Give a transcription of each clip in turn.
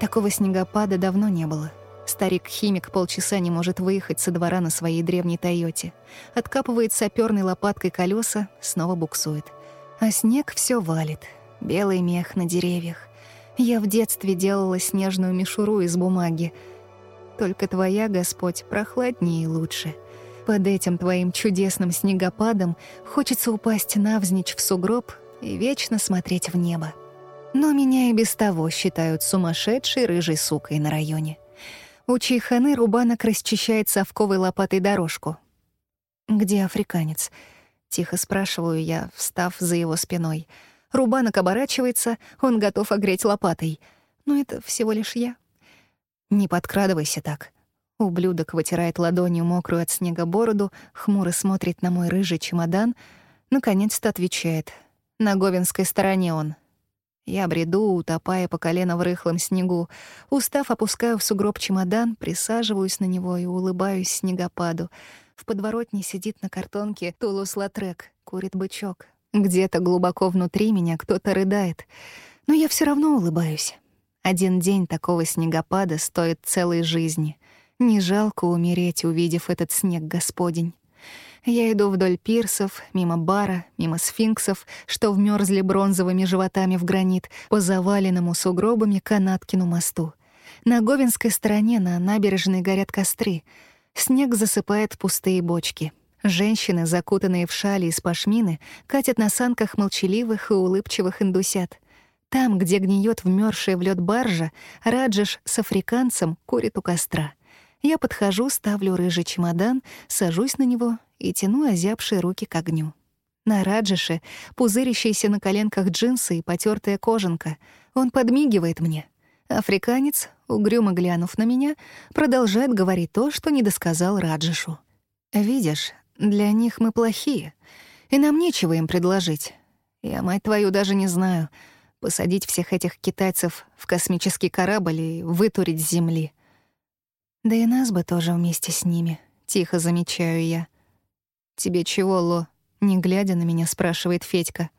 Такого снегопада давно не было. Старик-химик полчаса не может выехать со двора на своей древней «Тойоте». Откапывает саперной лопаткой колеса, снова буксует. А снег все валит. Белый мех на деревьях. Я в детстве делала снежную мишуру из бумаги. Только твоя, Господь, прохладнее и лучше. Под этим твоим чудесным снегопадом хочется упасть навзничь в сугроб и вечно смотреть в небо. Но меня и без того считают сумасшедшей рыжей сукой на районе. У чайханы рубанок расчищает совковой лопатой дорожку. «Где африканец?» — тихо спрашиваю я, встав за его спиной. Рубанок оборачивается, он готов огреть лопатой. Но это всего лишь я. «Не подкрадывайся так». Ублюдок вытирает ладонью мокрую от снега бороду, хмуро смотрит на мой рыжий чемодан, наконец-то отвечает. На Говенской стороне он, я бреду, утопая по колено в рыхлом снегу. Устав, опускаю в сугроб чемодан, присаживаюсь на него и улыбаюсь снегопаду. В подворотне сидит на картонке Тулус Латрек, курит бычок. Где-то глубоко внутри меня кто-то рыдает. Но я все равно улыбаюсь. Один день такого снегопада стоит целой жизни. Не жалко умереть, увидев этот снег господень. Я иду вдоль пирсов, мимо бара, мимо сфинксов, что вмерзли бронзовыми животами в гранит, по заваленному сугробами Канаткину мосту. На Говенской стороне на набережной горят костры. Снег засыпает пустые бочки. Женщины, закутанные в шали из пашмины, катят на санках молчаливых и улыбчивых индусят. Там, где гниет вмерзшая в лед баржа, Раджеш с африканцем курит у костра. Я подхожу, ставлю рыжий чемодан, сажусь на него и тяну озябшие руки к огню. На Раджише пузырящиеся на коленках джинсы и потертая кожанка. Он подмигивает мне. Африканец, угрюмо глянув на меня, продолжает говорить то, что не досказал Раджишу. «Видишь, для них мы плохие, и нам нечего им предложить. Я, мать твою, даже не знаю, посадить всех этих китайцев в космический корабль и вытурить с Земли. Да и нас бы тоже вместе с ними, тихо замечаю я. «Тебе чего, Ло?» — не глядя на меня, спрашивает Федька.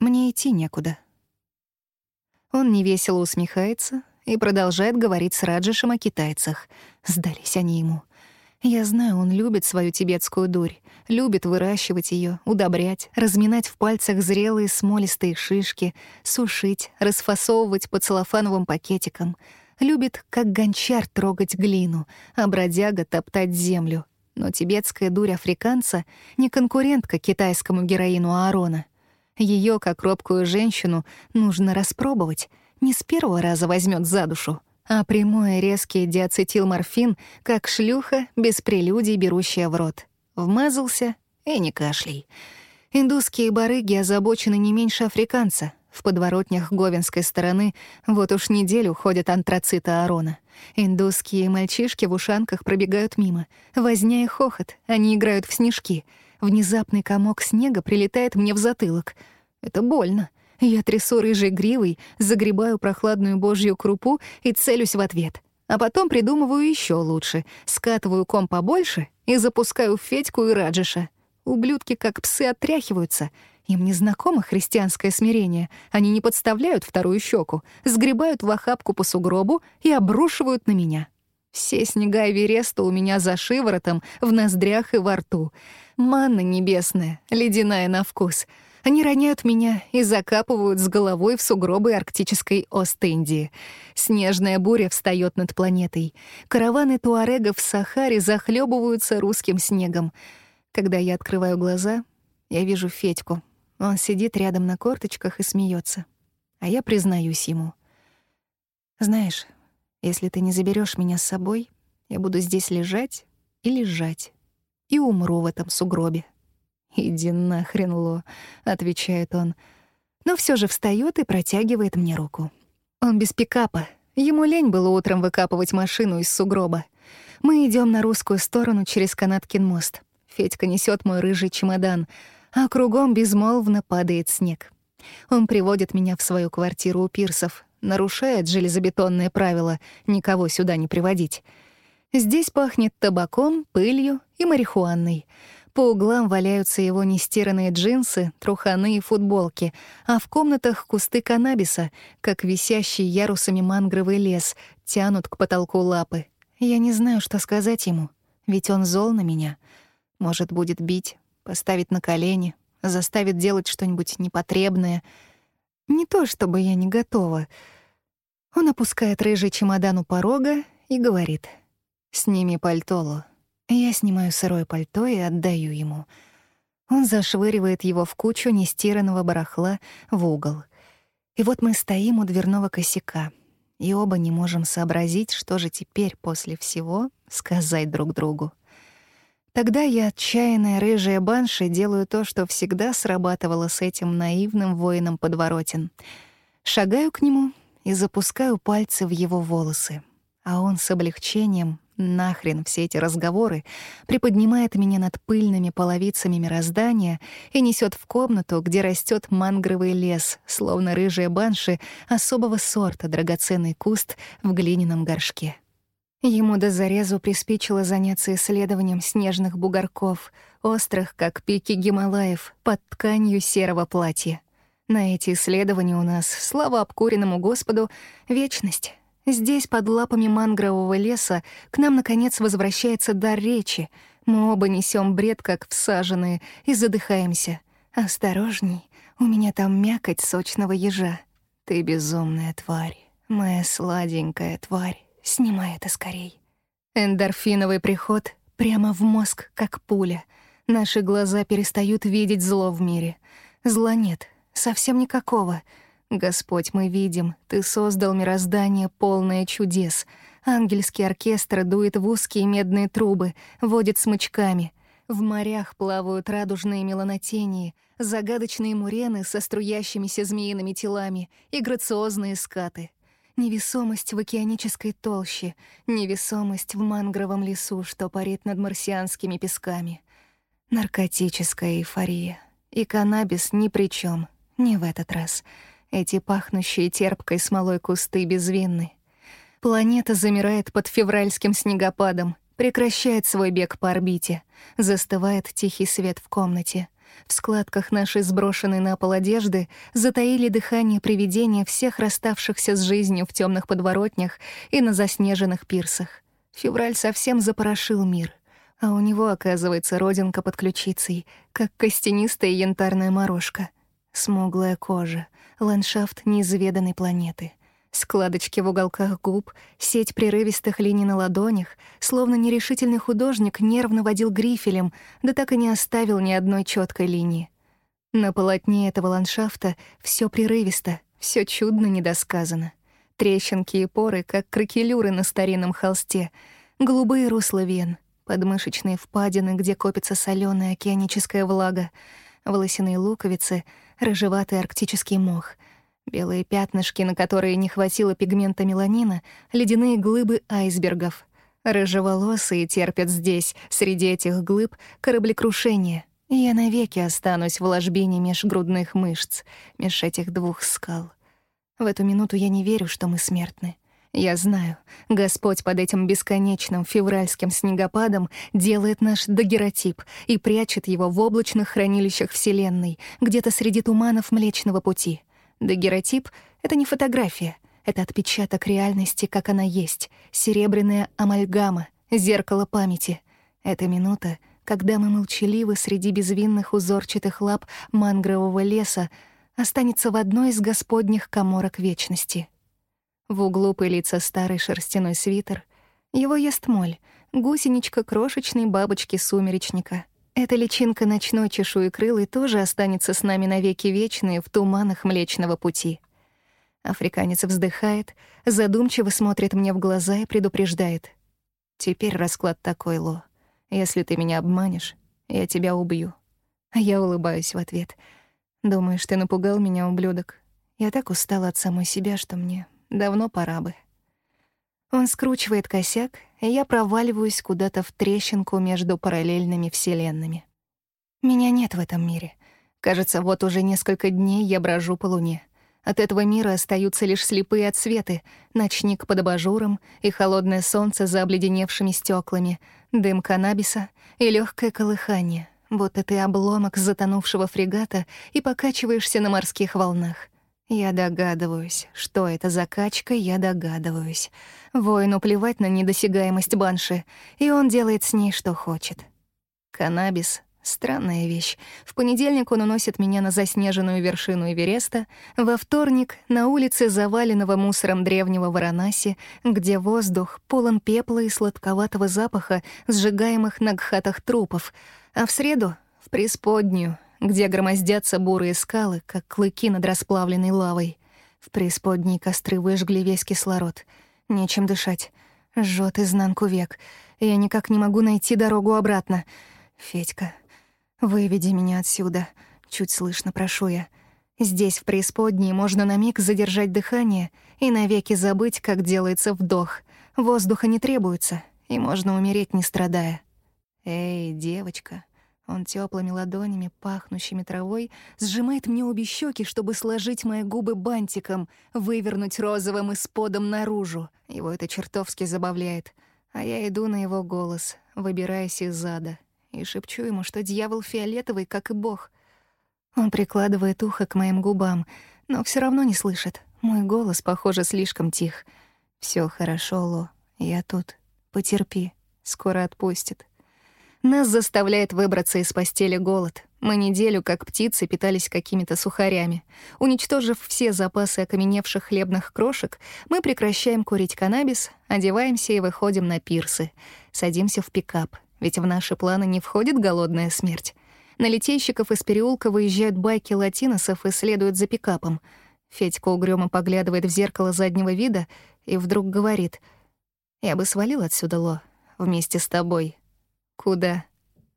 «Мне идти некуда». Он невесело усмехается и продолжает говорить с Раджишем о китайцах. Сдались они ему. Я знаю, он любит свою тибетскую дурь, любит выращивать ее, удобрять, разминать в пальцах зрелые смолистые шишки, сушить, расфасовывать по целлофановым пакетикам. Любит, как гончар, трогать глину, а бродяга топтать землю. Но тибетская дурь африканца не конкурентка китайскому героину Аарона. Ее, как робкую женщину, нужно распробовать. Не с первого раза возьмет за душу, а прямой резкий диацетилморфин, как шлюха, без прелюдий берущая в рот. Вмазался и не кашляй. Индусские барыги озабочены не меньше африканца — в подворотнях Говенской стороны вот уж неделю ходят антрациты Арона. Индусские мальчишки в ушанках пробегают мимо. Возня и хохот, они играют в снежки. Внезапный комок снега прилетает мне в затылок. Это больно. Я трясу рыжей гривой, загребаю прохладную божью крупу и целюсь в ответ. А потом придумываю еще лучше. Скатываю ком побольше и запускаю Федьку и Раджиша. Ублюдки как псы отряхиваются — им не знакомо христианское смирение. Они не подставляют вторую щеку, сгребают в охапку по сугробу и обрушивают на меня. Все снега Эвереста у меня за шиворотом, в ноздрях и во рту. Манна небесная, ледяная на вкус. Они роняют меня и закапывают с головой в сугробы арктической Ост-Индии. Снежная буря встает над планетой. Караваны туарегов в Сахаре захлебываются русским снегом. Когда я открываю глаза, я вижу Федьку, он сидит рядом на корточках и смеется, а я признаюсь ему. «Знаешь, если ты не заберешь меня с собой, я буду здесь лежать и лежать, и умру в этом сугробе». «Иди нахрен, Ло», — отвечает он, но все же встает и протягивает мне руку. Он без пикапа, ему лень было утром выкапывать машину из сугроба. Мы идем на русскую сторону через Канаткин мост. Федька несет мой рыжий чемодан — а кругом безмолвно падает снег. Он приводит меня в свою квартиру у пирсов, нарушает железобетонные правила никого сюда не приводить. Здесь пахнет табаком, пылью и марихуаной. По углам валяются его нестиранные джинсы, труханы и футболки, а в комнатах кусты каннабиса, как висящий ярусами мангровый лес, тянут к потолку лапы. Я не знаю, что сказать ему, ведь он зол на меня. Может, будет бить, поставить на колени, заставит делать что-нибудь непотребное. Не то чтобы я не готова. Он опускает рыжий чемодан у порога и говорит «Сними пальто, Ло». Я снимаю сырое пальто и отдаю ему. Он зашвыривает его в кучу нестиранного барахла в угол. И вот мы стоим у дверного косяка, и оба не можем сообразить, что же теперь после всего сказать друг другу. Тогда я, отчаянная рыжая банши, делаю то, что всегда срабатывало с этим наивным воином подворотен. Шагаю к нему и запускаю пальцы в его волосы. А он с облегчением нахрен все эти разговоры, приподнимает меня над пыльными половицами мироздания и несет в комнату, где растет мангровый лес, словно рыжие банши особого сорта драгоценный куст в глиняном горшке. Ему до зарезу приспичило заняться исследованием снежных бугорков, острых, как пики Гималаев, под тканью серого платья. На эти исследования у нас, слава обкуренному Господу, вечность. Здесь, под лапами мангрового леса, к нам, наконец, возвращается дар речи. Мы оба несем бред, как всаженные, и задыхаемся. «Осторожней, у меня там мякоть сочного ежа. Ты безумная тварь, моя сладенькая тварь. Снимай это скорей». Эндорфиновый приход прямо в мозг, как пуля. Наши глаза перестают видеть зло в мире. Зла нет, совсем никакого — Господь, мы видим, Ты создал мироздание, полное чудес. Ангельский оркестр дует в узкие медные трубы, водит смычками. В морях плавают радужные меланотении, загадочные мурены со струящимися змеиными телами и грациозные скаты. Невесомость в океанической толще, невесомость в мангровом лесу, что парит над марсианскими песками. Наркотическая эйфория. И каннабис ни при чем, не в этот раз — эти пахнущие терпкой смолой кусты безвинны. Планета замирает под февральским снегопадом, прекращает свой бег по орбите, застывает тихий свет в комнате. В складках нашей сброшенной на пол одежды затаили дыхание привидения всех расставшихся с жизнью в темных подворотнях и на заснеженных пирсах. Февраль совсем запорошил мир, а у него, оказывается, родинка под ключицей, как костянистая янтарная морожка. Смуглая кожа, ландшафт неизведанной планеты. Складочки в уголках губ, сеть прерывистых линий на ладонях, словно нерешительный художник нервно водил грифелем, да так и не оставил ни одной четкой линии. На полотне этого ландшафта все прерывисто, все чудно недосказано. Трещинки и поры, как кракелюры на старинном холсте, голубые русла вен, подмышечные впадины, где копится соленая океаническая влага, волосяные луковицы — рыжеватый арктический мох, белые пятнышки, на которые не хватило пигмента меланина, ледяные глыбы айсбергов. Рыжеволосые терпят здесь, среди этих глыб, кораблекрушение. И я навеки останусь в ложбине меж грудных мышц, меж этих двух скал. В эту минуту я не верю, что мы смертны. Я знаю, Господь под этим бесконечным февральским снегопадом делает наш дагерротип и прячет его в облачных хранилищах Вселенной, где-то среди туманов Млечного Пути. Дагерротип — это не фотография, это отпечаток реальности, как она есть, серебряная амальгама, зеркало памяти. Это минута, когда мы молчаливы среди безвинных узорчатых лап мангрового леса, останется в одной из господних коморок вечности — в углу пылится старый шерстяной свитер. Его ест моль, гусеничка крошечной бабочки-сумеречника. Эта личинка ночной чешуекрылой тоже останется с нами навеки вечные в туманах Млечного Пути. Африканец вздыхает, задумчиво смотрит мне в глаза и предупреждает. «Теперь расклад такой, Ло. Если ты меня обманешь, я тебя убью». А я улыбаюсь в ответ. «Думаешь, ты напугал меня, ублюдок? Я так устала от самой себя, что мне Давно пора бы. Он скручивает косяк, и я проваливаюсь куда-то в трещинку между параллельными вселенными. Меня нет в этом мире. Кажется, вот уже несколько дней я брожу по луне. От этого мира остаются лишь слепые отсветы, ночник под абажуром и холодное солнце за обледеневшими стеклами, дым каннабиса и легкое колыхание, будто ты обломок затонувшего фрегата и покачиваешься на морских волнах. Я догадываюсь, что это за качка, я догадываюсь. Воину плевать на недосягаемость банши, и он делает с ней, что хочет. Каннабис — странная вещь. В понедельник он уносит меня на заснеженную вершину Эвереста, во вторник — на улице заваленного мусором древнего Варанаси, где воздух полон пепла и сладковатого запаха сжигаемых на гхатах трупов, а в среду — в преисподнюю, где громоздятся бурые скалы, как клыки над расплавленной лавой. В преисподней костры выжгли весь кислород. Нечем дышать. Жжёт изнанку век. Я никак не могу найти дорогу обратно. Федька, выведи меня отсюда. Чуть слышно прошу я. Здесь, в преисподней, можно на миг задержать дыхание и навеки забыть, как делается вдох. Воздуха не требуется, и можно умереть, не страдая. Эй, девочка, он теплыми ладонями, пахнущими травой, сжимает мне обе щеки, чтобы сложить мои губы бантиком, вывернуть розовым исподом наружу. Его это чертовски забавляет. А я иду на его голос, выбираясь из зада, и шепчу ему, что дьявол фиолетовый, как и бог. Он прикладывает ухо к моим губам, но все равно не слышит. Мой голос, похоже, слишком тих. Все хорошо, Ло, я тут. Потерпи, скоро отпустит. Нас заставляет выбраться из постели голод. Мы неделю, как птицы, питались какими-то сухарями. Уничтожив все запасы окаменевших хлебных крошек, мы прекращаем курить каннабис, одеваемся и выходим на пирсы. Садимся в пикап, ведь в наши планы не входит голодная смерть. На литейщиков из переулка выезжают байки латиносов и следуют за пикапом. Федька угрюмо поглядывает в зеркало заднего вида и вдруг говорит, «Я бы свалил отсюда, Ло, вместе с тобой». Куда?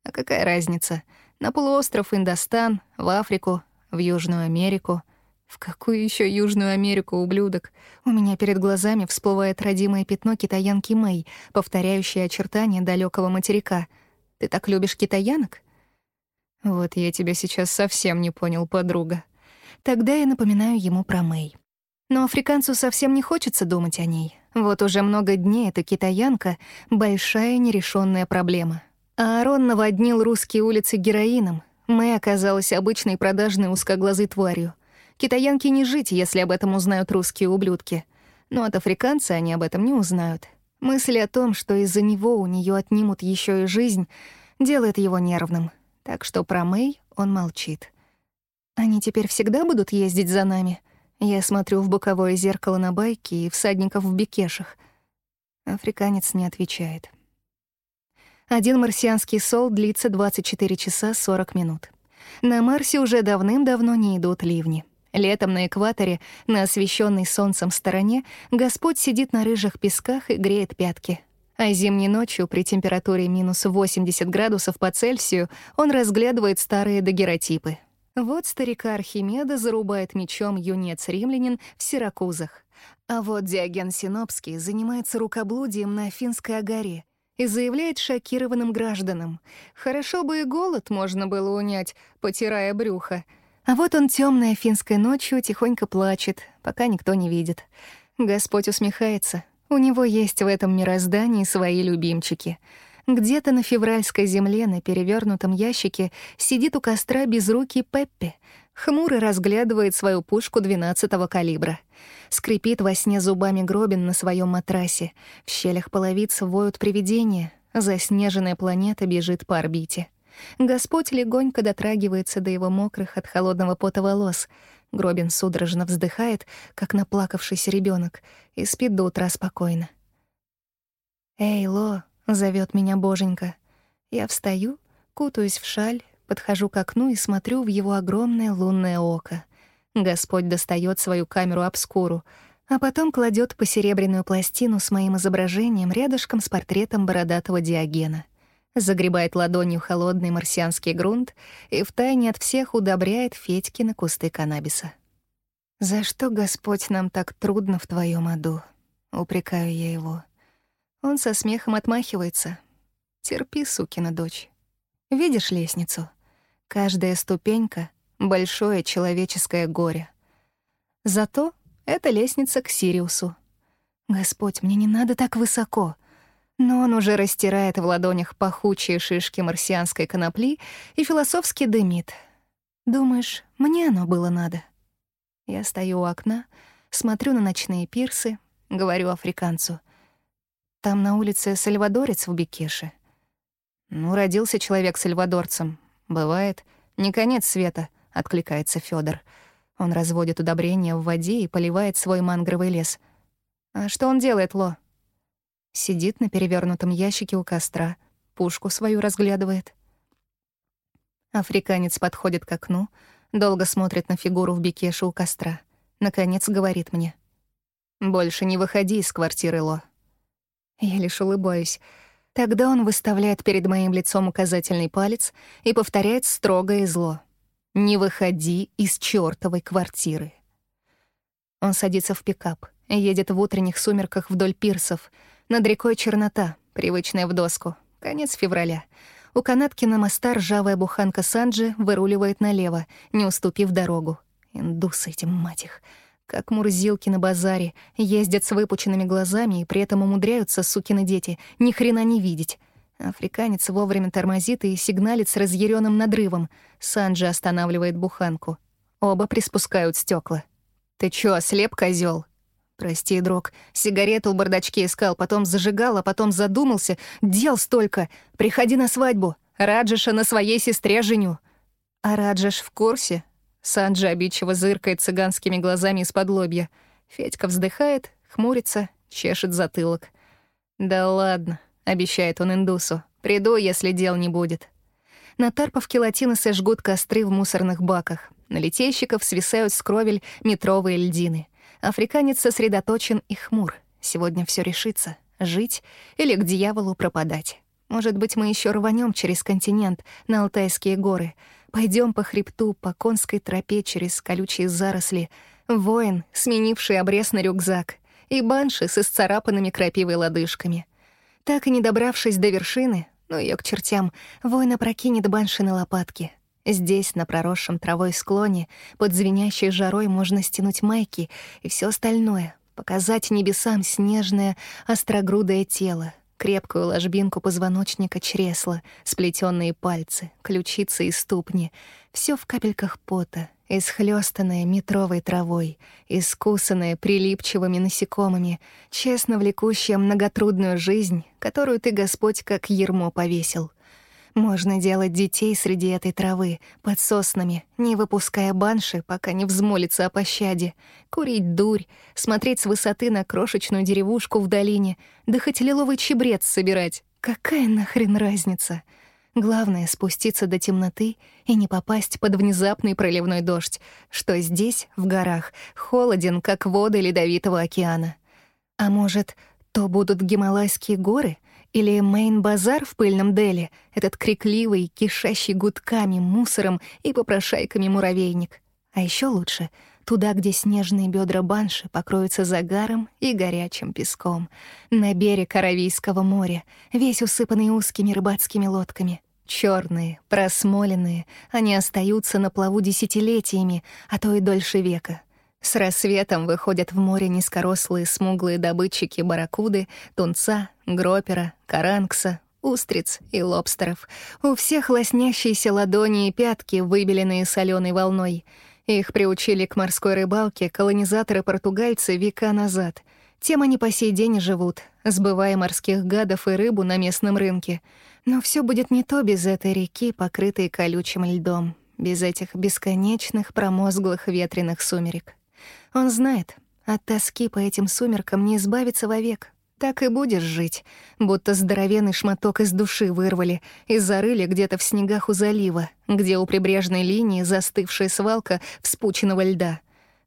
А какая разница? На полуостров Индостан, в Африку, в Южную Америку. В какую еще Южную Америку, ублюдок? У меня перед глазами всплывает родимое пятно китаянки Мэй, повторяющее очертания далекого материка. Ты так любишь китаянок? Вот я тебя сейчас совсем не понял, подруга. Тогда я напоминаю ему про Мэй. Но африканцу совсем не хочется думать о ней. Вот уже много дней эта китаянка — большая нерешенная проблема. Аарон наводнил русские улицы героином. Мэй оказалась обычной продажной узкоглазой тварью. Китаянке не жить, если об этом узнают русские ублюдки. Но от африканца они об этом не узнают. Мысль о том, что из-за него у нее отнимут еще и жизнь, делает его нервным. Так что про Мэй он молчит. «Они теперь всегда будут ездить за нами?» Я смотрю в боковое зеркало на байке и всадников в бекешах. Африканец не отвечает. Один марсианский сол длится 24 часа 40 минут. На Марсе уже давным-давно не идут ливни. Летом на экваторе, на освещенной солнцем стороне, Господь сидит на рыжих песках и греет пятки. А зимней ночью при температуре минус 80 градусов по Цельсию он разглядывает старые дагеротипы. Вот старика Архимеда зарубает мечом юнец-римлянин в Сиракузах. А вот Диоген Синопский занимается рукоблудием на Афинской горе — и заявляет шокированным гражданам. Хорошо бы и голод можно было унять, потирая брюхо. А вот он темной афинской ночью тихонько плачет, пока никто не видит. Господь усмехается. У него есть в этом мироздании свои любимчики. Где-то на февральской земле на перевернутом ящике сидит у костра безрукий Пеппи, хмуро разглядывает свою пушку 12-го калибра. Скрипит во сне зубами Гробин на своем матрасе. В щелях половиц воют привидения. Заснеженная планета бежит по орбите. Господь легонько дотрагивается до его мокрых от холодного пота волос. Гробин судорожно вздыхает, как наплакавшийся ребенок, и спит до утра спокойно. «Эй, Ло!» — зовет меня боженька. Я встаю, кутаюсь в шаль, подхожу к окну и смотрю в его огромное лунное око — Господь достает свою камеру обскуру, а потом кладет посеребряную пластину с моим изображением рядышком с портретом бородатого Диогена. Загребает ладонью холодный марсианский грунт и втайне от всех удобряет Федькины кусты каннабиса. «За что, Господь, нам так трудно в твоем аду?» — упрекаю я его. Он со смехом отмахивается. «Терпи, сукина дочь. Видишь лестницу? Каждая ступенька большое человеческое горе. Зато это лестница к Сириусу. Господь, мне не надо так высоко. Но он уже растирает в ладонях пахучие шишки марсианской конопли и философски дымит. «Думаешь, мне оно было надо?» Я стою у окна, смотрю на ночные пирсы, говорю африканцу. «Там на улице сальвадорец в Бекеше». «Ну, родился человек сальвадорцем. Бывает. Не конец света», — откликается Федор. Он разводит удобрения в воде и поливает свой мангровый лес. «А что он делает, Ло?» Сидит на перевернутом ящике у костра, пушку свою разглядывает. Африканец подходит к окну, долго смотрит на фигуру в бикеше у костра. Наконец говорит мне. «Больше не выходи из квартиры, Ло». Я лишь улыбаюсь. Тогда он выставляет перед моим лицом указательный палец и повторяет строго и зло. «Не выходи из чёртовой квартиры». Он садится в пикап, едет в утренних сумерках вдоль пирсов — над рекой чернота, привычная в доску. Конец февраля. У канатки на моста ржавая буханка Санджи выруливает налево, не уступив дорогу. Индусы этим мать их. Как мурзилки на базаре, ездят с выпученными глазами и при этом умудряются, сукины дети, ни хрена не видеть. Африканец вовремя тормозит и сигналит с разъяренным надрывом. Санджи останавливает буханку. Оба приспускают стекла. «Ты чё, слеп, козёл?» «Прости, друг. Сигарету в бардачке искал, потом зажигал, а потом задумался. Дел столько. Приходи на свадьбу. Раджиша на своей сестре женю». «А Раджиш в курсе?» Санджи обидчиво зыркает цыганскими глазами из-под лобья. Федька вздыхает, хмурится, чешет затылок. «Да ладно», — обещает он индусу. «Приду, если дел не будет». На Тарповке латиносы жгут костры в мусорных баках. На литейщиков свисают с кровель метровые льдины — Африканец сосредоточен и хмур. Сегодня все решится — жить или к дьяволу пропадать. Может быть, мы еще рванем через континент на Алтайские горы, пойдем по хребту, по конской тропе через колючие заросли, воин, сменивший обрез на рюкзак, и банши с исцарапанными крапивой лодыжками. Так и не добравшись до вершины, ну ее к чертям, воин опрокинет банши на лопатки — Здесь, на проросшем травой склоне, под звенящей жарой можно стянуть майки и все остальное, показать небесам снежное, острогрудое тело, крепкую ложбинку позвоночника чресла, сплетенные пальцы, ключицы и ступни. Все в капельках пота, исхлёстанное метровой травой, искусанное прилипчивыми насекомыми, честно влекущее многотрудную жизнь, которую ты, Господь, как ермо повесил. Можно делать детей среди этой травы, под соснами, не выпуская банши, пока не взмолится о пощаде, курить дурь, смотреть с высоты на крошечную деревушку в долине, да хоть лиловый чебрец собирать. Какая нахрен разница? Главное — спуститься до темноты и не попасть под внезапный проливной дождь, что здесь, в горах, холоден, как воды Ледовитого океана. А может, то будут Гималайские горы — или Мейн-базар в пыльном Дели, этот крикливый, кишащий гудками, мусором и попрошайками муравейник. А еще лучше — туда, где снежные бедра банши покроются загаром и горячим песком. На берег Аравийского моря, весь усыпанный узкими рыбацкими лодками. Черные, просмоленные, они остаются на плаву десятилетиями, а то и дольше века. С рассветом выходят в море низкорослые смуглые добытчики барракуды, тунца, гропера, каранкса, устриц и лобстеров. У всех лоснящиеся ладони и пятки, выбеленные соленой волной. Их приучили к морской рыбалке колонизаторы-португальцы века назад. Тем они по сей день живут, сбывая морских гадов и рыбу на местном рынке. Но все будет не то без этой реки, покрытой колючим льдом, без этих бесконечных промозглых ветреных сумерек. Он знает, от тоски по этим сумеркам не избавиться вовек. Так и будешь жить, будто здоровенный шматок из души вырвали и зарыли где-то в снегах у залива, где у прибрежной линии застывшая свалка вспученного льда.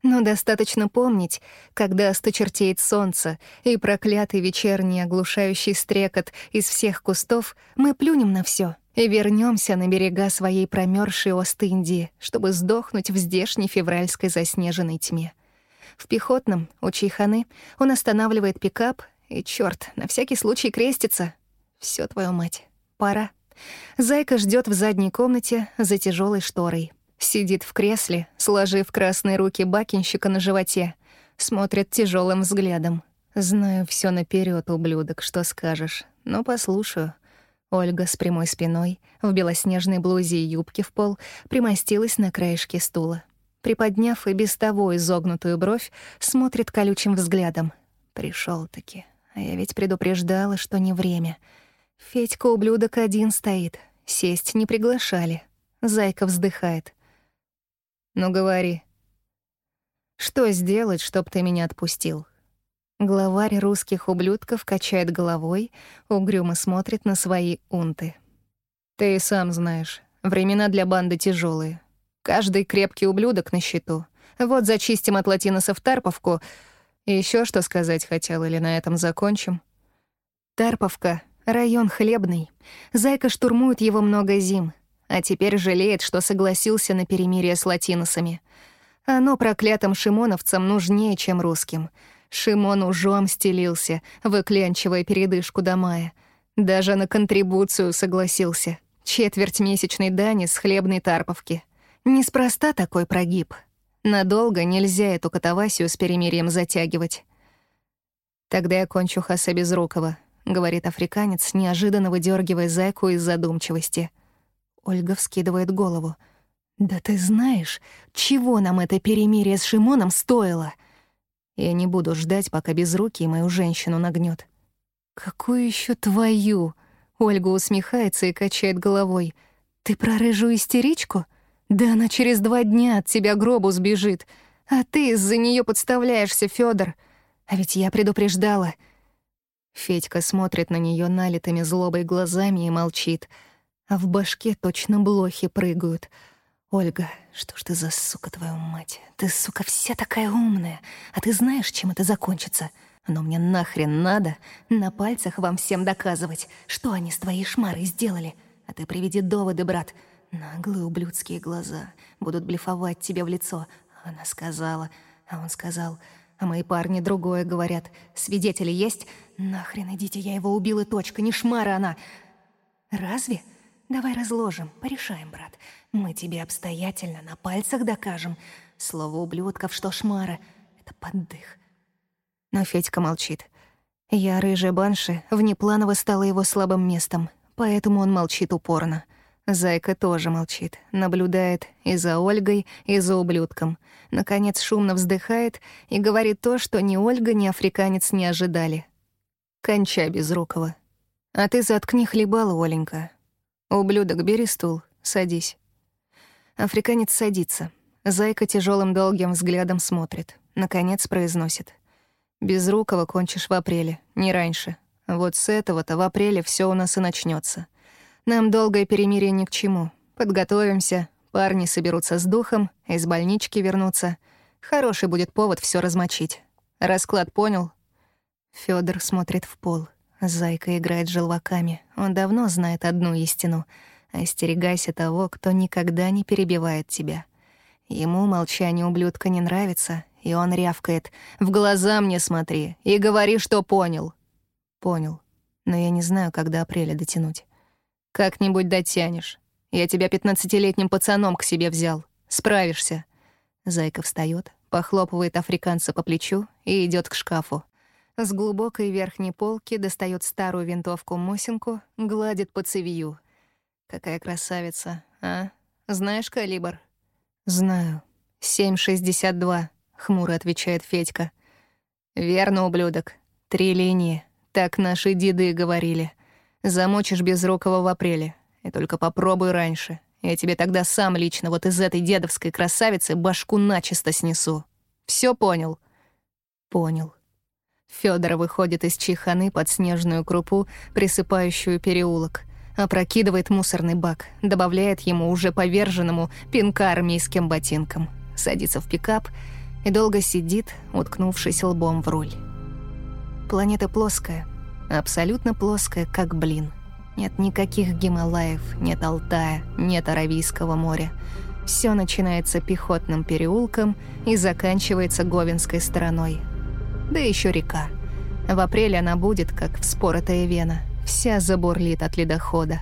Но достаточно помнить, когда осточертеет солнце и проклятый вечерний оглушающий стрекот из всех кустов, мы плюнем на все и вернемся на берега своей промерзшей Ост-Индии, чтобы сдохнуть в здешней февральской заснеженной тьме. В пехотном, у Чайханы, он останавливает пикап и, черт, на всякий случай крестится. Все, твою мать, пора. Зайка ждет в задней комнате за тяжелой шторой. Сидит в кресле, сложив красные руки бакинщика на животе. Смотрит тяжелым взглядом. «Знаю все наперед, ублюдок, что скажешь. но послушаю. Ольга с прямой спиной, в белоснежной блузе и юбке в пол, примостилась на краешке стула. Приподняв и без того изогнутую бровь, смотрит колючим взглядом. пришел таки А я ведь предупреждала, что не время. Федька ублюдок один стоит. Сесть не приглашали. Зайка вздыхает. «Ну говори. Что сделать, чтоб ты меня отпустил?» Главарь русских ублюдков качает головой, угрюмо смотрит на свои унты. «Ты сам знаешь, времена для банды тяжелые. Каждый крепкий ублюдок на счету. Вот зачистим от латиносов Тарповку. И еще что сказать хотел, или на этом закончим?» Тарповка — район хлебный. Зайка штурмует его много зим, а теперь жалеет, что согласился на перемирие с латиносами. Оно проклятым шимоновцам нужнее, чем русским — Шимон ужом стелился, выклянчивая передышку до мая. Даже на контрибуцию согласился. Четверть месячной дани с хлебной тарповки. Неспроста такой прогиб. Надолго нельзя эту катавасию с перемирием затягивать. «Тогда я кончу Хаса Безрукова», — говорит африканец, неожиданно выдергивая зайку из задумчивости. Ольга вскидывает голову. «Да ты знаешь, чего нам это перемирие с Шимоном стоило?» Я не буду ждать, пока без руки мою женщину нагнет. «Какую еще твою?» Ольга усмехается и качает головой. «Ты про рыжую истеричку? Да она через два дня от тебя гробу сбежит. А ты из-за нее подставляешься, Федор. А ведь я предупреждала». Федька смотрит на нее налитыми злобой глазами и молчит. А в башке точно блохи прыгают — «Ольга, что ж ты за сука, твою мать? Ты, сука, вся такая умная. А ты знаешь, чем это закончится? Но мне нахрен надо на пальцах вам всем доказывать, что они с твоей шмарой сделали. А ты приведи доводы, брат. Наглые ублюдские глаза будут блефовать тебе в лицо. Она сказала, а он сказал, а мои парни другое говорят. Свидетели есть? Нахрен идите, я его убил и точка, не шмара она. Разве? Давай разложим, порешаем, брат. Мы тебе обстоятельно на пальцах докажем. Слово ублюдков, что шмара — это поддых. Но Федька молчит. Я, рыжая банши, внепланово стала его слабым местом, поэтому он молчит упорно. Зайка тоже молчит, наблюдает и за Ольгой, и за ублюдком. Наконец шумно вздыхает и говорит то, что ни Ольга, ни африканец не ожидали. «Кончай, Безрукова. А ты заткни хлебала, Оленька. Ублюдок, бери стул, садись». Африканец садится. Зайка тяжелым долгим взглядом смотрит. Наконец произносит. «Безрукого кончишь в апреле, не раньше. Вот с этого-то в апреле все у нас и начнется. Нам долгое перемирие ни к чему. Подготовимся, парни соберутся с духом, из больнички вернутся. Хороший будет повод все размочить. Расклад понял?» Федор смотрит в пол. Зайка играет желваками. Он давно знает одну истину — Остерегайся того, кто никогда не перебивает тебя. Ему молчание ублюдка не нравится, и он рявкает «В глаза мне смотри и говори, что понял». Понял, но я не знаю, когда апреля дотянуть. Как-нибудь дотянешь. Я тебя пятнадцатилетним пацаном к себе взял. Справишься. Зайка встает, похлопывает африканца по плечу и идет к шкафу. С глубокой верхней полки достает старую винтовку-мосинку, гладит по цевью, Какая красавица, а? Знаешь калибр? Знаю. 7,62, хмуро отвечает Федька. Верно, ублюдок. Три линии. Так наши деды говорили. Замочишь безрукого в апреле. И только попробуй раньше. Я тебе тогда сам лично вот из этой дедовской красавицы башку начисто снесу. Все понял? Понял. Федор выходит из чайханы под снежную крупу, присыпающую переулок опрокидывает мусорный бак, добавляет ему уже поверженному пинка армейским ботинкам, садится в пикап и долго сидит, уткнувшись лбом в руль. Планета плоская, абсолютно плоская, как блин. Нет никаких Гималаев, нет Алтая, нет Аравийского моря. Все начинается пехотным переулком и заканчивается Говенской стороной. Да еще река. В апреле она будет, как вспоротая вена — вся забурлит от ледохода.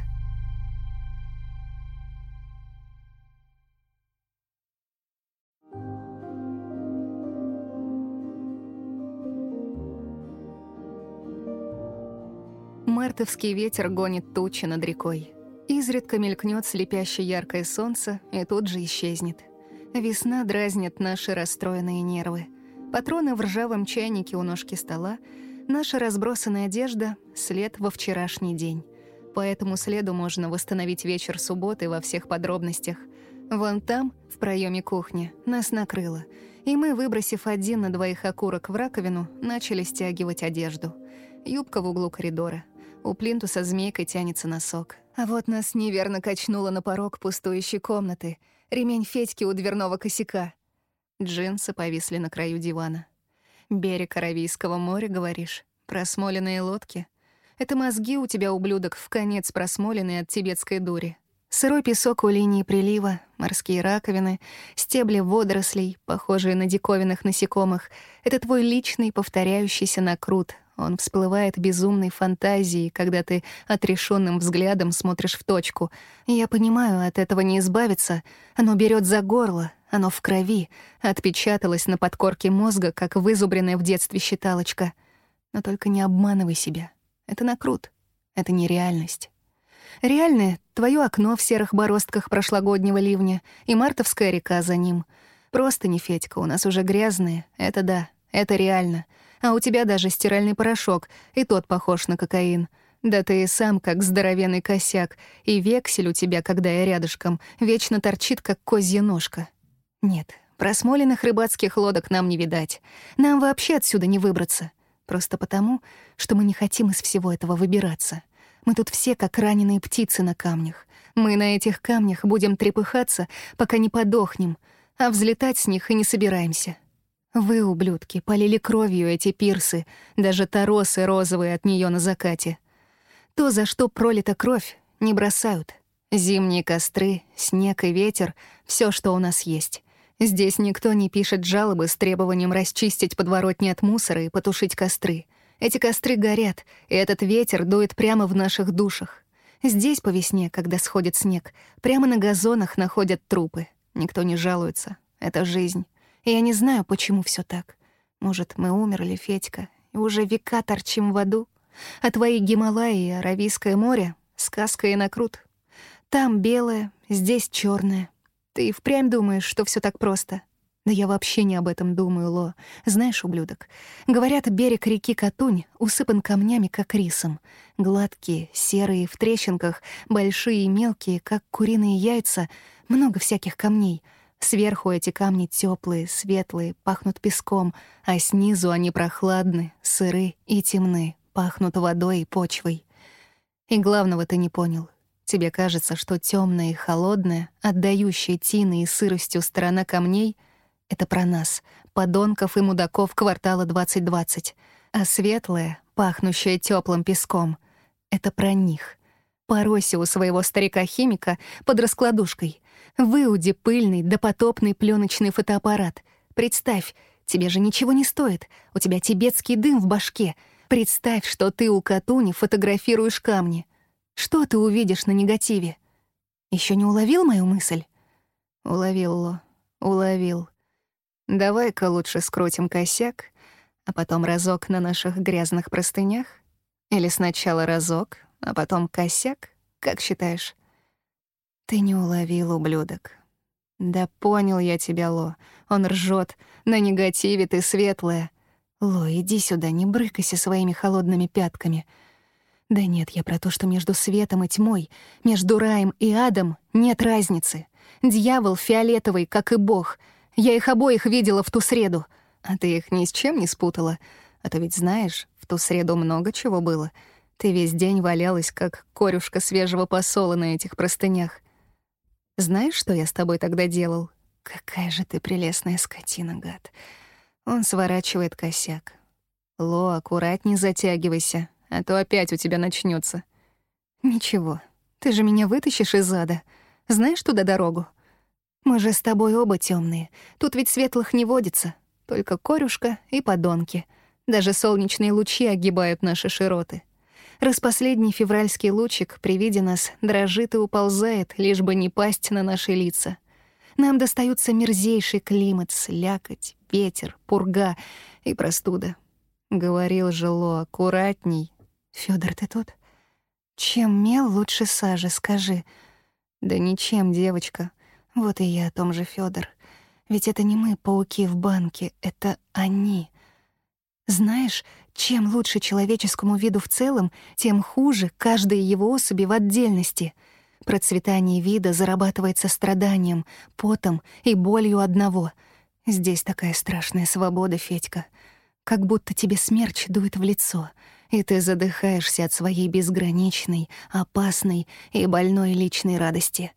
Мартовский ветер гонит тучи над рекой. Изредка мелькнет слепящее яркое солнце и тут же исчезнет. Весна дразнит наши расстроенные нервы. Патроны в ржавом чайнике у ножки стола, наша разбросанная одежда — след во вчерашний день. По этому следу можно восстановить вечер субботы во всех подробностях. Вон там, в проеме кухни, нас накрыло, и мы, выбросив один на двоих окурок в раковину, начали стягивать одежду. Юбка в углу коридора. У плинтуса змейкой тянется носок. А вот нас неверно качнуло на порог пустующей комнаты. Ремень Федьки у дверного косяка. Джинсы повисли на краю дивана. «Берег Аравийского моря, говоришь? Просмоленные лодки? Это мозги у тебя, ублюдок, в конец просмоленные от тибетской дури. Сырой песок у линии прилива, морские раковины, стебли водорослей, похожие на диковинных насекомых — это твой личный повторяющийся накрут, он всплывает безумной фантазией, когда ты отрешенным взглядом смотришь в точку. Я понимаю, от этого не избавиться. Оно берет за горло, оно в крови, отпечаталось на подкорке мозга, как вызубренная в детстве считалочка. Но только не обманывай себя. Это накрут. Это не реальность. Реальное — твое окно в серых бороздках прошлогоднего ливня и мартовская река за ним. Просто не Федька, у нас уже грязные. Это да, это реально — а у тебя даже стиральный порошок, и тот похож на кокаин. Да ты и сам как здоровенный косяк, и вексель у тебя, когда я рядышком, вечно торчит, как козья ножка. Нет, просмоленных рыбацких лодок нам не видать. Нам вообще отсюда не выбраться. Просто потому, что мы не хотим из всего этого выбираться. Мы тут все как раненые птицы на камнях. Мы на этих камнях будем трепыхаться, пока не подохнем, а взлетать с них и не собираемся. Вы, ублюдки, полили кровью эти пирсы, даже торосы розовые от нее на закате. То, за что пролита кровь, не бросают. Зимние костры, снег и ветер — все, что у нас есть. Здесь никто не пишет жалобы с требованием расчистить подворотни от мусора и потушить костры. Эти костры горят, и этот ветер дует прямо в наших душах. Здесь по весне, когда сходит снег, прямо на газонах находят трупы. Никто не жалуется. Это жизнь. Я не знаю, почему все так. Может, мы умерли, Федька, и уже века торчим в аду? А твои Гималаи и Аравийское море — сказка и накрут. Там белое, здесь черное. Ты впрямь думаешь, что все так просто? Да я вообще не об этом думаю, Ло. Знаешь, ублюдок, говорят, берег реки Катунь усыпан камнями, как рисом. Гладкие, серые, в трещинках, большие и мелкие, как куриные яйца, много всяких камней — Сверху эти камни теплые, светлые, пахнут песком, а снизу они прохладны, сыры и темны, пахнут водой и почвой. И главного ты не понял. Тебе кажется, что темная и холодная, отдающая тиной и сыростью сторона камней — это про нас, подонков и мудаков квартала 2020, а светлая, пахнущая теплым песком — это про них. Поройся у своего старика-химика под раскладушкой — Выуди пыльный, допотопный пленочный фотоаппарат. Представь, тебе же ничего не стоит. У тебя тибетский дым в башке. Представь, что ты у Катуни фотографируешь камни. Что ты увидишь на негативе? Еще не уловил мою мысль? Уловил, Ло, уловил. Давай-ка лучше скрутим косяк, а потом разок на наших грязных простынях? Или сначала разок, а потом косяк? Как считаешь? «Ты не уловил, ублюдок». «Да понял я тебя, Ло. Он ржет. На негативе ты светлая. Ло, иди сюда, не брыкайся своими холодными пятками. Да нет, я про то, что между светом и тьмой, между раем и адом нет разницы. Дьявол фиолетовый, как и бог. Я их обоих видела в ту среду. А ты их ни с чем не спутала. А то ведь знаешь, в ту среду много чего было. Ты весь день валялась, как корюшка свежего посола на этих простынях. Знаешь, что я с тобой тогда делал? Какая же ты прелестная скотина, гад. Он сворачивает косяк. Ло, аккуратней затягивайся, а то опять у тебя начнется. Ничего, ты же меня вытащишь из ада. Знаешь туда дорогу? Мы же с тобой оба темные. Тут ведь светлых не водится. Только корюшка и подонки. Даже солнечные лучи огибают наши широты. Распоследний февральский лучик при виде нас дрожит и уползает, лишь бы не пасть на наши лица. Нам достаются мерзейший климат, слякоть, ветер, пурга и простуда. Говорил же Ло, аккуратней. Фёдор, ты тут? Чем мел лучше сажи, скажи. Да ничем, девочка. Вот и я о том же, Федор. Ведь это не мы, пауки в банке, это они. Знаешь, чем лучше человеческому виду в целом, тем хуже каждой его особи в отдельности. Процветание вида зарабатывается страданием, потом и болью одного. Здесь такая страшная свобода, Федька. Как будто тебе смерч дует в лицо — и ты задыхаешься от своей безграничной, опасной и больной личной радости.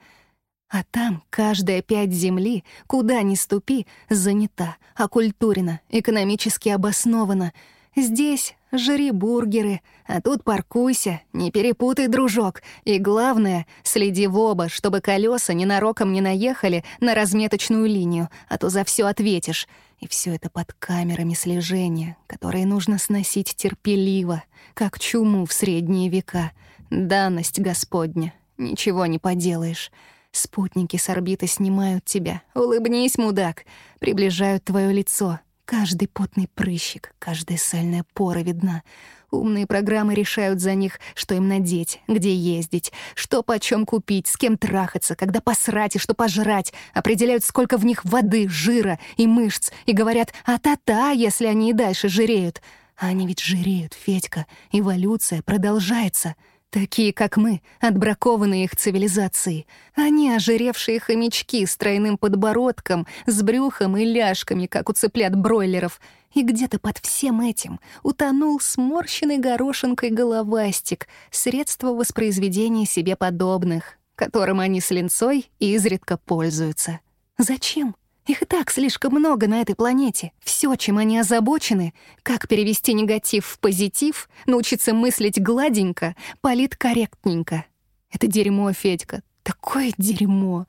А там каждая пять земли, куда ни ступи, занята, окультурена, экономически обоснована. Здесь жри бургеры, а тут паркуйся, не перепутай, дружок. И главное, следи в оба, чтобы колеса ненароком не наехали на разметочную линию, а то за все ответишь. И все это под камерами слежения, которые нужно сносить терпеливо, как чуму в средние века. Данность Господня. Ничего не поделаешь. Спутники с орбиты снимают тебя. Улыбнись, мудак. Приближают твое лицо. Каждый потный прыщик, каждая сальная пора видна. Умные программы решают за них, что им надеть, где ездить, что почем купить, с кем трахаться, когда посрать и что пожрать, определяют, сколько в них воды, жира и мышц, и говорят «а-та-та», если они и дальше жиреют. А они ведь жиреют, Федька, эволюция продолжается — Такие, как мы, отбракованные их цивилизацией. Они ожиревшие хомячки с тройным подбородком, с брюхом и ляжками, как у цыплят-бройлеров. И где-то под всем этим утонул сморщенный горошинкой головастик, средство воспроизведения себе подобных, которым они с линцой изредка пользуются. Зачем? Их и так слишком много на этой планете. Все, чем они озабочены, как перевести негатив в позитив, научиться мыслить гладенько, политкорректненько. Это дерьмо, Федька, такое дерьмо.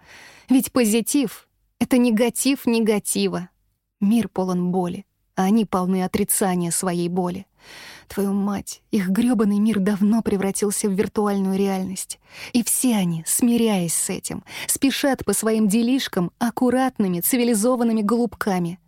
Ведь позитив — это негатив негатива. Мир полон боли, а они полны отрицания своей боли. Твою мать, их грёбаный мир давно превратился в виртуальную реальность. И все они, смиряясь с этим, спешат по своим делишкам аккуратными, цивилизованными голубками.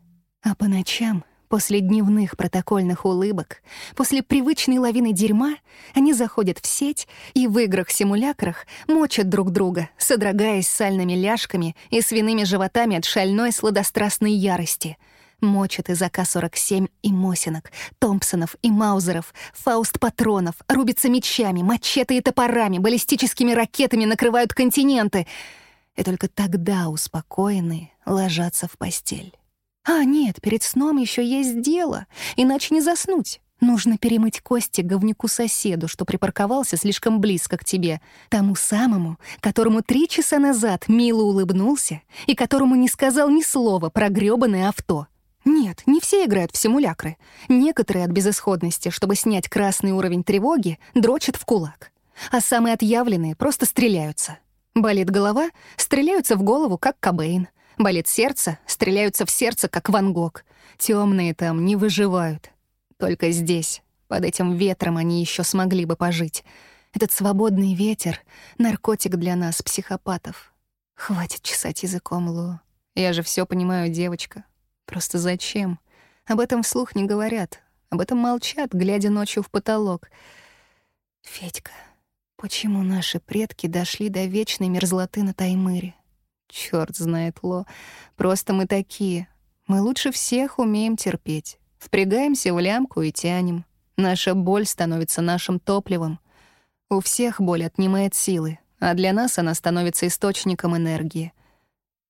А по ночам, после дневных протокольных улыбок, после привычной лавины дерьма, они заходят в сеть и в играх-симулякрах мочат друг друга, содрогаясь сальными ляжками и свиными животами от шальной сладострастной ярости — Мочат из АК-47 и Мосинок, Томпсонов и Маузеров, Фауст-патронов, рубятся мечами, мачете и топорами, баллистическими ракетами накрывают континенты. И только тогда успокоенные ложатся в постель. А нет, перед сном еще есть дело, иначе не заснуть. Нужно перемыть кости говнюку-соседу, что припарковался слишком близко к тебе, тому самому, которому три часа назад мило улыбнулся и которому не сказал ни слова про грёбаное авто. Нет, не все играют в симулякры. Некоторые от безысходности, чтобы снять красный уровень тревоги, дрочат в кулак. А самые отъявленные просто стреляются. Болит голова — стреляются в голову, как Кобейн. Болит сердце — стреляются в сердце, как Ван Гог. Темные там не выживают. Только здесь, под этим ветром, они еще смогли бы пожить. Этот свободный ветер — наркотик для нас, психопатов. Хватит чесать языком, Лу. Я же все понимаю, девочка. Просто зачем? Об этом вслух не говорят. Об этом молчат, глядя ночью в потолок. Федька, почему наши предки дошли до вечной мерзлоты на Таймыре? Чёрт знает, Ло. Просто мы такие. Мы лучше всех умеем терпеть. Впрягаемся в лямку и тянем. Наша боль становится нашим топливом. У всех боль отнимает силы, а для нас она становится источником энергии.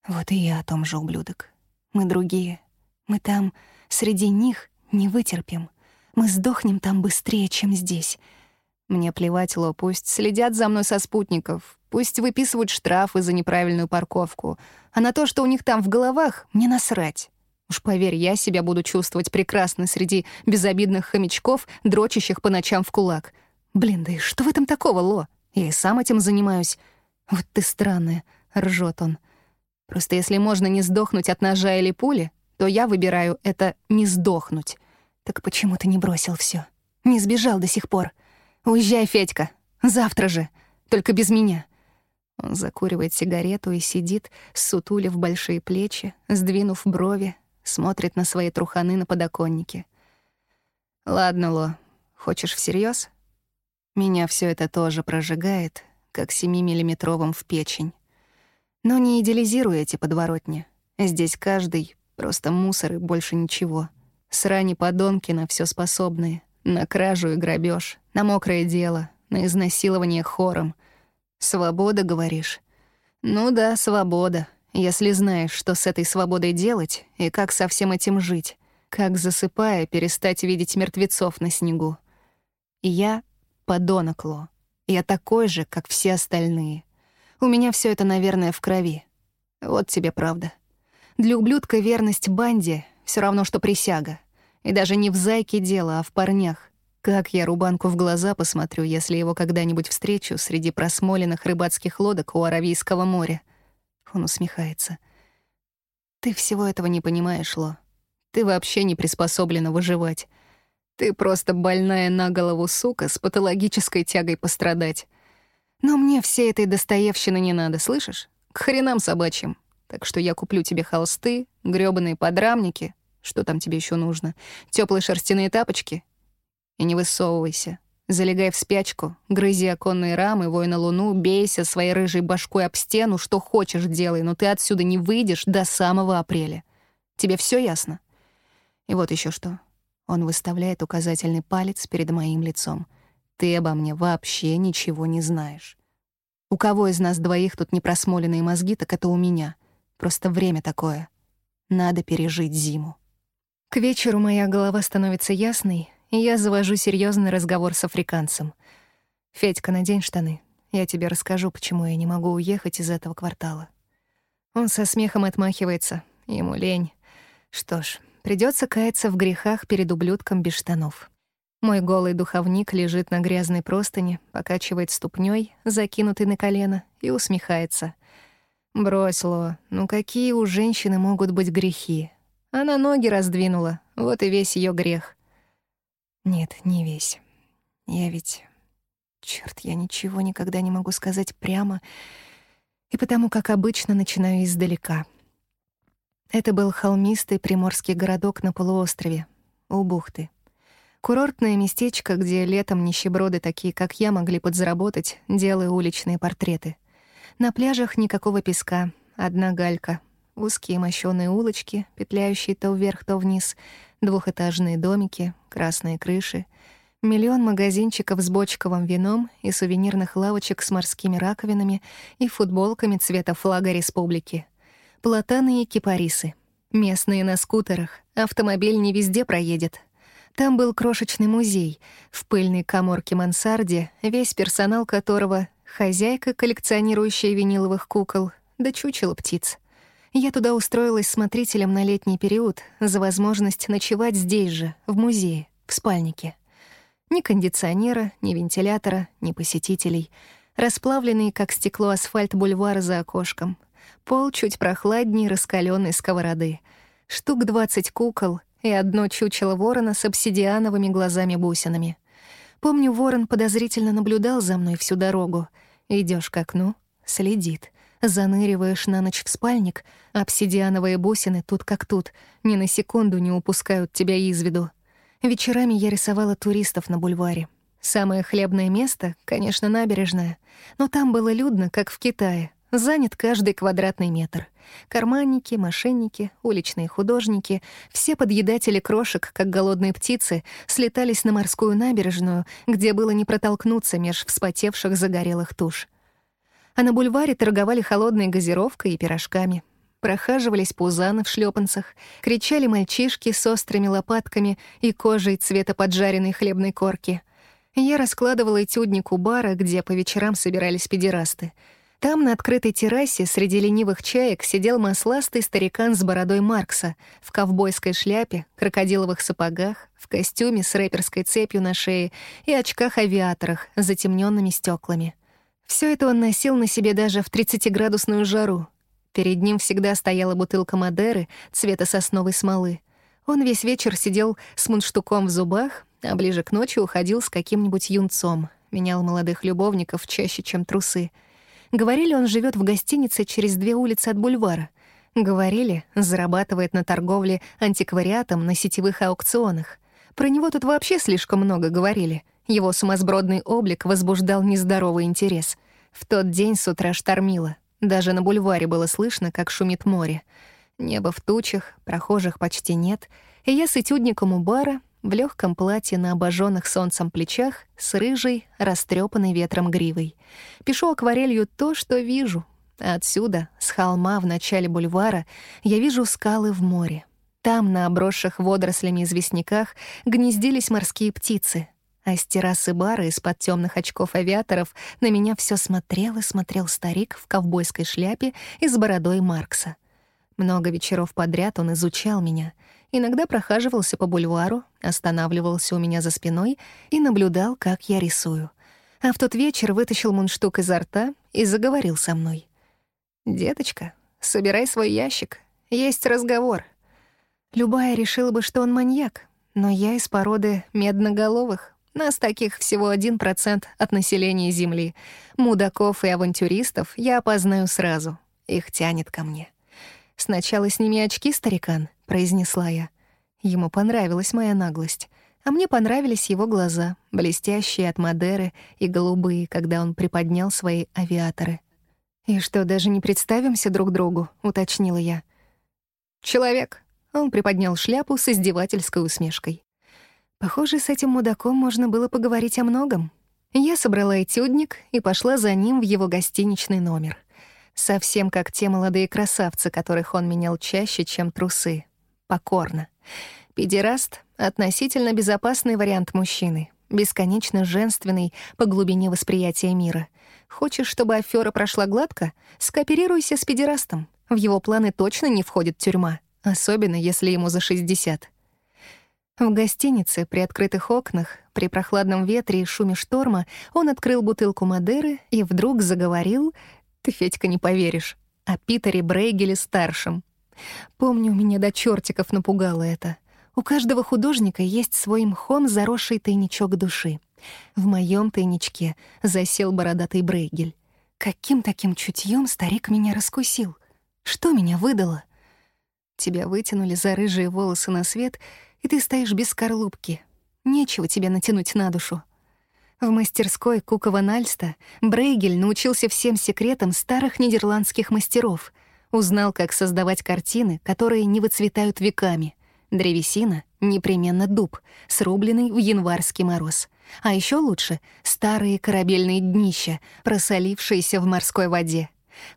Вот и я о том же, ублюдок. Мы другие. Мы там, среди них, не вытерпим. Мы сдохнем там быстрее, чем здесь. Мне плевать, Ло, пусть следят за мной со спутников, пусть выписывают штрафы за неправильную парковку. А на то, что у них там в головах, мне насрать. Уж поверь, я себя буду чувствовать прекрасно среди безобидных хомячков, дрочащих по ночам в кулак. Блин, да и что в этом такого, Ло? Я и сам этим занимаюсь. Вот ты странная, ржет он. Просто если можно не сдохнуть от ножа или пули, то я выбираю это не сдохнуть. Так почему ты не бросил все? Не сбежал до сих пор? Уезжай, Федька. Завтра же. Только без меня. Он закуривает сигарету и сидит, сутулив большие плечи, сдвинув брови, смотрит на свои труханы на подоконнике. «Ладно, Ло, хочешь всерьез? Меня все это тоже прожигает, как 7-миллиметровым в печень. Но не идеализируй эти подворотни. Здесь каждый — просто мусор и больше ничего. Срани подонки на все способные. На кражу и грабеж, на мокрое дело, на изнасилование хором. Свобода, говоришь? Ну да, свобода. Если знаешь, что с этой свободой делать и как со всем этим жить. Как, засыпая, перестать видеть мертвецов на снегу. Я — подонок, Ло. Я такой же, как все остальные. У меня все это, наверное, в крови. Вот тебе правда. Для ублюдка верность банде все равно, что присяга. И даже не в зайке дело, а в парнях. Как я рубанку в глаза посмотрю, если его когда-нибудь встречу среди просмоленных рыбацких лодок у Аравийского моря? Он усмехается. Ты всего этого не понимаешь, Ло. Ты вообще не приспособлена выживать. Ты просто больная на голову сука с патологической тягой пострадать. Но мне всей этой достоевщины не надо, слышишь? К хренам собачьим. Так что я куплю тебе холсты, грёбаные подрамники, что там тебе еще нужно, теплые шерстяные тапочки. И не высовывайся. Залегай в спячку, грызи оконные рамы, вой на луну, бейся своей рыжей башкой об стену, что хочешь делай, но ты отсюда не выйдешь до самого апреля. Тебе все ясно? И вот еще что. Он выставляет указательный палец перед моим лицом. Ты обо мне вообще ничего не знаешь. У кого из нас двоих тут непросмоленные мозги, так это у меня. Просто время такое. Надо пережить зиму. К вечеру моя голова становится ясной, и я завожу серьезный разговор с африканцем. «Федька, надень штаны. Я тебе расскажу, почему я не могу уехать из этого квартала». Он со смехом отмахивается. Ему лень. Что ж, придется каяться в грехах перед ублюдком без штанов. Мой голый духовник лежит на грязной простыне, покачивает ступней, закинутый на колено, и усмехается. «Брось, Ло, ну какие у женщины могут быть грехи? Она ноги раздвинула, вот и весь ее грех. Нет, не весь. Я ведь... Черт, я ничего никогда не могу сказать прямо, и потому, как обычно, начинаю издалека. Это был холмистый приморский городок на полуострове, у бухты. Курортное местечко, где летом нищеброды такие, как я, могли подзаработать, делая уличные портреты. На пляжах никакого песка, одна галька, узкие мощёные улочки, петляющие то вверх, то вниз, двухэтажные домики, красные крыши, миллион магазинчиков с бочковым вином и сувенирных лавочек с морскими раковинами и футболками цвета флага республики, платаны и кипарисы, местные на скутерах, автомобиль не везде проедет. Там был крошечный музей, в пыльной коморке-мансарде, весь персонал которого — хозяйка, коллекционирующая виниловых кукол, да чучело птиц. Я туда устроилась смотрителем на летний период за возможность ночевать здесь же, в музее, в спальнике. Ни кондиционера, ни вентилятора, ни посетителей. Расплавленный, как стекло, асфальт бульвара за окошком. Пол чуть прохладнее раскаленной сковороды. Штук двадцать кукол и одно чучело ворона с обсидиановыми глазами-бусинами. Помню, ворон подозрительно наблюдал за мной всю дорогу. Идешь к окну, следит — Заныриваешь на ночь в спальник, обсидиановые бусины тут как тут, ни на секунду не упускают тебя из виду. Вечерами я рисовала туристов на бульваре. Самое хлебное место, конечно, набережная, но там было людно, как в Китае. Занят каждый квадратный метр. Карманники, мошенники, уличные художники, все подъедатели крошек, как голодные птицы, слетались на морскую набережную, где было не протолкнуться меж вспотевших загорелых туш а на бульваре торговали холодной газировкой и пирожками. Прохаживались пузаны в шлепанцах, кричали мальчишки с острыми лопатками и кожей цвета поджаренной хлебной корки. Я раскладывала этюдник у бара, где по вечерам собирались педерасты. Там, на открытой террасе, среди ленивых чаек, сидел масластый старикан с бородой Маркса, в ковбойской шляпе, крокодиловых сапогах, в костюме с рэперской цепью на шее и очках-авиаторах с затемненными стеклами. Все это он носил на себе даже в 30-градусную жару. Перед ним всегда стояла бутылка Мадеры цвета сосновой смолы. Он весь вечер сидел с мундштуком в зубах, а ближе к ночи уходил с каким-нибудь юнцом, менял молодых любовников чаще, чем трусы. Говорили, он живет в гостинице через две улицы от бульвара. Говорили, зарабатывает на торговле антиквариатом на сетевых аукционах. Про него тут вообще слишком много говорили. Его сумасбродный облик возбуждал нездоровый интерес. В тот день с утра штормило. Даже на бульваре было слышно, как шумит море. Небо в тучах, прохожих почти нет, и я с этюдником у бара, в легком платье на обожженных солнцем плечах, с рыжей, растрепанной ветром гривой. Пишу акварелью то, что вижу. Отсюда, с холма в начале бульвара, я вижу скалы в море. Там, на обросших водорослями известняках, гнездились морские птицы, а с террасы бара из-под темных очков авиаторов на меня все смотрел и смотрел старик в ковбойской шляпе и с бородой Маркса. Много вечеров подряд он изучал меня, иногда прохаживался по бульвару, останавливался у меня за спиной и наблюдал, как я рисую. А в тот вечер вытащил мундштук изо рта и заговорил со мной. «Деточка, собирай свой ящик, есть разговор». Любая решила бы, что он маньяк, но я из породы медноголовых. Нас таких всего один процент от населения Земли. Мудаков и авантюристов я опознаю сразу. Их тянет ко мне. «Сначала сними очки, старикан», — произнесла я. Ему понравилась моя наглость. А мне понравились его глаза, блестящие от Мадеры и голубые, когда он приподнял свои авиаторы. «И что, даже не представимся друг другу?» — уточнила я. «Человек», — он приподнял шляпу с издевательской усмешкой. Похоже, с этим мудаком можно было поговорить о многом. Я собрала этюдник и пошла за ним в его гостиничный номер. Совсем как те молодые красавцы, которых он менял чаще, чем трусы. Покорно. Педераст — относительно безопасный вариант мужчины, бесконечно женственный по глубине восприятия мира. Хочешь, чтобы афера прошла гладко? Скооперируйся с педерастом. В его планы точно не входит тюрьма, особенно если ему за 60. В гостинице при открытых окнах, при прохладном ветре и шуме шторма он открыл бутылку Мадеры и вдруг заговорил ты, Федька, не поверишь. О Питере Брейгеле-старшем. Помню, меня до чертиков напугало это. У каждого художника есть свой мхом заросший тайничок души. В моем тайничке засел бородатый Брейгель. Каким таким чутьем старик меня раскусил? Что меня выдало? Тебя вытянули за рыжие волосы на свет, и ты стоишь без скорлупки. Нечего тебе натянуть на душу. В мастерской Кукова Нальста Брейгель научился всем секретам старых нидерландских мастеров, узнал, как создавать картины, которые не выцветают веками. Древесина — непременно дуб, срубленный в январский мороз. А еще лучше — старые корабельные днища, просолившиеся в морской воде.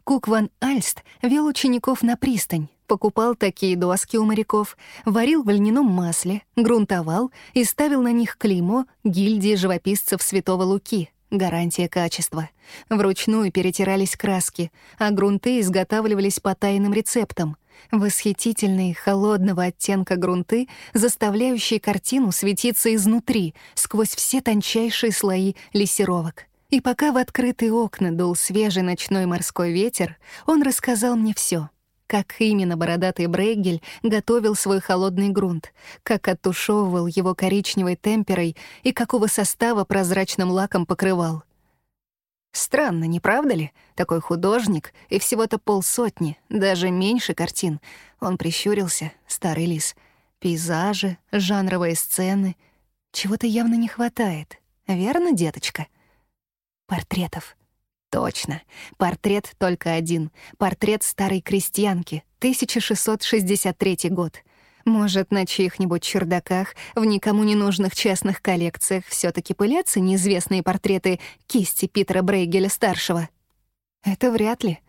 Кук ван Альст вел учеников на пристань, покупал такие доски у моряков, варил в льняном масле, грунтовал и ставил на них клеймо гильдии живописцев Святого Луки, гарантия качества. Вручную перетирались краски, а грунты изготавливались по тайным рецептам. Восхитительные холодного оттенка грунты, заставляющие картину светиться изнутри, сквозь все тончайшие слои лессировок. И пока в открытые окна дул свежий ночной морской ветер, он рассказал мне все как именно бородатый Брейгель готовил свой холодный грунт, как оттушевывал его коричневой темперой и какого состава прозрачным лаком покрывал. Странно, не правда ли? Такой художник и всего-то полсотни, даже меньше картин. Он прищурился, старый лис. Пейзажи, жанровые сцены. Чего-то явно не хватает. Верно, деточка? Портретов. Точно. Портрет только один. Портрет старой крестьянки, 1663 год. Может, на чьих-нибудь чердаках, в никому не нужных частных коллекциях все таки пылятся неизвестные портреты кисти Питера Брейгеля-старшего? Это вряд ли.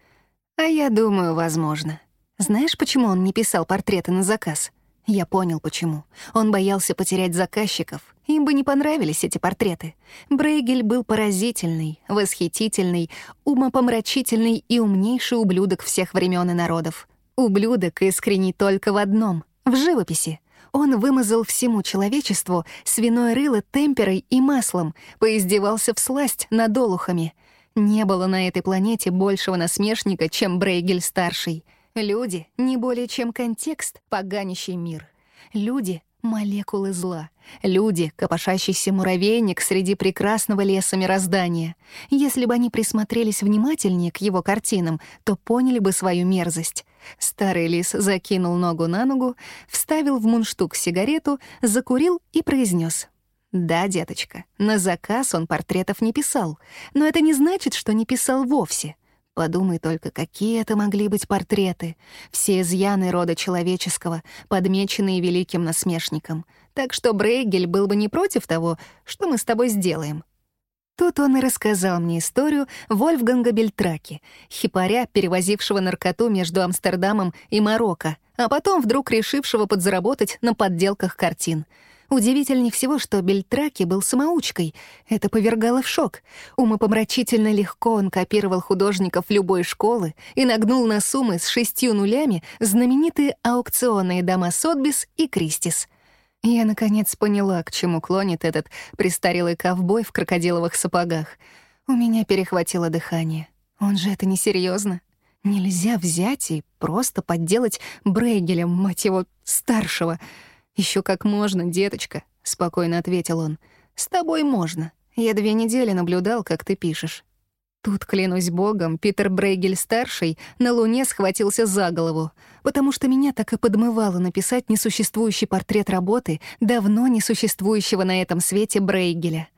А я думаю, возможно. Знаешь, почему он не писал портреты на заказ? Я понял, почему. Он боялся потерять заказчиков. Им бы не понравились эти портреты. Брейгель был поразительный, восхитительный, умопомрачительный и умнейший ублюдок всех времен и народов. Ублюдок искренний только в одном — в живописи. Он вымазал всему человечеству свиное рыло темперой и маслом, поиздевался в сласть над олухами. Не было на этой планете большего насмешника, чем Брейгель-старший — Люди — не более чем контекст, поганящий мир. Люди — молекулы зла. Люди — копошащийся муравейник среди прекрасного леса мироздания. Если бы они присмотрелись внимательнее к его картинам, то поняли бы свою мерзость. Старый лис закинул ногу на ногу, вставил в мундштук сигарету, закурил и произнес: Да, деточка, на заказ он портретов не писал, но это не значит, что не писал вовсе. Подумай только, какие это могли быть портреты. Все изъяны рода человеческого, подмеченные великим насмешником. Так что Брейгель был бы не против того, что мы с тобой сделаем. Тут он и рассказал мне историю Вольфганга Бельтраки, хипаря, перевозившего наркоту между Амстердамом и Марокко, а потом вдруг решившего подзаработать на подделках картин — Удивительнее всего, что Бельтраки был самоучкой. Это повергало в шок. Умопомрачительно легко он копировал художников любой школы и нагнул на суммы с шестью нулями знаменитые аукционные дома Сотбис и Кристис. Я, наконец, поняла, к чему клонит этот престарелый ковбой в крокодиловых сапогах. У меня перехватило дыхание. Он же это несерьезно. Нельзя взять и просто подделать Брейгеля, мать его, старшего — еще как можно, деточка», — спокойно ответил он. «С тобой можно. Я две недели наблюдал, как ты пишешь». Тут, клянусь богом, Питер Брейгель-старший на Луне схватился за голову, потому что меня так и подмывало написать несуществующий портрет работы давно несуществующего на этом свете Брейгеля.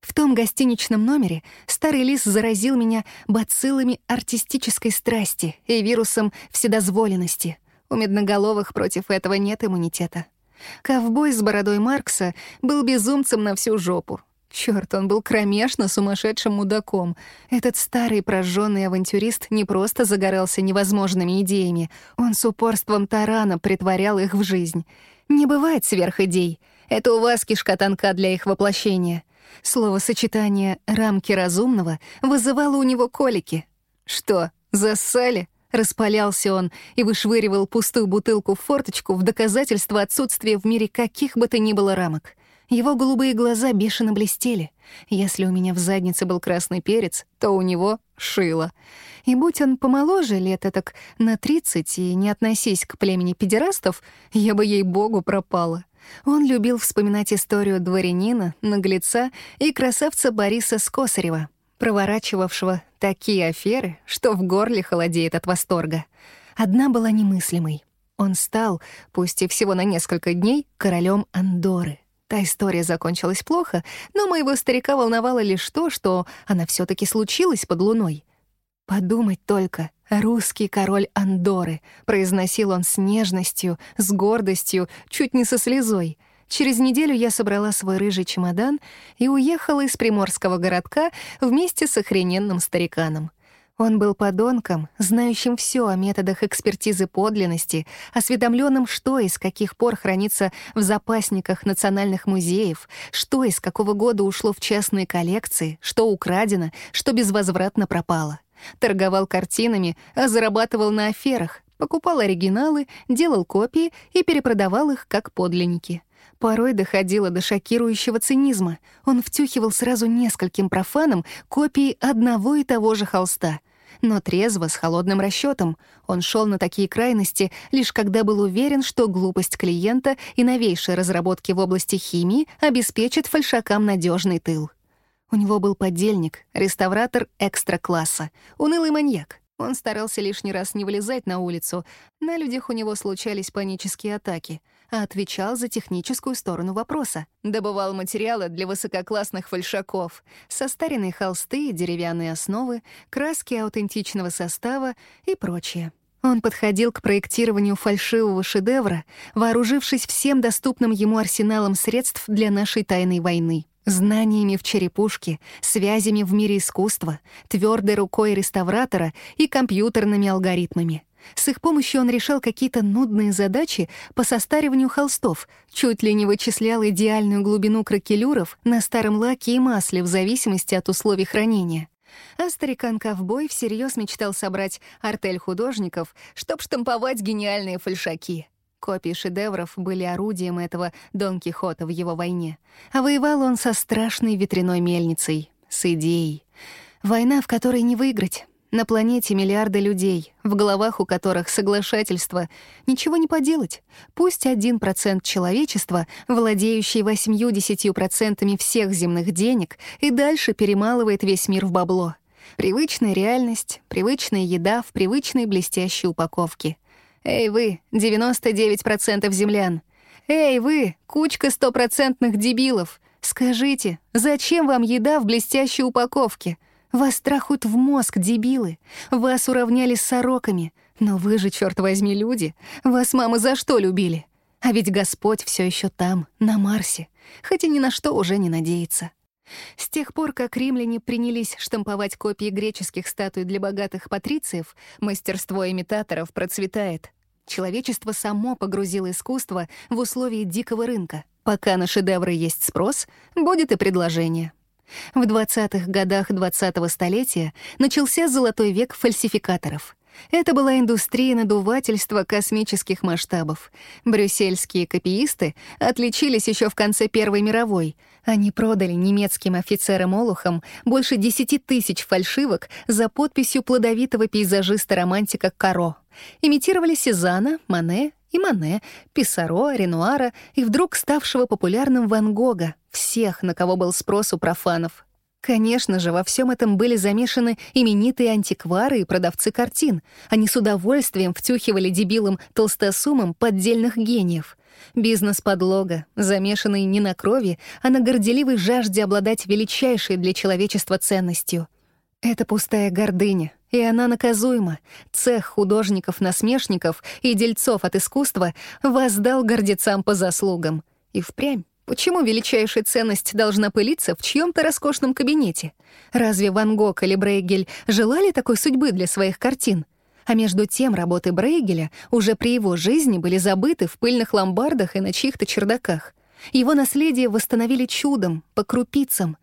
В том гостиничном номере старый лис заразил меня бациллами артистической страсти и вирусом вседозволенности. У медноголовых против этого нет иммунитета. Ковбой с бородой Маркса был безумцем на всю жопу. Чёрт, он был кромешно сумасшедшим мудаком. Этот старый прожжённый авантюрист не просто загорался невозможными идеями, он с упорством тарана притворял их в жизнь. Не бывает сверхидей. Это у вас кишка тонка для их воплощения. Словосочетание «рамки разумного» вызывало у него колики. Что, зассали? Распалялся он и вышвыривал пустую бутылку в форточку в доказательство отсутствия в мире каких бы то ни было рамок. Его голубые глаза бешено блестели. Если у меня в заднице был красный перец, то у него — шило. И будь он помоложе лет так на тридцать и не относись к племени педерастов, я бы ей-богу пропала. Он любил вспоминать историю дворянина, наглеца и красавца Бориса Скосарева — проворачивавшего такие аферы, что в горле холодеет от восторга. Одна была немыслимой. Он стал, пусть и всего на несколько дней, королем Андоры. Та история закончилась плохо, но моего старика волновало лишь то, что она все таки случилась под луной. «Подумать только, русский король Андоры», — произносил он с нежностью, с гордостью, чуть не со слезой — Через неделю я собрала свой рыжий чемодан и уехала из приморского городка вместе с охрененным стариканом. Он был подонком, знающим все о методах экспертизы подлинности, осведомленным, что и с каких пор хранится в запасниках национальных музеев, что из какого года ушло в частные коллекции, что украдено, что безвозвратно пропало. Торговал картинами, а зарабатывал на аферах, покупал оригиналы, делал копии и перепродавал их как подлинники. Порой доходило до шокирующего цинизма. Он втюхивал сразу нескольким профанам копии одного и того же холста. Но трезво, с холодным расчетом, он шел на такие крайности, лишь когда был уверен, что глупость клиента и новейшие разработки в области химии обеспечат фальшакам надежный тыл. У него был подельник, реставратор экстра-класса, унылый маньяк. Он старался лишний раз не вылезать на улицу. На людях у него случались панические атаки — а отвечал за техническую сторону вопроса. Добывал материалы для высококлассных фальшаков, состаренные холсты деревянные основы, краски аутентичного состава и прочее. Он подходил к проектированию фальшивого шедевра, вооружившись всем доступным ему арсеналом средств для нашей тайной войны. Знаниями в черепушке, связями в мире искусства, твердой рукой реставратора и компьютерными алгоритмами. С их помощью он решал какие-то нудные задачи по состариванию холстов, чуть ли не вычислял идеальную глубину кракелюров на старом лаке и масле в зависимости от условий хранения. А старикан-ковбой всерьез мечтал собрать артель художников, чтоб штамповать гениальные фальшаки. Копии шедевров были орудием этого Дон Кихота в его войне. А воевал он со страшной ветряной мельницей, с идеей. Война, в которой не выиграть. На планете миллиарды людей, в головах у которых соглашательство. Ничего не поделать. Пусть один процент человечества, владеющий 80% всех земных денег, и дальше перемалывает весь мир в бабло. Привычная реальность, привычная еда в привычной блестящей упаковке. Эй вы, 99% землян! Эй вы, кучка стопроцентных дебилов! Скажите, зачем вам еда в блестящей упаковке? Вас трахают в мозг, дебилы. Вас уравняли с сороками. Но вы же, черт возьми, люди. Вас мамы за что любили? А ведь Господь все еще там, на Марсе, хотя ни на что уже не надеется. С тех пор, как римляне принялись штамповать копии греческих статуй для богатых патрициев, мастерство имитаторов процветает. Человечество само погрузило искусство в условия дикого рынка. Пока на шедевры есть спрос, будет и предложение. В 20-х годах 20-го столетия начался золотой век фальсификаторов. Это была индустрия надувательства космических масштабов. Брюссельские копиисты отличились еще в конце Первой мировой. Они продали немецким офицерам-олухам больше 10 тысяч фальшивок за подписью плодовитого пейзажиста-романтика Каро. Имитировали Сезана, Мане и Мане, Писаро, Ренуара и вдруг ставшего популярным Ван Гога, всех, на кого был спрос у профанов. Конечно же, во всем этом были замешаны именитые антиквары и продавцы картин. Они с удовольствием втюхивали дебилам толстосумам поддельных гениев. Бизнес-подлога, замешанный не на крови, а на горделивой жажде обладать величайшей для человечества ценностью. Это пустая гордыня, и она наказуема. Цех художников-насмешников и дельцов от искусства воздал гордецам по заслугам. И впрямь Почему величайшая ценность должна пылиться в чьем-то роскошном кабинете? Разве Ван Гог или Брейгель желали такой судьбы для своих картин? А между тем работы Брейгеля уже при его жизни были забыты в пыльных ломбардах и на чьих-то чердаках. Его наследие восстановили чудом, по крупицам.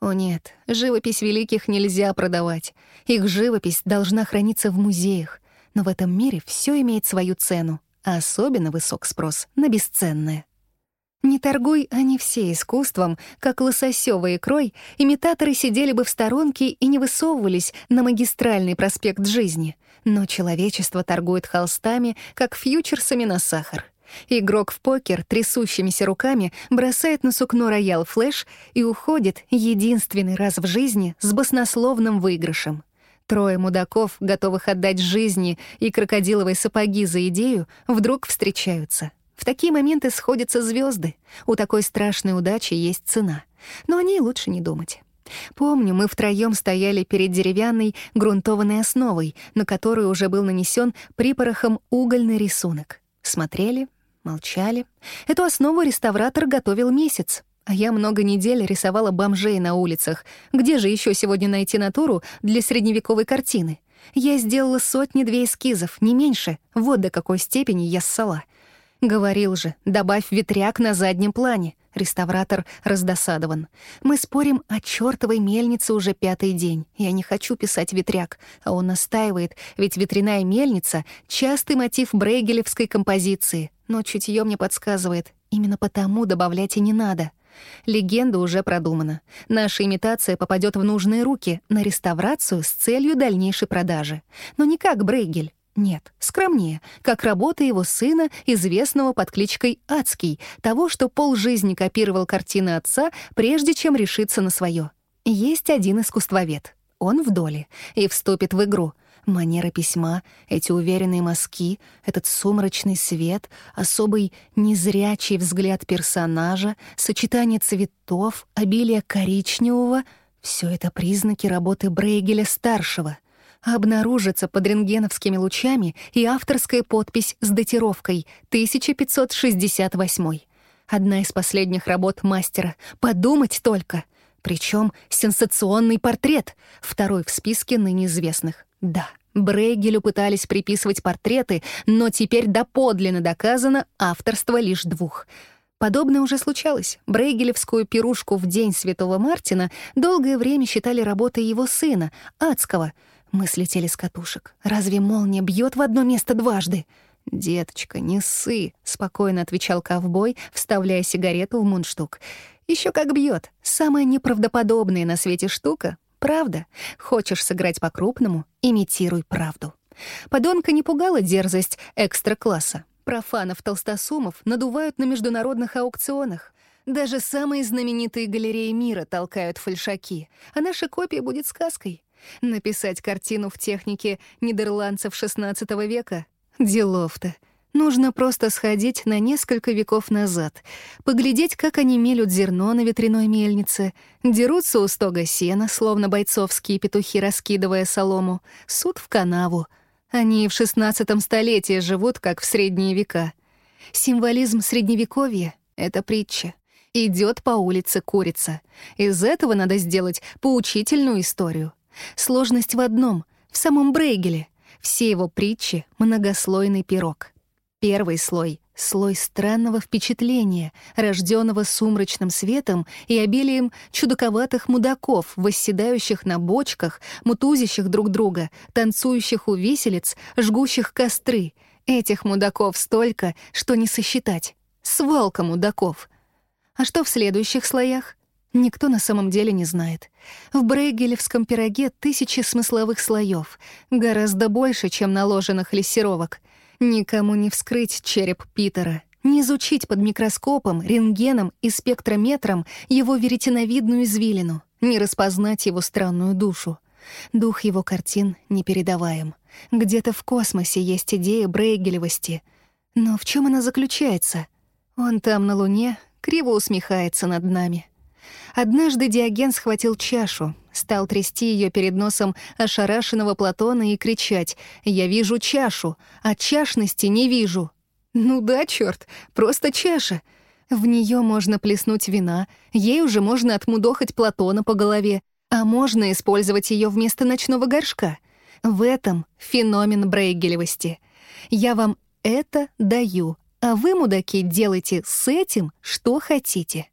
О нет, живопись великих нельзя продавать. Их живопись должна храниться в музеях. Но в этом мире все имеет свою цену, а особенно высок спрос на бесценное. Не торгуй они все искусством, как лососёвой икрой, имитаторы сидели бы в сторонке и не высовывались на магистральный проспект жизни. Но человечество торгует холстами, как фьючерсами на сахар. Игрок в покер трясущимися руками бросает на сукно роял флэш и уходит единственный раз в жизни с баснословным выигрышем. Трое мудаков, готовых отдать жизни и крокодиловые сапоги за идею, вдруг встречаются — в такие моменты сходятся звезды. У такой страшной удачи есть цена. Но о ней лучше не думать. Помню, мы втроем стояли перед деревянной грунтованной основой, на которую уже был нанесен припорохом угольный рисунок. Смотрели, молчали. Эту основу реставратор готовил месяц. А я много недель рисовала бомжей на улицах. Где же еще сегодня найти натуру для средневековой картины? Я сделала сотни-две эскизов, не меньше. Вот до какой степени я ссала. Говорил же, добавь ветряк на заднем плане. Реставратор раздосадован. Мы спорим о чёртовой мельнице уже пятый день. Я не хочу писать ветряк, а он настаивает, ведь ветряная мельница — частый мотив брейгелевской композиции. Но чутье мне подсказывает, именно потому добавлять и не надо. Легенда уже продумана. Наша имитация попадет в нужные руки на реставрацию с целью дальнейшей продажи. Но не как Брейгель. Нет, скромнее, как работа его сына, известного под кличкой Адский, того, что полжизни копировал картины отца, прежде чем решиться на свое. Есть один искусствовед. Он в доле и вступит в игру. Манера письма, эти уверенные мазки, этот сумрачный свет, особый незрячий взгляд персонажа, сочетание цветов, обилие коричневого — все это признаки работы Брейгеля-старшего — обнаружится под рентгеновскими лучами и авторская подпись с датировкой 1568. Одна из последних работ мастера. Подумать только! Причем сенсационный портрет, второй в списке ныне известных. Да, Брейгелю пытались приписывать портреты, но теперь доподлинно доказано авторство лишь двух — Подобное уже случалось. Брейгелевскую пирушку в День Святого Мартина долгое время считали работой его сына, Адского — мы слетели с катушек. Разве молния бьет в одно место дважды? «Деточка, не ссы», — спокойно отвечал ковбой, вставляя сигарету в мундштук. Еще как бьет. Самая неправдоподобная на свете штука — правда. Хочешь сыграть по-крупному — имитируй правду». Подонка не пугала дерзость экстра-класса. Профанов-толстосумов надувают на международных аукционах. Даже самые знаменитые галереи мира толкают фальшаки, а наша копия будет сказкой. Написать картину в технике нидерландцев XVI века? Делов-то. Нужно просто сходить на несколько веков назад, поглядеть, как они мелют зерно на ветряной мельнице, дерутся у стога сена, словно бойцовские петухи, раскидывая солому, суд в канаву. Они в шестнадцатом столетии живут, как в средние века. Символизм Средневековья — это притча. Идет по улице курица. Из этого надо сделать поучительную историю. Сложность в одном — в самом Брейгеле. Все его притчи — многослойный пирог — Первый слой — слой странного впечатления, рожденного сумрачным светом и обилием чудаковатых мудаков, восседающих на бочках, мутузящих друг друга, танцующих у виселиц, жгущих костры. Этих мудаков столько, что не сосчитать. Свалка мудаков. А что в следующих слоях? Никто на самом деле не знает. В брейгелевском пироге тысячи смысловых слоев, гораздо больше, чем наложенных лессировок — Никому не вскрыть череп Питера, не изучить под микроскопом, рентгеном и спектрометром его веретеновидную извилину, не распознать его странную душу. Дух его картин непередаваем. Где-то в космосе есть идея брейгелевости. Но в чем она заключается? Он там на Луне криво усмехается над нами. Однажды Диоген схватил чашу, стал трясти ее перед носом ошарашенного Платона и кричать «Я вижу чашу, а чашности не вижу». Ну да, черт, просто чаша. В нее можно плеснуть вина, ей уже можно отмудохать Платона по голове, а можно использовать ее вместо ночного горшка. В этом феномен брейгелевости. Я вам это даю, а вы, мудаки, делайте с этим, что хотите.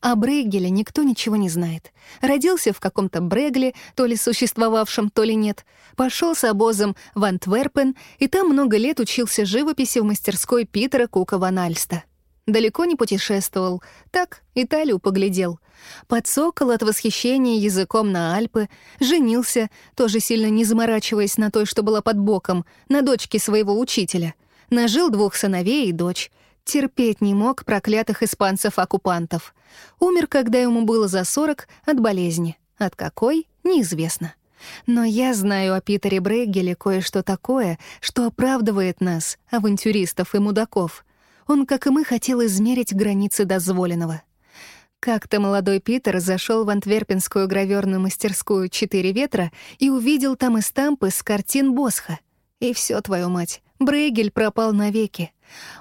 О Брейгеле никто ничего не знает. Родился в каком-то Брегле, то ли существовавшем, то ли нет. Пошел с обозом в Антверпен и там много лет учился живописи в мастерской Питера Кука Ван Альста. Далеко не путешествовал. Так, Италию поглядел. Подсокол от восхищения языком на Альпы, женился, тоже сильно не заморачиваясь на той, что была под боком, на дочке своего учителя. Нажил двух сыновей и дочь. Терпеть не мог проклятых испанцев-оккупантов. Умер, когда ему было за 40, от болезни. От какой — неизвестно. Но я знаю о Питере Брейгеле кое-что такое, что оправдывает нас, авантюристов и мудаков. Он, как и мы, хотел измерить границы дозволенного. Как-то молодой Питер зашел в антверпенскую гравёрную мастерскую «Четыре ветра» и увидел там эстампы с картин Босха. И все, твою мать, Брейгель пропал навеки.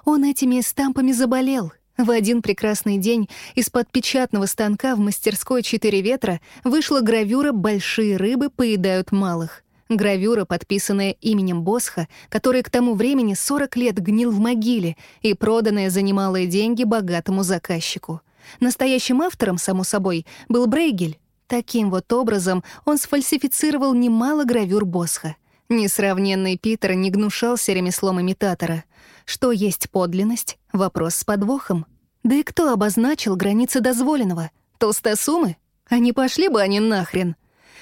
Он этими стампами заболел. В один прекрасный день из-под печатного станка в мастерской «Четыре ветра» вышла гравюра «Большие рыбы поедают малых». Гравюра, подписанная именем Босха, который к тому времени 40 лет гнил в могиле и проданная за немалые деньги богатому заказчику. Настоящим автором, само собой, был Брейгель. Таким вот образом он сфальсифицировал немало гравюр Босха — Несравненный Питер не гнушался ремеслом имитатора. Что есть подлинность? Вопрос с подвохом. Да и кто обозначил границы дозволенного? Толстосумы? А не пошли бы они нахрен?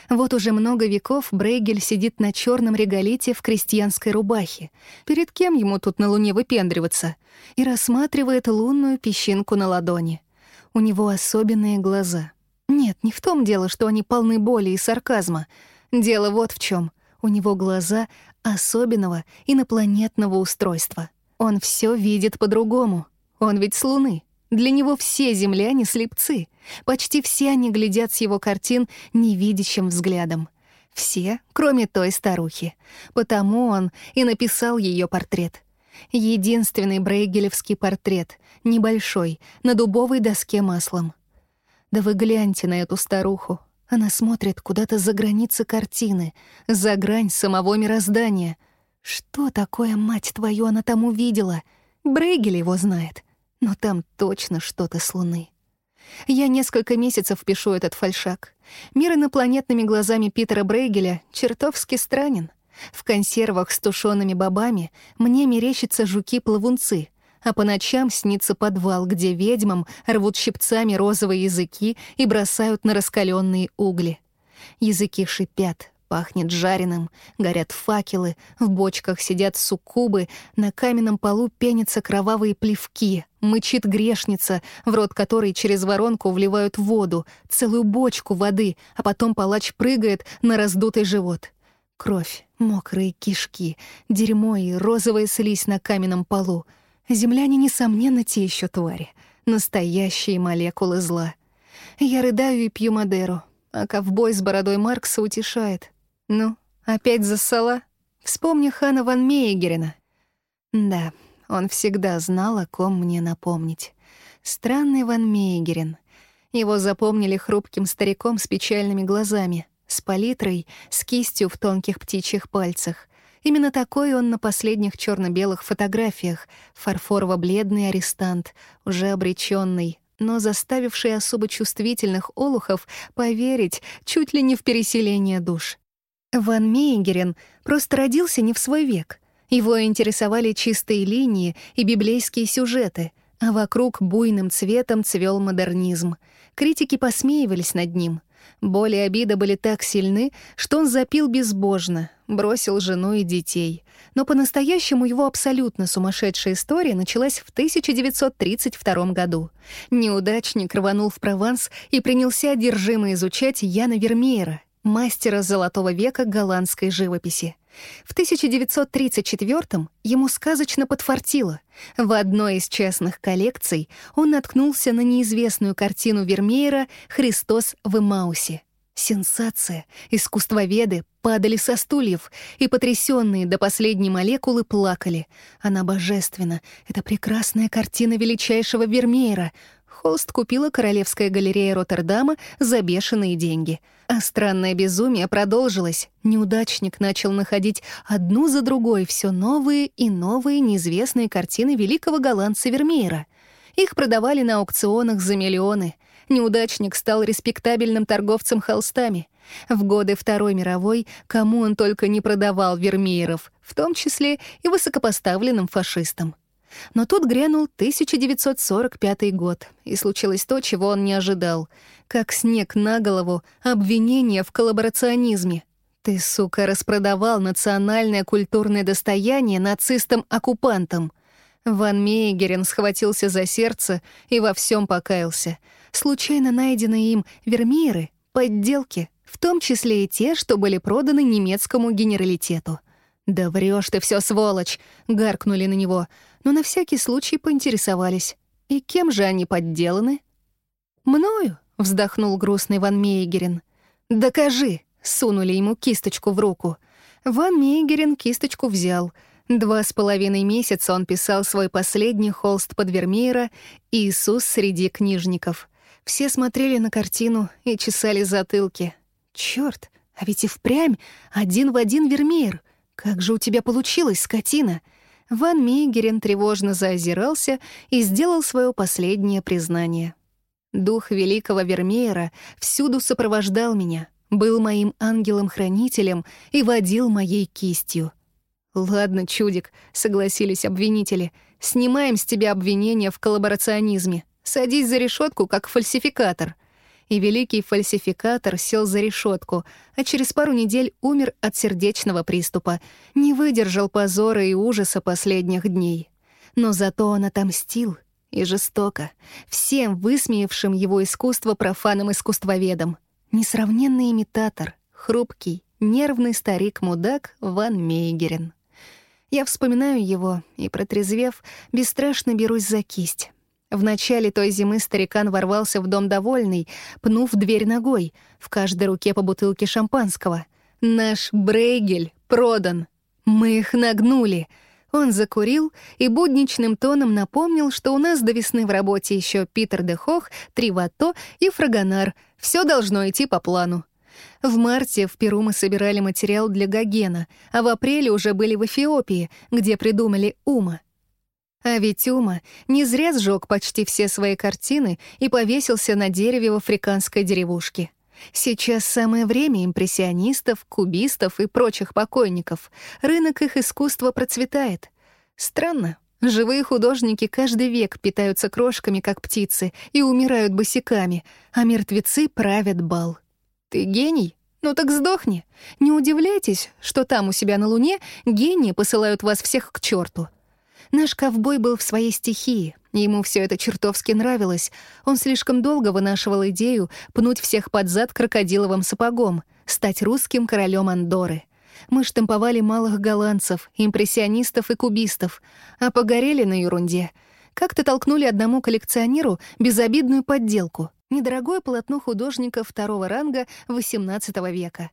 Вот уже много веков Брейгель сидит на черном реголите в крестьянской рубахе. Перед кем ему тут на луне выпендриваться? И рассматривает лунную песчинку на ладони. У него особенные глаза. Нет, не в том дело, что они полны боли и сарказма. Дело вот в чем. У него глаза особенного инопланетного устройства. Он все видит по-другому. Он ведь с Луны. Для него все земляне — слепцы. Почти все они глядят с его картин невидящим взглядом. Все, кроме той старухи. Потому он и написал ее портрет. Единственный брейгелевский портрет, небольшой, на дубовой доске маслом. Да вы гляньте на эту старуху. Она смотрит куда-то за границы картины, за грань самого мироздания. Что такое, мать твою, она там увидела? Брейгель его знает. Но там точно что-то с Луны. Я несколько месяцев пишу этот фальшак. Мир инопланетными глазами Питера Брейгеля чертовски странен. В консервах с тушеными бобами мне мерещатся жуки-плавунцы — а по ночам снится подвал, где ведьмам рвут щипцами розовые языки и бросают на раскаленные угли. Языки шипят, пахнет жареным, горят факелы, в бочках сидят суккубы, на каменном полу пенятся кровавые плевки, мычит грешница, в рот которой через воронку вливают воду, целую бочку воды, а потом палач прыгает на раздутый живот. Кровь, мокрые кишки, дерьмо и розовая слизь на каменном полу. Земляне, несомненно, те еще твари. Настоящие молекулы зла. Я рыдаю и пью Мадеру, а ковбой с бородой Маркса утешает. «Ну, опять зассала?» Вспомни Хана ван Мейгерена. Да, он всегда знал, о ком мне напомнить. Странный ван Мейгерен. Его запомнили хрупким стариком с печальными глазами, с палитрой, с кистью в тонких птичьих пальцах. Именно такой он на последних черно белых фотографиях, фарфорово-бледный арестант, уже обреченный, но заставивший особо чувствительных олухов поверить чуть ли не в переселение душ. Ван Мейгерен просто родился не в свой век. Его интересовали чистые линии и библейские сюжеты, а вокруг буйным цветом цвел модернизм. Критики посмеивались над ним. Боли и обида были так сильны, что он запил безбожно, бросил жену и детей. Но по-настоящему его абсолютно сумасшедшая история началась в 1932 году. Неудачник рванул в Прованс и принялся одержимо изучать Яна Вермеера, мастера золотого века голландской живописи. В 1934-м ему сказочно подфартило. В одной из частных коллекций он наткнулся на неизвестную картину Вермеера «Христос в Эмаусе». Сенсация! Искусствоведы падали со стульев, и потрясенные до последней молекулы плакали. Она божественна. Это прекрасная картина величайшего Вермеера. Холст купила Королевская галерея Роттердама за бешеные деньги. А странное безумие продолжилось. Неудачник начал находить одну за другой все новые и новые неизвестные картины великого голландца Вермеера. Их продавали на аукционах за миллионы. Неудачник стал респектабельным торговцем холстами. В годы Второй мировой кому он только не продавал Вермееров, в том числе и высокопоставленным фашистам. Но тут грянул 1945 год, и случилось то, чего он не ожидал. Как снег на голову, обвинение в коллаборационизме. Ты, сука, распродавал национальное культурное достояние нацистам-оккупантам. Ван Мейгерен схватился за сердце и во всем покаялся. Случайно найденные им вермееры — подделки, в том числе и те, что были проданы немецкому генералитету. «Да врешь ты все, сволочь!» — гаркнули на него — но на всякий случай поинтересовались. И кем же они подделаны? «Мною», — вздохнул грустный Ван Мейгерин. «Докажи», — сунули ему кисточку в руку. Ван Мейгерин кисточку взял. Два с половиной месяца он писал свой последний холст под Вермеера «Иисус среди книжников». Все смотрели на картину и чесали затылки. «Чёрт, а ведь и впрямь один в один Вермеер. Как же у тебя получилось, скотина?» Ван Мейгерен тревожно заозирался и сделал свое последнее признание. Дух великого Вермеера всюду сопровождал меня, был моим ангелом-хранителем и водил моей кистью. «Ладно, чудик», — согласились обвинители, — «снимаем с тебя обвинения в коллаборационизме. Садись за решетку как фальсификатор» и великий фальсификатор сел за решетку, а через пару недель умер от сердечного приступа, не выдержал позора и ужаса последних дней. Но зато он отомстил, и жестоко, всем высмеявшим его искусство профаном-искусствоведом. Несравненный имитатор, хрупкий, нервный старик-мудак Ван Мейгерен. Я вспоминаю его и, протрезвев, бесстрашно берусь за кисть. В начале той зимы старикан ворвался в дом довольный, пнув дверь ногой, в каждой руке по бутылке шампанского. «Наш Брейгель продан! Мы их нагнули!» Он закурил и будничным тоном напомнил, что у нас до весны в работе еще Питер де Хох, Три Вато и Фрагонар. Все должно идти по плану. В марте в Перу мы собирали материал для Гогена, а в апреле уже были в Эфиопии, где придумали Ума. А ведь Ума не зря сжег почти все свои картины и повесился на дереве в африканской деревушке. Сейчас самое время импрессионистов, кубистов и прочих покойников. Рынок их искусства процветает. Странно. Живые художники каждый век питаются крошками, как птицы, и умирают босиками, а мертвецы правят бал. Ты гений? Ну так сдохни. Не удивляйтесь, что там у себя на Луне гении посылают вас всех к черту. Наш ковбой был в своей стихии. Ему все это чертовски нравилось. Он слишком долго вынашивал идею пнуть всех под зад крокодиловым сапогом, стать русским королем Андоры. Мы штамповали малых голландцев, импрессионистов и кубистов, а погорели на ерунде. Как-то толкнули одному коллекционеру безобидную подделку — недорогое полотно художника второго ранга XVIII века.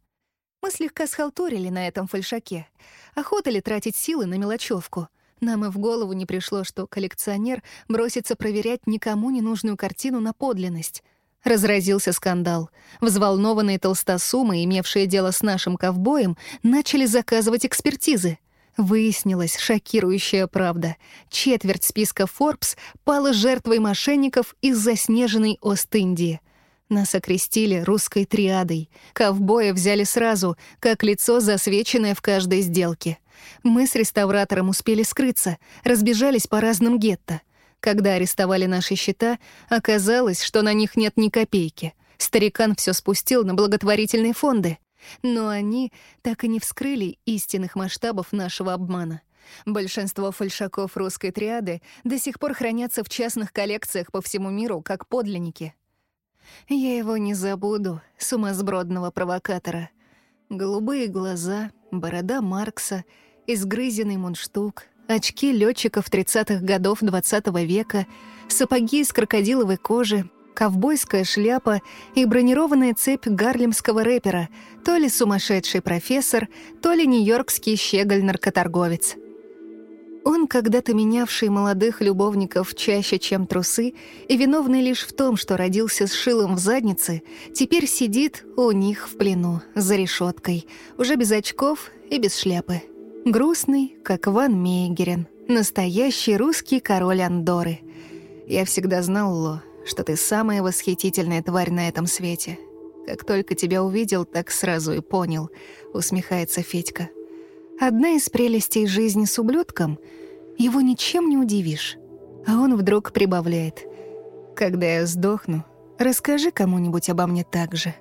Мы слегка схалтурили на этом фальшаке. Охота ли тратить силы на мелочевку? Нам и в голову не пришло, что коллекционер бросится проверять никому не нужную картину на подлинность. Разразился скандал. Взволнованные толстосумы, имевшие дело с нашим ковбоем, начали заказывать экспертизы. Выяснилась шокирующая правда. Четверть списка Forbes пала жертвой мошенников из заснеженной Ост-Индии. Нас окрестили русской триадой. Ковбоя взяли сразу, как лицо, засвеченное в каждой сделке. Мы с реставратором успели скрыться, разбежались по разным гетто — когда арестовали наши счета, оказалось, что на них нет ни копейки. Старикан все спустил на благотворительные фонды. Но они так и не вскрыли истинных масштабов нашего обмана. Большинство фальшаков русской триады до сих пор хранятся в частных коллекциях по всему миру как подлинники. Я его не забуду, сумасбродного провокатора. Голубые глаза, борода Маркса, изгрызенный мундштук, очки летчиков 30-х годов XX -го века, сапоги из крокодиловой кожи, ковбойская шляпа и бронированная цепь гарлемского рэпера, то ли сумасшедший профессор, то ли нью-йоркский щеголь-наркоторговец. Он, когда-то менявший молодых любовников чаще, чем трусы, и виновный лишь в том, что родился с шилом в заднице, теперь сидит у них в плену, за решеткой, уже без очков и без шляпы. Грустный, как Ван Мейгерен, настоящий русский король Андоры. Я всегда знал, Ло, что ты самая восхитительная тварь на этом свете. Как только тебя увидел, так сразу и понял, усмехается Федька. Одна из прелестей жизни с ублюдком — его ничем не удивишь. А он вдруг прибавляет. «Когда я сдохну, расскажи кому-нибудь обо мне так же».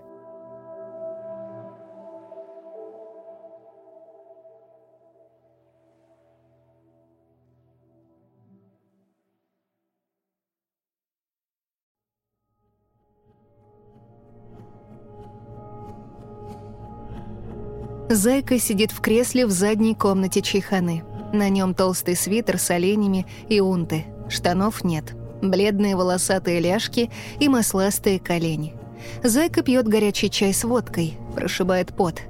Зайка сидит в кресле в задней комнате чайханы. На нем толстый свитер с оленями и унты. Штанов нет. Бледные волосатые ляжки и масластые колени. Зайка пьет горячий чай с водкой, прошибает пот.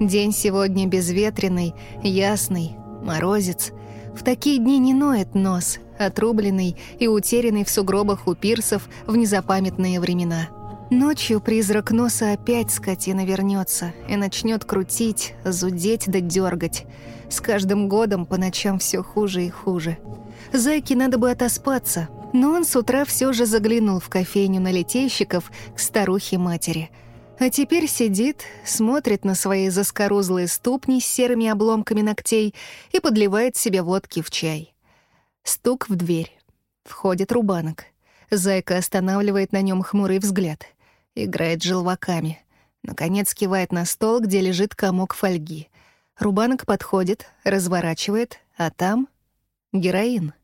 День сегодня безветренный, ясный, морозец. В такие дни не ноет нос, отрубленный и утерянный в сугробах у пирсов в незапамятные времена. Ночью призрак носа опять скотина вернется и начнет крутить, зудеть да дергать. С каждым годом по ночам все хуже и хуже. Зайке надо бы отоспаться, но он с утра все же заглянул в кофейню на литейщиков к старухе-матери. А теперь сидит, смотрит на свои заскорузлые ступни с серыми обломками ногтей и подливает себе водки в чай. Стук в дверь. Входит рубанок. Зайка останавливает на нем хмурый взгляд — Играет желваками. Наконец кивает на стол, где лежит комок фольги. Рубанок подходит, разворачивает, а там — героин.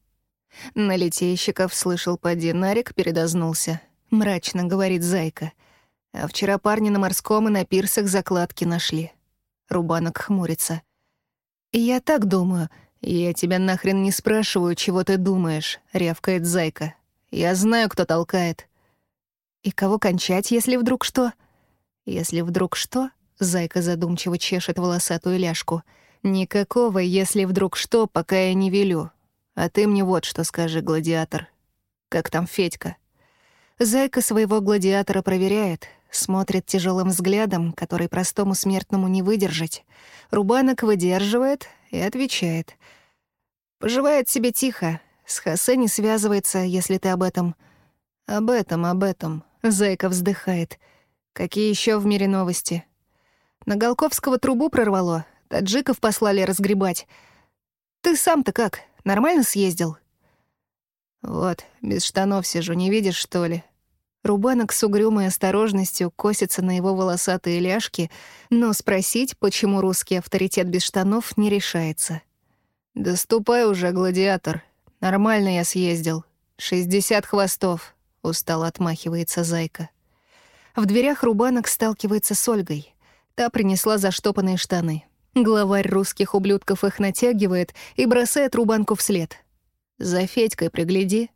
На литейщиков слышал поди, Нарик передознулся. Мрачно говорит Зайка. А вчера парни на морском и на пирсах закладки нашли. Рубанок хмурится. «Я так думаю. Я тебя нахрен не спрашиваю, чего ты думаешь», — рявкает Зайка. «Я знаю, кто толкает. И кого кончать, если вдруг что? Если вдруг что? Зайка задумчиво чешет волосатую ляжку. Никакого «если вдруг что», пока я не велю. А ты мне вот что скажи, гладиатор. Как там Федька? Зайка своего гладиатора проверяет, смотрит тяжелым взглядом, который простому смертному не выдержать. Рубанок выдерживает и отвечает. Поживает себе тихо. С Хосе не связывается, если ты об этом. Об этом, об этом. Зайка вздыхает. Какие еще в мире новости? На Голковского трубу прорвало. Таджиков послали разгребать. Ты сам-то как? Нормально съездил? Вот, без штанов сижу, не видишь, что ли? Рубанок с угрюмой осторожностью косится на его волосатые ляжки, но спросить, почему русский авторитет без штанов, не решается. «Да ступай уже, гладиатор. Нормально я съездил. Шестьдесят хвостов. — устало отмахивается Зайка. В дверях Рубанок сталкивается с Ольгой. Та принесла заштопанные штаны. Главарь русских ублюдков их натягивает и бросает Рубанку вслед. «За Федькой пригляди».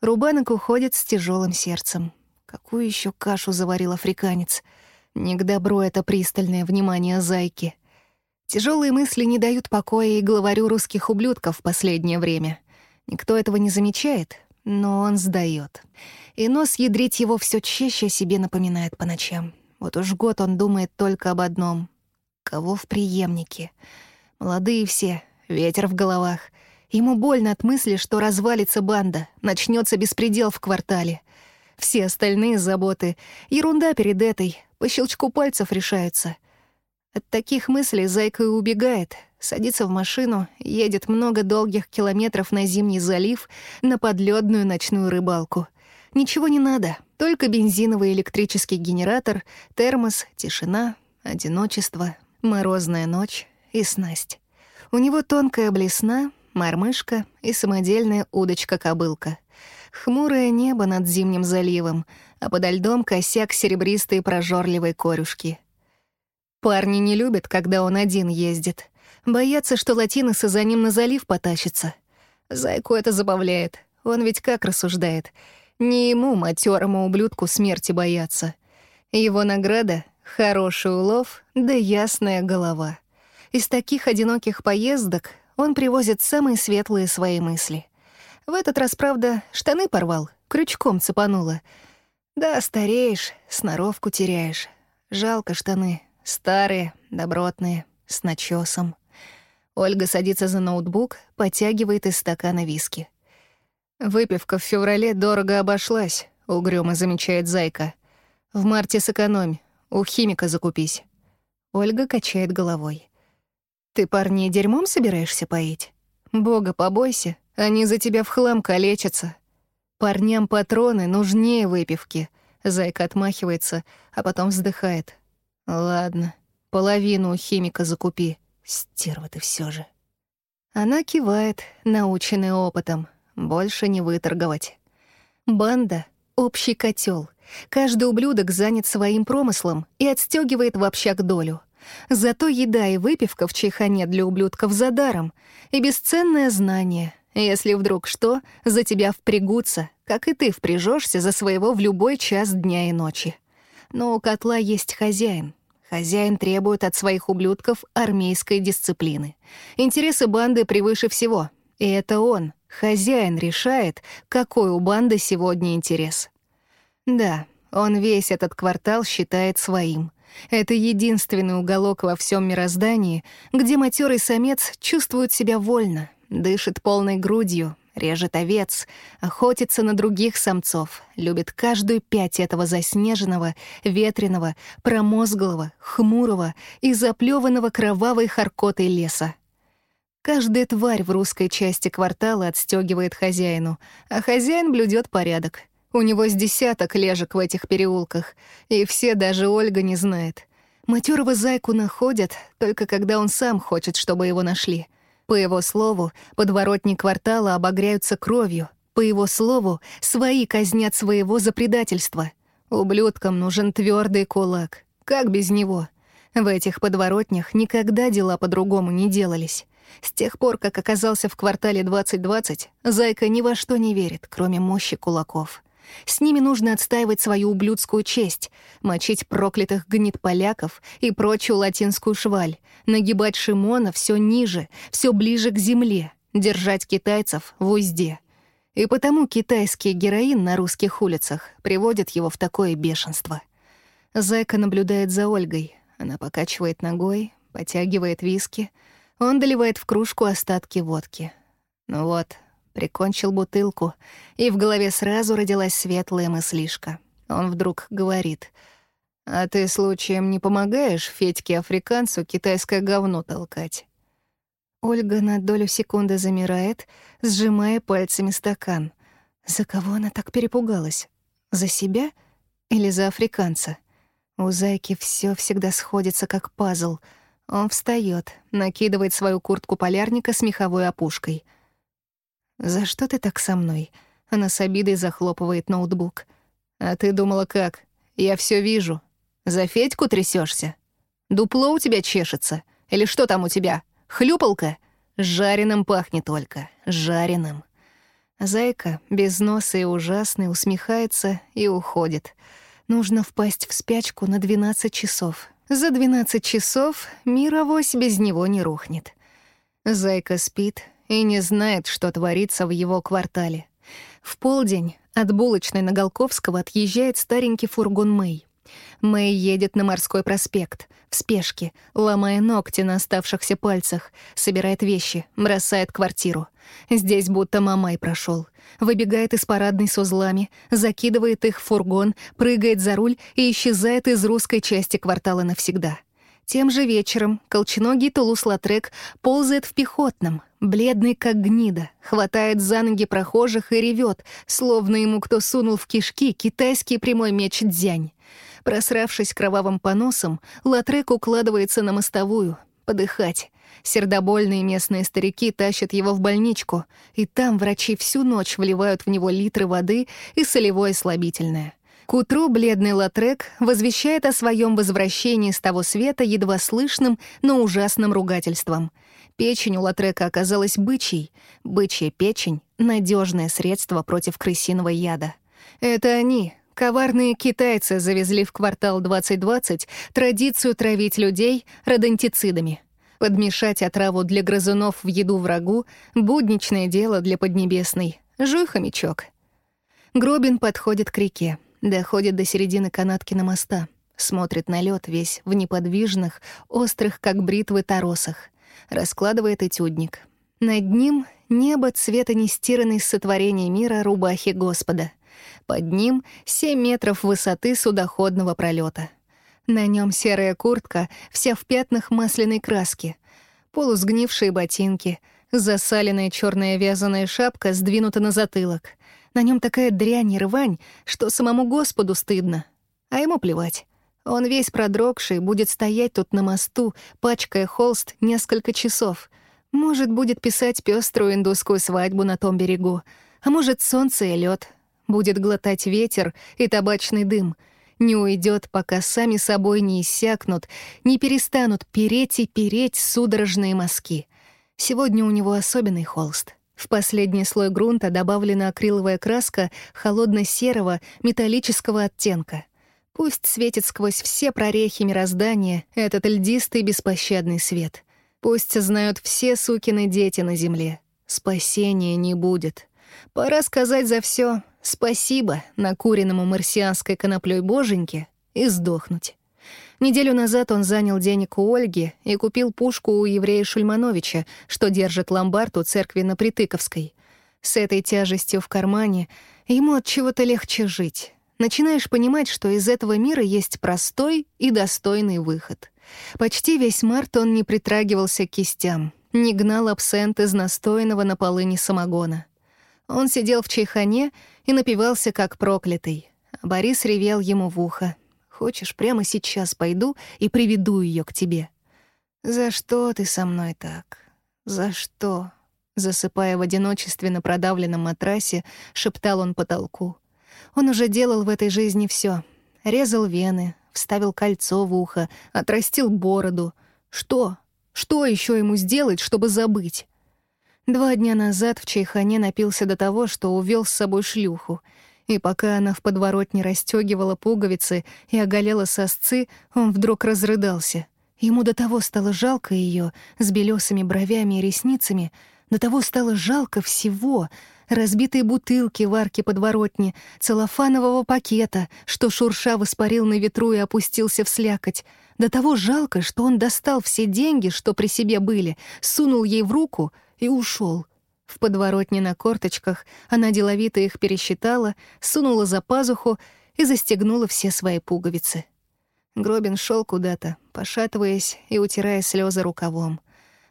Рубанок уходит с тяжелым сердцем. Какую еще кашу заварил африканец? Не к добру это пристальное внимание зайки. Тяжелые мысли не дают покоя и главарю русских ублюдков в последнее время. Никто этого не замечает, но он сдает. И нос ядрить его все чаще себе напоминает по ночам. Вот уж год он думает только об одном. Кого в преемнике? Молодые все, ветер в головах. Ему больно от мысли, что развалится банда, начнется беспредел в квартале. Все остальные заботы — ерунда перед этой, по щелчку пальцев решаются. От таких мыслей Зайка и убегает, садится в машину, едет много долгих километров на зимний залив, на подледную ночную рыбалку. Ничего не надо, только бензиновый электрический генератор, термос, тишина, одиночество, морозная ночь и снасть. У него тонкая блесна, мормышка и самодельная удочка-кобылка. Хмурое небо над зимним заливом, а подо льдом косяк серебристой прожорливой корюшки. Парни не любят, когда он один ездит. Боятся, что латиносы за ним на залив потащатся. Зайку это забавляет. Он ведь как рассуждает. Не ему, матерому ублюдку, смерти бояться. Его награда — хороший улов да ясная голова. Из таких одиноких поездок он привозит самые светлые свои мысли. В этот раз, правда, штаны порвал, крючком цепануло. Да, стареешь, сноровку теряешь. Жалко штаны. Старые, добротные, с начесом. Ольга садится за ноутбук, подтягивает из стакана виски. «Выпивка в феврале дорого обошлась», — угрюмо замечает Зайка. «В марте сэкономь, у химика закупись». Ольга качает головой. «Ты парней дерьмом собираешься поить? Бога побойся, они за тебя в хлам калечатся. Парням патроны нужнее выпивки». Зайка отмахивается, а потом вздыхает. «Ладно, половину у химика закупи. Стерва ты все же». Она кивает, наученная опытом. Больше не выторговать. Банда — общий котел. Каждый ублюдок занят своим промыслом и отстегивает в общак долю. Зато еда и выпивка в чайхане для ублюдков за даром. И бесценное знание. Если вдруг что, за тебя впрягутся, как и ты впряжешься за своего в любой час дня и ночи. Но у котла есть хозяин. Хозяин требует от своих ублюдков армейской дисциплины. Интересы банды превыше всего. И это он, хозяин, решает, какой у банды сегодня интерес. Да, он весь этот квартал считает своим. Это единственный уголок во всем мироздании, где матерый самец чувствует себя вольно, дышит полной грудью, режет овец, охотится на других самцов, любит каждую пять этого заснеженного, ветреного, промозглого, хмурого и заплеванного кровавой харкотой леса. Каждая тварь в русской части квартала отстегивает хозяину, а хозяин блюдет порядок. У него с десяток лежек в этих переулках, и все даже Ольга не знает. Матерого зайку находят, только когда он сам хочет, чтобы его нашли — по его слову, подворотни квартала обогряются кровью. По его слову, свои казнят своего за предательство. Ублюдкам нужен твердый кулак. Как без него? В этих подворотнях никогда дела по-другому не делались. С тех пор, как оказался в квартале 2020, Зайка ни во что не верит, кроме мощи кулаков. С ними нужно отстаивать свою ублюдскую честь, мочить проклятых гнит поляков и прочую латинскую шваль, нагибать Шимона все ниже, все ближе к земле, держать китайцев в узде. И потому китайский героин на русских улицах приводит его в такое бешенство. Зайка наблюдает за Ольгой. Она покачивает ногой, потягивает виски. Он доливает в кружку остатки водки. Ну вот, прикончил бутылку, и в голове сразу родилась светлая мыслишка. Он вдруг говорит, «А ты случаем не помогаешь Федьке-африканцу китайское говно толкать?» Ольга на долю секунды замирает, сжимая пальцами стакан. За кого она так перепугалась? За себя или за африканца? У зайки все всегда сходится как пазл. Он встает, накидывает свою куртку полярника с меховой опушкой — «За что ты так со мной?» Она с обидой захлопывает ноутбук. «А ты думала как? Я все вижу. За Федьку трясешься. Дупло у тебя чешется. Или что там у тебя? Хлюпалка? Жареным пахнет только. Жареным. Зайка, без носа и ужасный, усмехается и уходит. Нужно впасть в спячку на 12 часов. За 12 часов мир авось без него не рухнет. Зайка спит и не знает, что творится в его квартале. В полдень от булочной на Голковского отъезжает старенький фургон Мэй. Мэй едет на морской проспект, в спешке, ломая ногти на оставшихся пальцах, собирает вещи, бросает квартиру. Здесь будто Мамай прошел. Выбегает из парадной с узлами, закидывает их в фургон, прыгает за руль и исчезает из русской части квартала навсегда. Тем же вечером колченогий Тулус-Латрек ползает в пехотном, бледный как гнида, хватает за ноги прохожих и ревет, словно ему кто сунул в кишки китайский прямой меч дзянь. Просравшись кровавым поносом, Латрек укладывается на мостовую, подыхать. Сердобольные местные старики тащат его в больничку, и там врачи всю ночь вливают в него литры воды и солевое слабительное. К утру бледный Латрек возвещает о своем возвращении с того света едва слышным, но ужасным ругательством. Печень у Латрека оказалась бычьей. Бычья печень — надежное средство против крысиного яда. Это они, Коварные китайцы завезли в квартал 2020 традицию травить людей родонтицидами. Подмешать отраву для грызунов в еду врагу — будничное дело для Поднебесной. Жуй, хомячок. Гробин подходит к реке, доходит до середины канаткина моста, смотрит на лед весь в неподвижных, острых, как бритвы, торосах, раскладывает этюдник. Над ним небо цвета нестиранной сотворения мира рубахи Господа — под ним 7 метров высоты судоходного пролета. На нем серая куртка, вся в пятнах масляной краски, полусгнившие ботинки, засаленная черная вязаная шапка сдвинута на затылок. На нем такая дрянь и рвань, что самому Господу стыдно. А ему плевать. Он весь продрогший, будет стоять тут на мосту, пачкая холст несколько часов. Может, будет писать пеструю индусскую свадьбу на том берегу. А может, солнце и лед, будет глотать ветер и табачный дым, не уйдет, пока сами собой не иссякнут, не перестанут переть и переть судорожные мазки. Сегодня у него особенный холст. В последний слой грунта добавлена акриловая краска холодно-серого металлического оттенка. Пусть светит сквозь все прорехи мироздания этот льдистый беспощадный свет. Пусть знают все сукины дети на земле. Спасения не будет. Пора сказать за все спасибо накуренному марсианской коноплей боженьке и сдохнуть. Неделю назад он занял денег у Ольги и купил пушку у еврея Шульмановича, что держит ломбард у церкви на Притыковской. С этой тяжестью в кармане ему от чего-то легче жить. Начинаешь понимать, что из этого мира есть простой и достойный выход. Почти весь март он не притрагивался к кистям, не гнал абсент из настойного на полыни самогона. Он сидел в чайхане и напивался как проклятый. Борис ревел ему в ухо. «Хочешь, прямо сейчас пойду и приведу ее к тебе?» «За что ты со мной так? За что?» Засыпая в одиночестве на продавленном матрасе, шептал он потолку. Он уже делал в этой жизни все: Резал вены, вставил кольцо в ухо, отрастил бороду. Что? Что еще ему сделать, чтобы забыть? Два дня назад в чайхане напился до того, что увел с собой шлюху. И пока она в подворотне расстегивала пуговицы и оголела сосцы, он вдруг разрыдался. Ему до того стало жалко ее с белесыми бровями и ресницами, до того стало жалко всего — разбитые бутылки в арке подворотни, целлофанового пакета, что шурша воспарил на ветру и опустился в слякоть. До того жалко, что он достал все деньги, что при себе были, сунул ей в руку — и ушел. В подворотне на корточках она деловито их пересчитала, сунула за пазуху и застегнула все свои пуговицы. Гробин шел куда-то, пошатываясь и утирая слезы рукавом.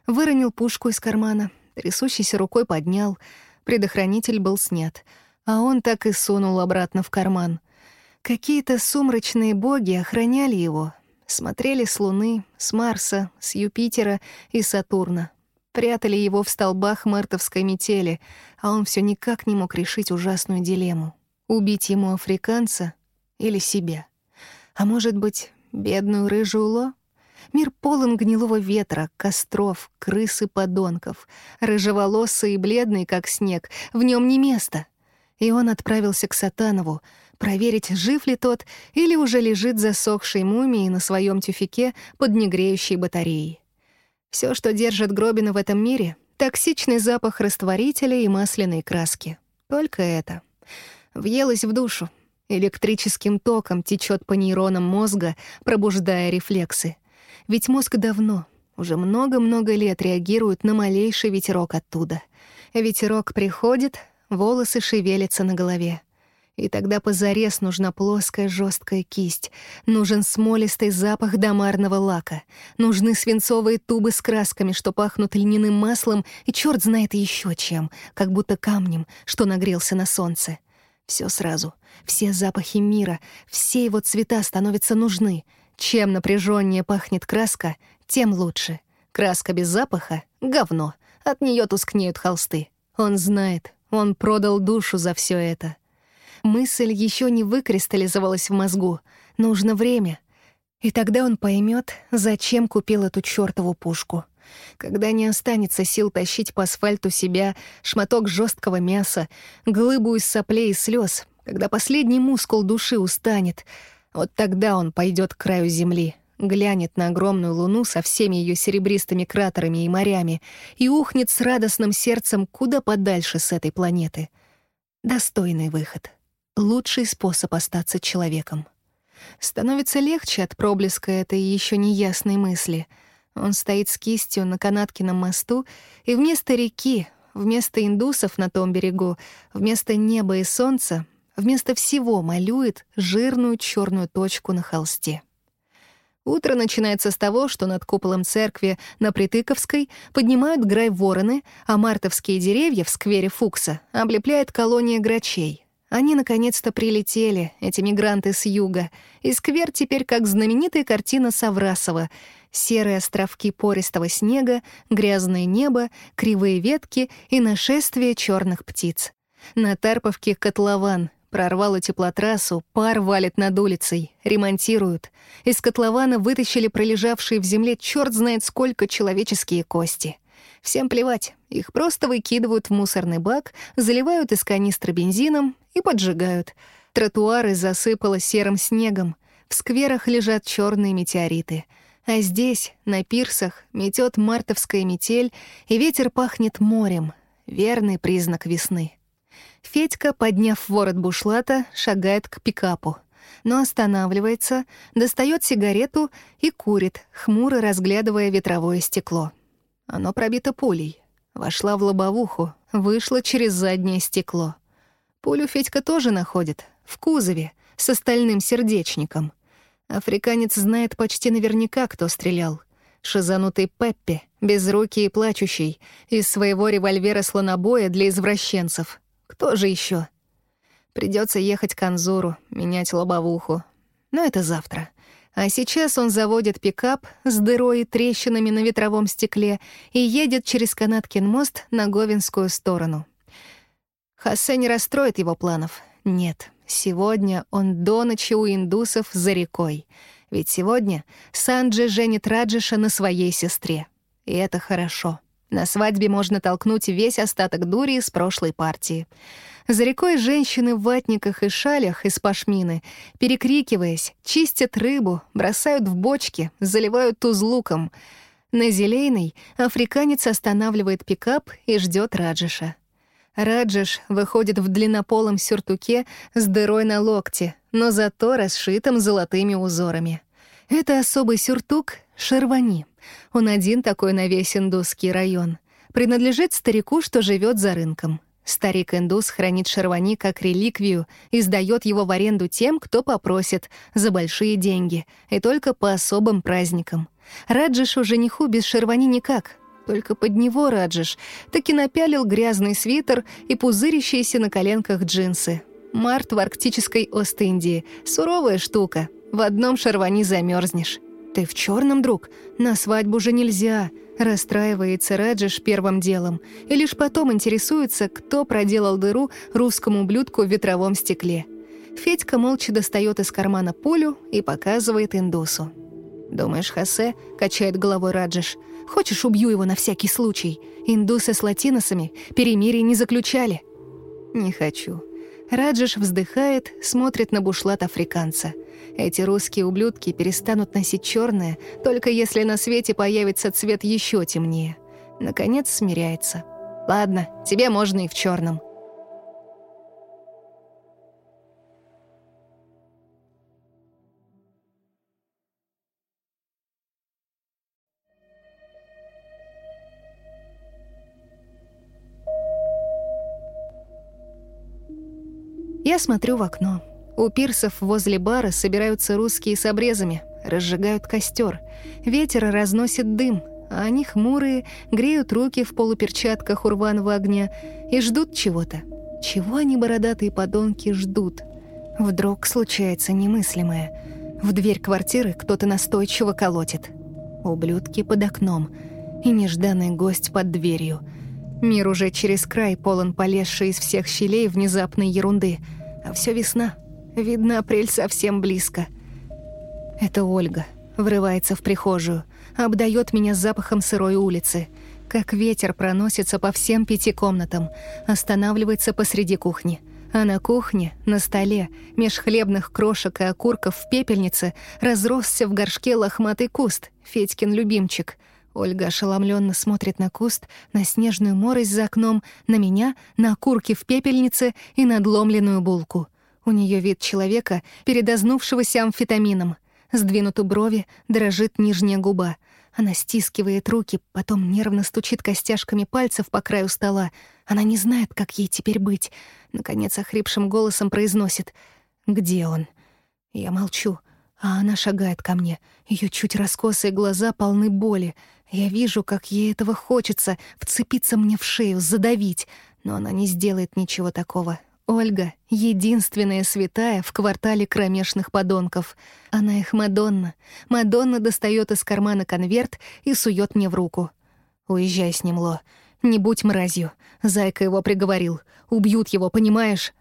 Выронил пушку из кармана, трясущейся рукой поднял. Предохранитель был снят, а он так и сунул обратно в карман. Какие-то сумрачные боги охраняли его, смотрели с Луны, с Марса, с Юпитера и Сатурна прятали его в столбах мартовской метели, а он все никак не мог решить ужасную дилемму — убить ему африканца или себя. А может быть, бедную рыжую Ло? Мир полон гнилого ветра, костров, крыс и подонков. Рыжеволосый и бледный, как снег, в нем не место. И он отправился к Сатанову, проверить, жив ли тот или уже лежит засохшей мумией на своем тюфике под негреющей батареей. Все, что держит Гробина в этом мире — токсичный запах растворителя и масляной краски. Только это. Въелось в душу. Электрическим током течет по нейронам мозга, пробуждая рефлексы. Ведь мозг давно, уже много-много лет реагирует на малейший ветерок оттуда. Ветерок приходит, волосы шевелятся на голове. И тогда позарез нужна плоская жесткая кисть, нужен смолистый запах домарного лака, нужны свинцовые тубы с красками, что пахнут льняным маслом и черт знает еще чем, как будто камнем, что нагрелся на солнце. Все сразу, все запахи мира, все его цвета становятся нужны. Чем напряженнее пахнет краска, тем лучше. Краска без запаха — говно, от нее тускнеют холсты. Он знает, он продал душу за все это. Мысль еще не выкристаллизовалась в мозгу. Нужно время. И тогда он поймет, зачем купил эту чертову пушку. Когда не останется сил тащить по асфальту себя, шматок жесткого мяса, глыбу из соплей и слез, когда последний мускул души устанет, вот тогда он пойдет к краю земли, глянет на огромную луну со всеми ее серебристыми кратерами и морями и ухнет с радостным сердцем куда подальше с этой планеты. Достойный выход лучший способ остаться человеком. Становится легче от проблеска этой еще неясной мысли. Он стоит с кистью на Канаткином мосту, и вместо реки, вместо индусов на том берегу, вместо неба и солнца, вместо всего малюет жирную черную точку на холсте. Утро начинается с того, что над куполом церкви на Притыковской поднимают грай вороны, а мартовские деревья в сквере Фукса облепляет колония грачей — они наконец-то прилетели, эти мигранты с юга, и сквер теперь как знаменитая картина Саврасова. Серые островки пористого снега, грязное небо, кривые ветки и нашествие черных птиц. На Тарповке котлован, прорвало теплотрассу, пар валит над улицей, ремонтируют. Из котлована вытащили пролежавшие в земле черт знает сколько человеческие кости — Всем плевать, их просто выкидывают в мусорный бак, заливают из канистры бензином и поджигают. Тротуары засыпало серым снегом, в скверах лежат черные метеориты. А здесь, на пирсах, метет мартовская метель, и ветер пахнет морем. Верный признак весны. Федька, подняв ворот бушлата, шагает к пикапу. Но останавливается, достает сигарету и курит, хмуро разглядывая ветровое стекло. Оно пробито пулей. Вошла в лобовуху, вышла через заднее стекло. Пулю Федька тоже находит, в кузове, с остальным сердечником. Африканец знает почти наверняка, кто стрелял. Шизанутый Пеппи, безрукий и плачущий, из своего револьвера слонобоя для извращенцев. Кто же еще? Придется ехать к Анзуру, менять лобовуху. Но это завтра. А сейчас он заводит пикап с дырой и трещинами на ветровом стекле и едет через Канаткин мост на Говинскую сторону. Хосе не расстроит его планов. Нет, сегодня он до ночи у индусов за рекой. Ведь сегодня Санджи женит Раджиша на своей сестре. И это хорошо. На свадьбе можно толкнуть весь остаток дури из прошлой партии. За рекой женщины в ватниках и шалях из пашмины, перекрикиваясь, чистят рыбу, бросают в бочки, заливают туз луком. На Зелейной африканец останавливает пикап и ждет Раджиша. Раджиш выходит в длиннополом сюртуке с дырой на локте, но зато расшитым золотыми узорами. Это особый сюртук — шервани. Он один такой на весь индусский район. Принадлежит старику, что живет за рынком. Старик-индус хранит шервани как реликвию и сдает его в аренду тем, кто попросит, за большие деньги, и только по особым праздникам. Раджишу жениху без шервани никак, только под него Раджиш таки напялил грязный свитер и пузырящиеся на коленках джинсы. Март в арктической Ост-Индии — суровая штука, в одном шервани замерзнешь. Ты в черном, друг? На свадьбу же нельзя — Расстраивается Раджиш первым делом и лишь потом интересуется, кто проделал дыру русскому блюдку в ветровом стекле. Федька молча достает из кармана пулю и показывает индусу. «Думаешь, Хосе?» — качает головой Раджеш. «Хочешь, убью его на всякий случай? Индусы с латиносами перемирие не заключали». «Не хочу». Раджеш вздыхает, смотрит на бушлат африканца. Эти русские ублюдки перестанут носить черное, только если на свете появится цвет еще темнее. Наконец смиряется. «Ладно, тебе можно и в черном. Я смотрю в окно. У пирсов возле бара собираются русские с обрезами, разжигают костер. Ветер разносит дым, а они хмурые, греют руки в полуперчатках у рваного огня и ждут чего-то. Чего они, бородатые подонки, ждут? Вдруг случается немыслимое. В дверь квартиры кто-то настойчиво колотит. Ублюдки под окном. И нежданный гость под дверью. Мир уже через край полон полезшей из всех щелей внезапной ерунды — все весна. Видно, апрель совсем близко. Это Ольга. Врывается в прихожую. Обдает меня запахом сырой улицы. Как ветер проносится по всем пяти комнатам. Останавливается посреди кухни. А на кухне, на столе, меж хлебных крошек и окурков в пепельнице разросся в горшке лохматый куст, Федькин любимчик. Ольга ошеломленно смотрит на куст, на снежную морось за окном, на меня, на окурки в пепельнице и надломленную булку. У нее вид человека, передознувшегося амфетамином. Сдвинуты брови, дрожит нижняя губа. Она стискивает руки, потом нервно стучит костяшками пальцев по краю стола. Она не знает, как ей теперь быть. Наконец, охрипшим голосом произносит «Где он?». Я молчу, а она шагает ко мне. Ее чуть раскосые глаза полны боли — я вижу, как ей этого хочется, вцепиться мне в шею, задавить, но она не сделает ничего такого. Ольга — единственная святая в квартале кромешных подонков. Она их Мадонна. Мадонна достает из кармана конверт и сует мне в руку. «Уезжай с ним, Ло. Не будь мразью. Зайка его приговорил. Убьют его, понимаешь?»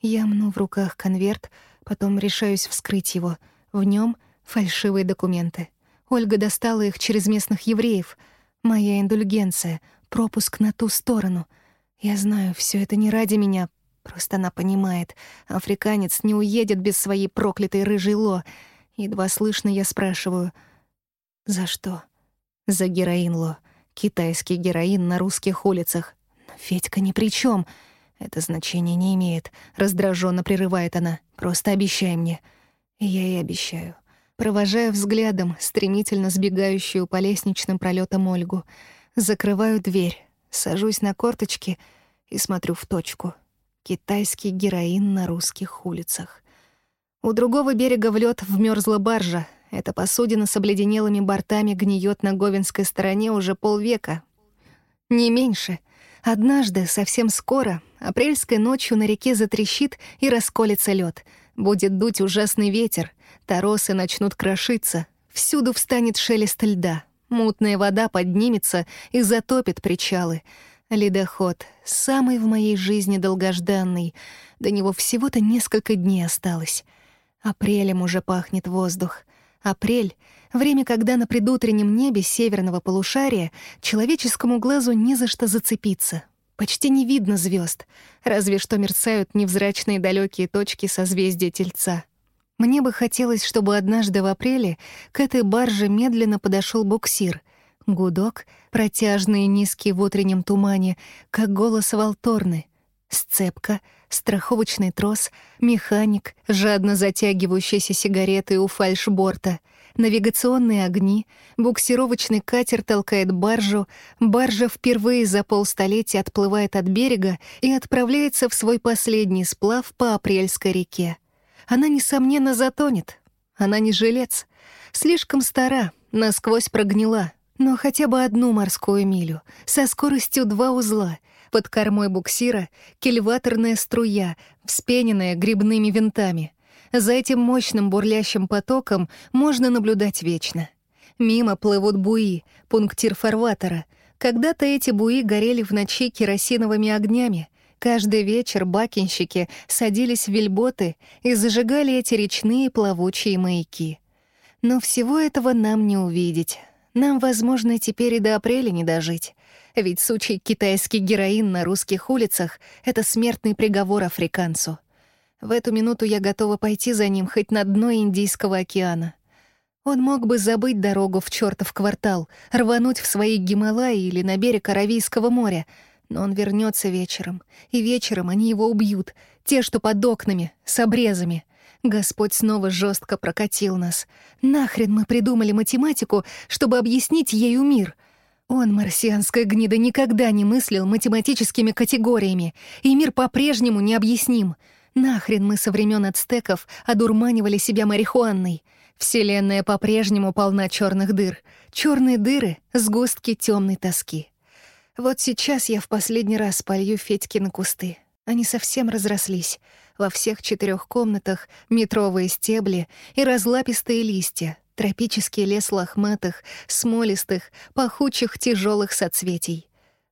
Я мну в руках конверт, потом решаюсь вскрыть его. В нем фальшивые документы. Ольга достала их через местных евреев. Моя индульгенция, пропуск на ту сторону. Я знаю, все это не ради меня, просто она понимает. Африканец не уедет без своей проклятой рыжей ло. Едва слышно я спрашиваю. «За что?» «За героин, Ло. Китайский героин на русских улицах. Но Федька ни при чем. Это значение не имеет. Раздраженно прерывает она. Просто обещай мне. И я ей обещаю провожая взглядом стремительно сбегающую по лестничным пролетам Ольгу. Закрываю дверь, сажусь на корточки и смотрю в точку. Китайский героин на русских улицах. У другого берега в лед вмерзла баржа. Эта посудина с обледенелыми бортами гниет на Говенской стороне уже полвека. Не меньше. Однажды, совсем скоро, апрельской ночью на реке затрещит и расколется лед. Будет дуть ужасный ветер — Торосы начнут крошиться, всюду встанет шелест льда, мутная вода поднимется и затопит причалы. Ледоход, самый в моей жизни долгожданный, до него всего-то несколько дней осталось. Апрелем уже пахнет воздух. Апрель — время, когда на предутреннем небе северного полушария человеческому глазу не за что зацепиться. Почти не видно звезд, разве что мерцают невзрачные далекие точки созвездия Тельца. Мне бы хотелось, чтобы однажды в апреле к этой барже медленно подошел буксир. Гудок, протяжный и низкий в утреннем тумане, как голос Волторны. Сцепка, страховочный трос, механик, жадно затягивающийся сигаретой у фальшборта, навигационные огни, буксировочный катер толкает баржу, баржа впервые за полстолетия отплывает от берега и отправляется в свой последний сплав по Апрельской реке. Она, несомненно, затонет. Она не жилец. Слишком стара, насквозь прогнила. Но хотя бы одну морскую милю, со скоростью два узла. Под кормой буксира кильваторная струя, вспененная грибными винтами. За этим мощным бурлящим потоком можно наблюдать вечно. Мимо плывут буи, пунктир фарватера. Когда-то эти буи горели в ночи керосиновыми огнями — Каждый вечер бакинщики садились в вельботы и зажигали эти речные плавучие маяки. Но всего этого нам не увидеть. Нам, возможно, теперь и до апреля не дожить. Ведь сучий китайский героин на русских улицах — это смертный приговор африканцу. В эту минуту я готова пойти за ним хоть на дно Индийского океана. Он мог бы забыть дорогу в чертов квартал, рвануть в свои Гималаи или на берег Аравийского моря, но он вернется вечером, и вечером они его убьют, те, что под окнами, с обрезами. Господь снова жестко прокатил нас. Нахрен мы придумали математику, чтобы объяснить ею мир? Он, марсианская гнида, никогда не мыслил математическими категориями, и мир по-прежнему необъясним. Нахрен мы со времен ацтеков одурманивали себя марихуанной. Вселенная по-прежнему полна черных дыр. Черные дыры — сгустки темной тоски. Вот сейчас я в последний раз полью Федькины кусты. Они совсем разрослись. Во всех четырех комнатах метровые стебли и разлапистые листья, тропический лес лохматых, смолистых, пахучих тяжелых соцветий.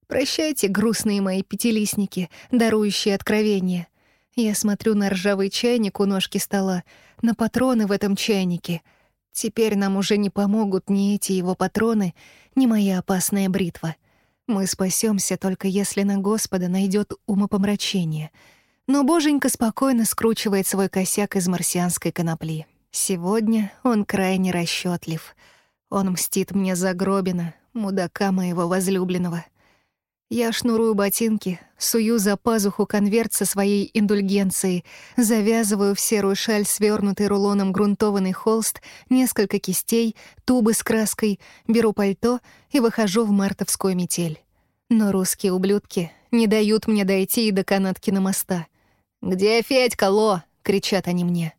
Прощайте, грустные мои пятилистники, дарующие откровения. Я смотрю на ржавый чайник у ножки стола, на патроны в этом чайнике. Теперь нам уже не помогут ни эти его патроны, ни моя опасная бритва — мы спасемся только если на Господа найдет умопомрачение. Но Боженька спокойно скручивает свой косяк из марсианской конопли. Сегодня он крайне расчетлив. Он мстит мне за Гробина, мудака моего возлюбленного. Я шнурую ботинки, сую за пазуху конверт со своей индульгенцией, завязываю в серую шаль свернутый рулоном грунтованный холст, несколько кистей, тубы с краской, беру пальто и выхожу в мартовскую метель. Но русские ублюдки не дают мне дойти и до канаткина моста. «Где Федька, Ло?» — кричат они мне.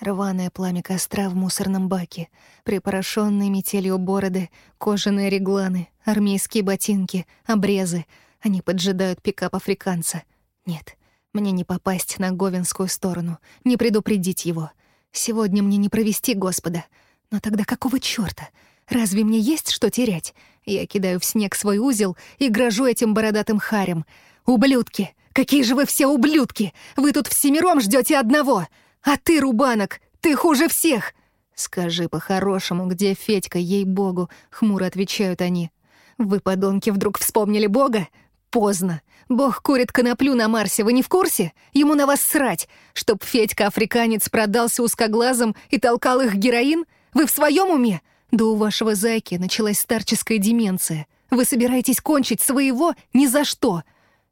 Рваное пламя костра в мусорном баке, припорошенные метелью бороды, кожаные регланы, армейские ботинки, обрезы. Они поджидают пикап африканца. Нет, мне не попасть на Говенскую сторону, не предупредить его. Сегодня мне не провести Господа. Но тогда какого чёрта? Разве мне есть что терять? Я кидаю в снег свой узел и грожу этим бородатым харем. «Ублюдки! Какие же вы все ублюдки! Вы тут всемиром ждете одного! А ты, Рубанок, ты хуже всех!» «Скажи по-хорошему, где Федька, ей-богу?» — хмуро отвечают они. «Вы, подонки, вдруг вспомнили Бога? Поздно. Бог курит коноплю на Марсе, вы не в курсе? Ему на вас срать. Чтоб Федька-африканец продался узкоглазом и толкал их героин? Вы в своем уме? Да у вашего зайки началась старческая деменция. Вы собираетесь кончить своего ни за что.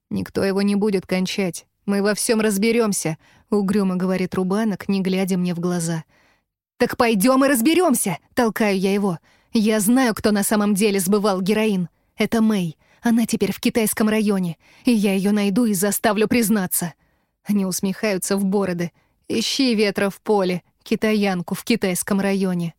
Никто его не будет кончать. Мы во всем разберемся, угрюмо говорит Рубанок, не глядя мне в глаза. Так пойдем и разберемся, толкаю я его. Я знаю, кто на самом деле сбывал героин. Это Мэй. Она теперь в китайском районе, и я ее найду и заставлю признаться. Они усмехаются в бороды. Ищи ветра в поле, китаянку в китайском районе.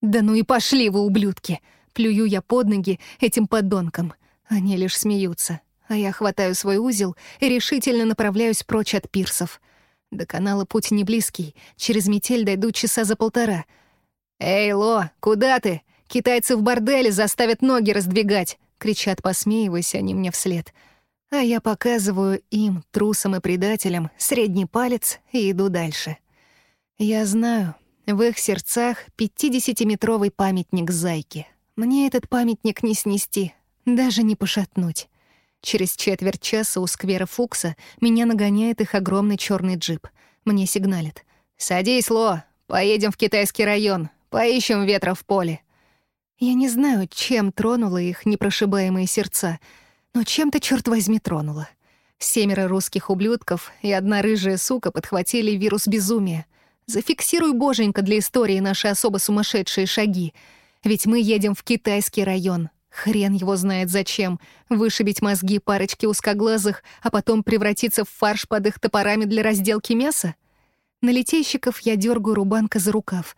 «Да ну и пошли вы, ублюдки!» Плюю я под ноги этим подонкам. Они лишь смеются, а я хватаю свой узел и решительно направляюсь прочь от пирсов. До канала путь не близкий, через метель дойду часа за полтора. «Эй, Ло, куда ты? Китайцы в борделе заставят ноги раздвигать!» — кричат, посмеиваясь они мне вслед. А я показываю им, трусам и предателям, средний палец и иду дальше. Я знаю, в их сердцах пятидесятиметровый памятник зайки. Мне этот памятник не снести, даже не пошатнуть. Через четверть часа у сквера Фукса меня нагоняет их огромный черный джип. Мне сигналит. «Садись, Ло, поедем в китайский район, поищем ветра в поле». Я не знаю, чем тронуло их непрошибаемые сердца, но чем-то, черт возьми, тронуло. Семеро русских ублюдков и одна рыжая сука подхватили вирус безумия — Зафиксируй, боженька, для истории наши особо сумасшедшие шаги. Ведь мы едем в китайский район. Хрен его знает зачем. Вышибить мозги парочки узкоглазых, а потом превратиться в фарш под их топорами для разделки мяса? На литейщиков я дергаю рубанка за рукав.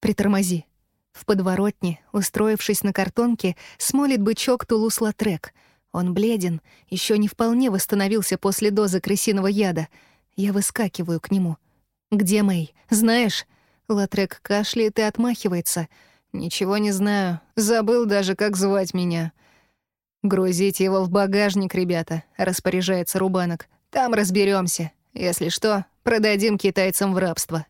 Притормози. В подворотне, устроившись на картонке, смолит бычок Тулус-Латрек. Он бледен, еще не вполне восстановился после дозы крысиного яда. Я выскакиваю к нему — «Где Мэй? Знаешь?» Латрек кашляет и отмахивается. «Ничего не знаю. Забыл даже, как звать меня». «Грузите его в багажник, ребята», — распоряжается Рубанок. «Там разберемся. Если что, продадим китайцам в рабство».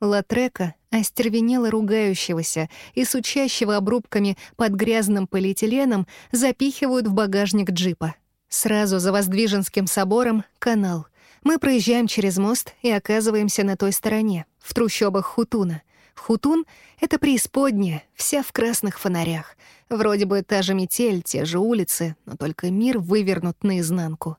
Латрека, остервенело ругающегося и сучащего обрубками под грязным полиэтиленом, запихивают в багажник джипа. Сразу за Воздвиженским собором — канал. Мы проезжаем через мост и оказываемся на той стороне, в трущобах Хутуна. Хутун — это преисподняя, вся в красных фонарях. Вроде бы та же метель, те же улицы, но только мир вывернут наизнанку.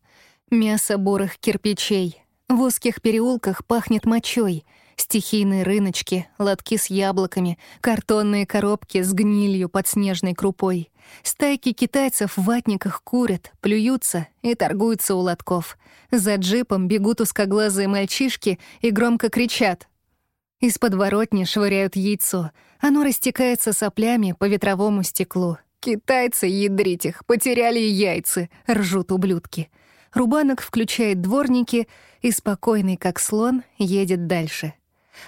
Мясо бурых кирпичей. В узких переулках пахнет мочой. Стихийные рыночки, лотки с яблоками, картонные коробки с гнилью под снежной крупой. Стайки китайцев в ватниках курят, плюются и торгуются у лотков. За джипом бегут узкоглазые мальчишки и громко кричат из подворотни швыряют яйцо. Оно растекается соплями по ветровому стеклу. «Китайцы, ядрить их, потеряли яйца!» — ржут ублюдки. Рубанок включает дворники и, спокойный как слон, едет дальше.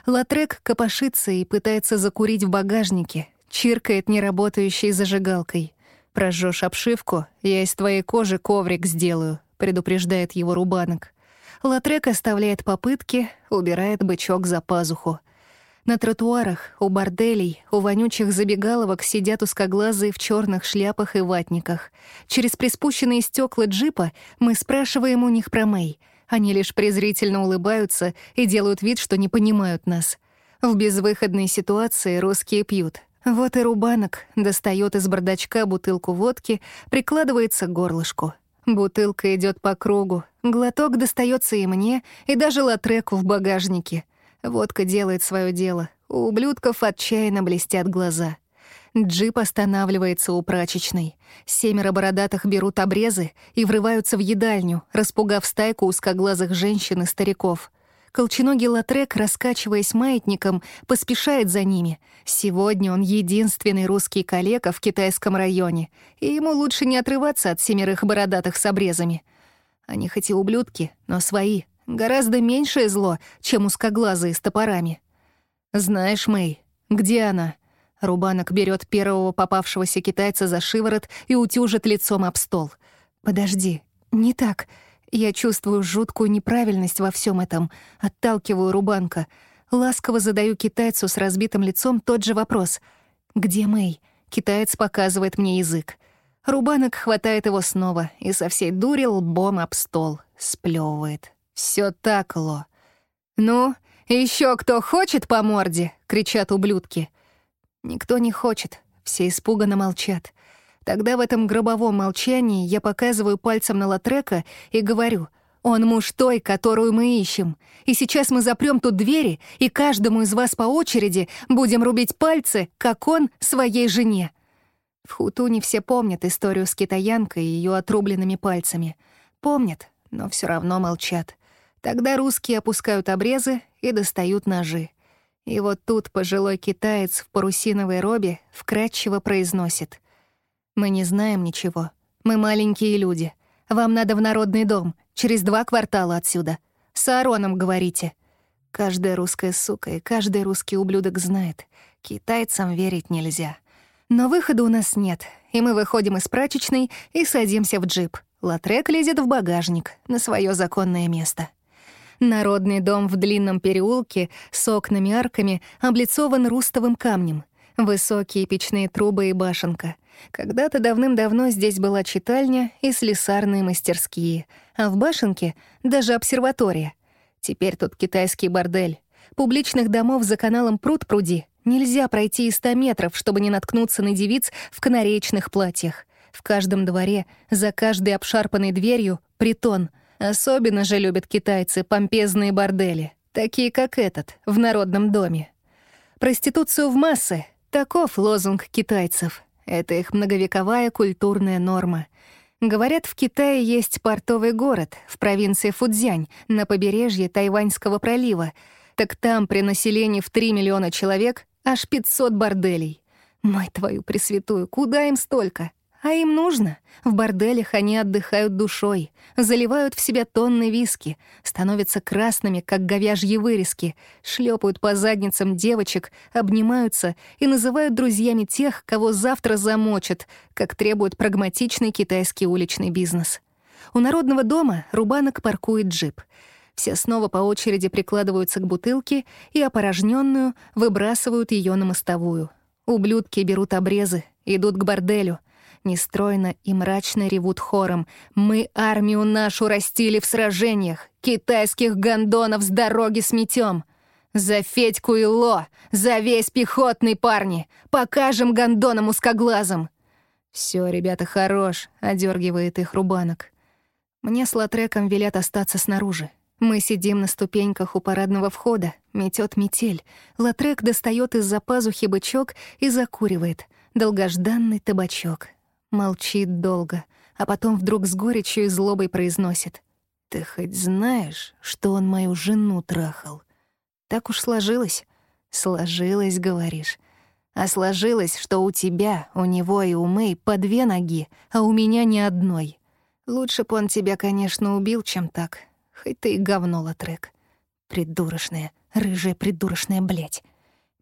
Латрек копошится и пытается закурить в багажнике, чиркает неработающей зажигалкой. «Прожжёшь обшивку, я из твоей кожи коврик сделаю», — предупреждает его Рубанок. Латрек оставляет попытки, убирает бычок за пазуху. На тротуарах, у борделей, у вонючих забегаловок сидят узкоглазые в черных шляпах и ватниках. Через приспущенные стекла джипа мы спрашиваем у них про Мэй. Они лишь презрительно улыбаются и делают вид, что не понимают нас. В безвыходной ситуации русские пьют. Вот и Рубанок достает из бардачка бутылку водки, прикладывается к горлышку. Бутылка идет по кругу. Глоток достается и мне, и даже латреку в багажнике. Водка делает свое дело. У ублюдков отчаянно блестят глаза. Джип останавливается у прачечной. Семеро бородатых берут обрезы и врываются в едальню, распугав стайку узкоглазых женщин и стариков — Колченогий Латрек, раскачиваясь маятником, поспешает за ними. Сегодня он единственный русский коллега в китайском районе, и ему лучше не отрываться от семерых бородатых с обрезами. Они хоть и ублюдки, но свои. Гораздо меньшее зло, чем узкоглазые с топорами. «Знаешь, Мэй, где она?» Рубанок берет первого попавшегося китайца за шиворот и утюжит лицом об стол. «Подожди, не так. Я чувствую жуткую неправильность во всем этом, отталкиваю Рубанка. Ласково задаю китайцу с разбитым лицом тот же вопрос. «Где Мэй?» Китаец показывает мне язык. Рубанок хватает его снова и со всей дури лбом об стол. Сплёвывает. Все так, Ло». «Ну, еще кто хочет по морде?» — кричат ублюдки. Никто не хочет, все испуганно молчат. Тогда в этом гробовом молчании я показываю пальцем на Латрека и говорю, «Он муж той, которую мы ищем. И сейчас мы запрем тут двери, и каждому из вас по очереди будем рубить пальцы, как он своей жене». В Хутуне все помнят историю с китаянкой и ее отрубленными пальцами. Помнят, но все равно молчат. Тогда русские опускают обрезы и достают ножи. И вот тут пожилой китаец в парусиновой робе вкратчиво произносит. Мы не знаем ничего. Мы маленькие люди. Вам надо в народный дом, через два квартала отсюда. С Аароном говорите. Каждая русская сука и каждый русский ублюдок знает. Китайцам верить нельзя. Но выхода у нас нет, и мы выходим из прачечной и садимся в джип. Латрек лезет в багажник, на свое законное место. Народный дом в длинном переулке с окнами-арками облицован рустовым камнем. Высокие печные трубы и башенка. Когда-то давным-давно здесь была читальня и слесарные мастерские, а в башенке — даже обсерватория. Теперь тут китайский бордель. Публичных домов за каналом пруд пруди. Нельзя пройти и ста метров, чтобы не наткнуться на девиц в канареечных платьях. В каждом дворе, за каждой обшарпанной дверью — притон. Особенно же любят китайцы помпезные бордели, такие как этот, в народном доме. Проституцию в массы — таков лозунг китайцев — это их многовековая культурная норма. Говорят, в Китае есть портовый город в провинции Фудзянь на побережье Тайваньского пролива. Так там при населении в 3 миллиона человек аж 500 борделей. Мать твою пресвятую, куда им столько? А им нужно. В борделях они отдыхают душой, заливают в себя тонны виски, становятся красными, как говяжьи вырезки, шлепают по задницам девочек, обнимаются и называют друзьями тех, кого завтра замочат, как требует прагматичный китайский уличный бизнес. У народного дома Рубанок паркует джип. Все снова по очереди прикладываются к бутылке и опорожненную выбрасывают ее на мостовую. Ублюдки берут обрезы, идут к борделю. Нестройно и мрачно ревут хором. «Мы армию нашу растили в сражениях! Китайских гондонов с дороги сметем!» «За Федьку и Ло! За весь пехотный, парни! Покажем гондонам узкоглазым!» «Все, ребята, хорош!» — одергивает их рубанок. Мне с Латреком велят остаться снаружи. Мы сидим на ступеньках у парадного входа, метет метель. Латрек достает из-за пазухи бычок и закуривает. Долгожданный табачок. Молчит долго, а потом вдруг с горечью и злобой произносит. «Ты хоть знаешь, что он мою жену трахал?» Так уж сложилось. Сложилось, говоришь. А сложилось, что у тебя, у него и у Мэй по две ноги, а у меня ни одной. Лучше б он тебя, конечно, убил, чем так. Хоть ты и говно, Латрек. Придурочная, рыжая придурочная, блядь.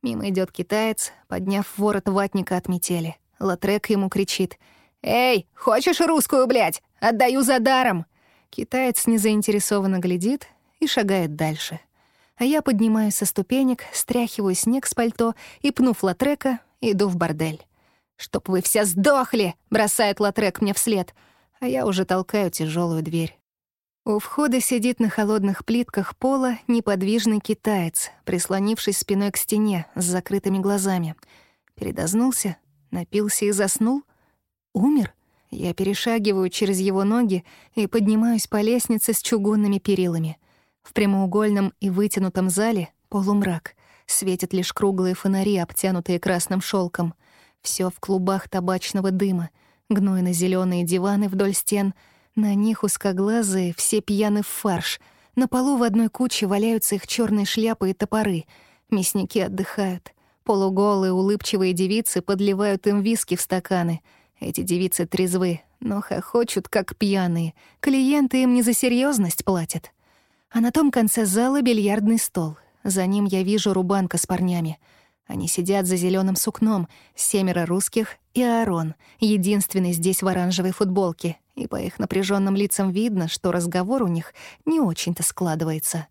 Мимо идет китаец, подняв ворот ватника от метели. Латрек ему кричит. «Эй, хочешь русскую, блядь? Отдаю за даром!» Китаец незаинтересованно глядит и шагает дальше. А я поднимаюсь со ступенек, стряхиваю снег с пальто и, пнув Латрека, иду в бордель. «Чтоб вы все сдохли!» — бросает Латрек мне вслед — а я уже толкаю тяжелую дверь. У входа сидит на холодных плитках пола неподвижный китаец, прислонившись спиной к стене с закрытыми глазами. Передознулся, напился и заснул? Умер? Я перешагиваю через его ноги и поднимаюсь по лестнице с чугунными перилами. В прямоугольном и вытянутом зале полумрак. Светят лишь круглые фонари, обтянутые красным шелком. Все в клубах табачного дыма — гнойно зеленые диваны вдоль стен, на них узкоглазые, все пьяны в фарш. На полу в одной куче валяются их черные шляпы и топоры. Мясники отдыхают. Полуголые, улыбчивые девицы подливают им виски в стаканы. Эти девицы трезвы, но хохочут, как пьяные. Клиенты им не за серьезность платят. А на том конце зала бильярдный стол. За ним я вижу рубанка с парнями — они сидят за зеленым сукном, семеро русских и Аарон, единственный здесь в оранжевой футболке, и по их напряженным лицам видно, что разговор у них не очень-то складывается.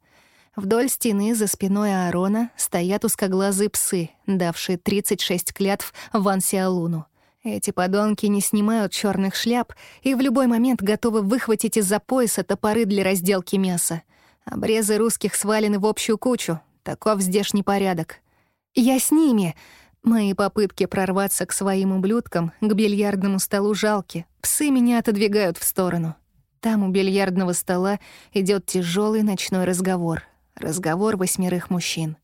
Вдоль стены за спиной Аарона стоят узкоглазые псы, давшие 36 клятв Ван Сиалуну. Эти подонки не снимают черных шляп и в любой момент готовы выхватить из-за пояса топоры для разделки мяса. Обрезы русских свалены в общую кучу. Таков здешний порядок. Я с ними. Мои попытки прорваться к своим ублюдкам, к бильярдному столу жалки. Псы меня отодвигают в сторону. Там у бильярдного стола идет тяжелый ночной разговор. Разговор восьмерых мужчин.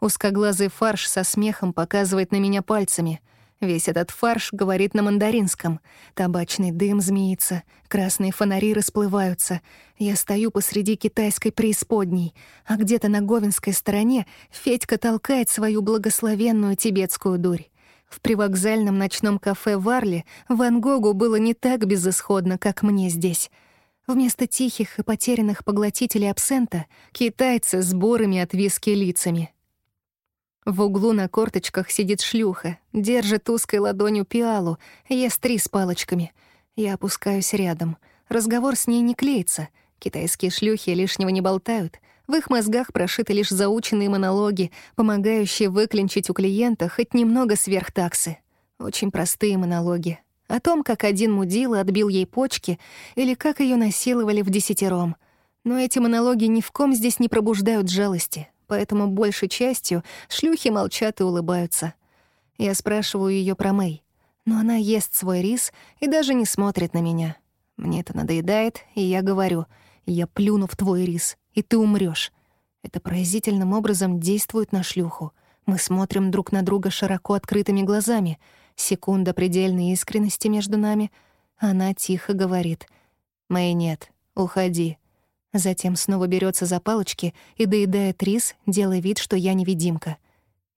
Узкоглазый фарш со смехом показывает на меня пальцами — Весь этот фарш говорит на мандаринском. Табачный дым змеится, красные фонари расплываются. Я стою посреди китайской преисподней, а где-то на Говинской стороне Федька толкает свою благословенную тибетскую дурь. В привокзальном ночном кафе Варли Ван Гогу было не так безысходно, как мне здесь. Вместо тихих и потерянных поглотителей абсента — китайцы с бурыми от виски лицами — в углу на корточках сидит шлюха, держит узкой ладонью пиалу, ест три с палочками. Я опускаюсь рядом. Разговор с ней не клеится. Китайские шлюхи лишнего не болтают. В их мозгах прошиты лишь заученные монологи, помогающие выклинчить у клиента хоть немного сверхтаксы. Очень простые монологи. О том, как один мудила отбил ей почки или как ее насиловали в десятером. Но эти монологи ни в ком здесь не пробуждают жалости поэтому большей частью шлюхи молчат и улыбаются. Я спрашиваю ее про Мэй, но она ест свой рис и даже не смотрит на меня. Мне это надоедает, и я говорю, я плюну в твой рис, и ты умрешь. Это поразительным образом действует на шлюху. Мы смотрим друг на друга широко открытыми глазами. Секунда предельной искренности между нами. Она тихо говорит. «Мэй, нет, уходи. Затем снова берется за палочки и доедает рис, делая вид, что я невидимка.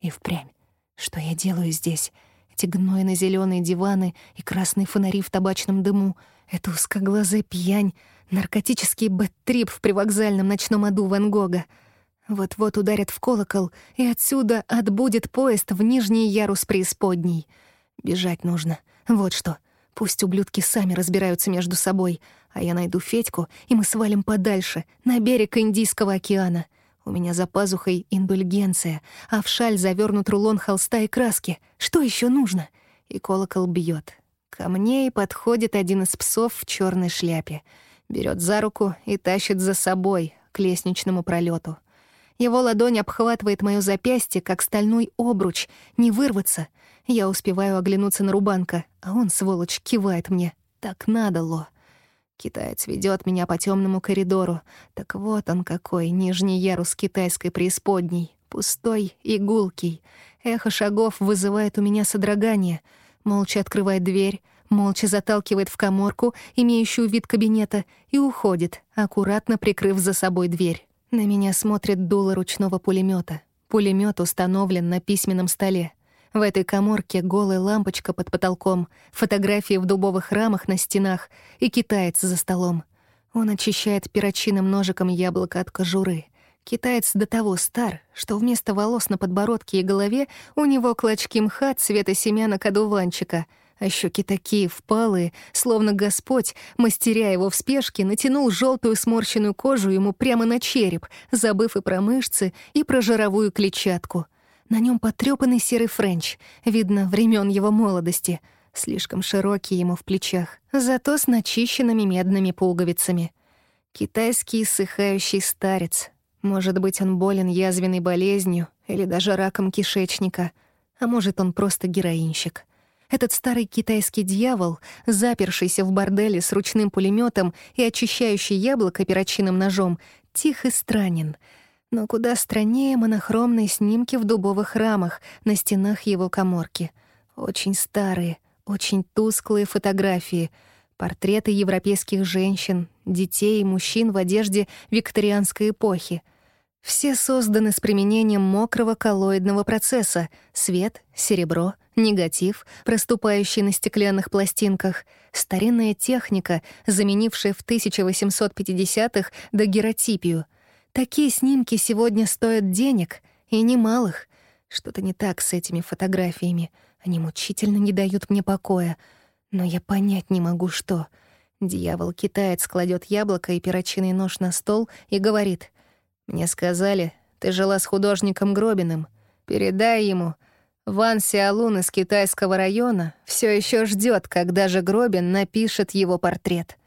И впрямь. Что я делаю здесь? Эти гнойно зеленые диваны и красные фонари в табачном дыму. Это узкоглазая пьянь, наркотический бэт-трип в привокзальном ночном аду Ван Гога. Вот-вот ударят в колокол, и отсюда отбудет поезд в нижний ярус преисподней. Бежать нужно. Вот что. Пусть ублюдки сами разбираются между собой, а я найду Федьку, и мы свалим подальше, на берег Индийского океана. У меня за пазухой индульгенция, а в шаль завернут рулон холста и краски. Что еще нужно? И колокол бьет. Ко мне и подходит один из псов в черной шляпе. Берет за руку и тащит за собой к лестничному пролету. Его ладонь обхватывает моё запястье, как стальной обруч. Не вырваться. Я успеваю оглянуться на Рубанка, а он, сволочь, кивает мне. Так надо, Ло. Китаец ведет меня по темному коридору. Так вот он какой, нижний ярус китайской преисподней. Пустой и гулкий. Эхо шагов вызывает у меня содрогание. Молча открывает дверь, молча заталкивает в коморку, имеющую вид кабинета, и уходит, аккуратно прикрыв за собой дверь. На меня смотрит дуло ручного пулемета. Пулемет установлен на письменном столе. В этой коморке голая лампочка под потолком, фотографии в дубовых рамах на стенах и китаец за столом. Он очищает перочинным ножиком яблоко от кожуры. Китаец до того стар, что вместо волос на подбородке и голове у него клочки мха цвета семянок одуванчика, а щеки такие впалые, словно Господь, мастеря его в спешке, натянул желтую сморщенную кожу ему прямо на череп, забыв и про мышцы, и про жировую клетчатку — на нем потрёпанный серый френч, видно, времен его молодости, слишком широкий ему в плечах, зато с начищенными медными пуговицами. Китайский иссыхающий старец. Может быть, он болен язвенной болезнью или даже раком кишечника, а может, он просто героинщик. Этот старый китайский дьявол, запершийся в борделе с ручным пулеметом и очищающий яблоко перочинным ножом, тих и странен — но куда страннее монохромные снимки в дубовых рамах на стенах его коморки. Очень старые, очень тусклые фотографии, портреты европейских женщин, детей и мужчин в одежде викторианской эпохи. Все созданы с применением мокрого коллоидного процесса — свет, серебро, негатив, проступающий на стеклянных пластинках, старинная техника, заменившая в 1850-х дагеротипию — Такие снимки сегодня стоят денег, и немалых. Что-то не так с этими фотографиями. Они мучительно не дают мне покоя. Но я понять не могу, что. Дьявол-китаец кладет яблоко и перочинный нож на стол и говорит. «Мне сказали, ты жила с художником Гробиным. Передай ему, Ван Сиалун из китайского района все еще ждет, когда же Гробин напишет его портрет».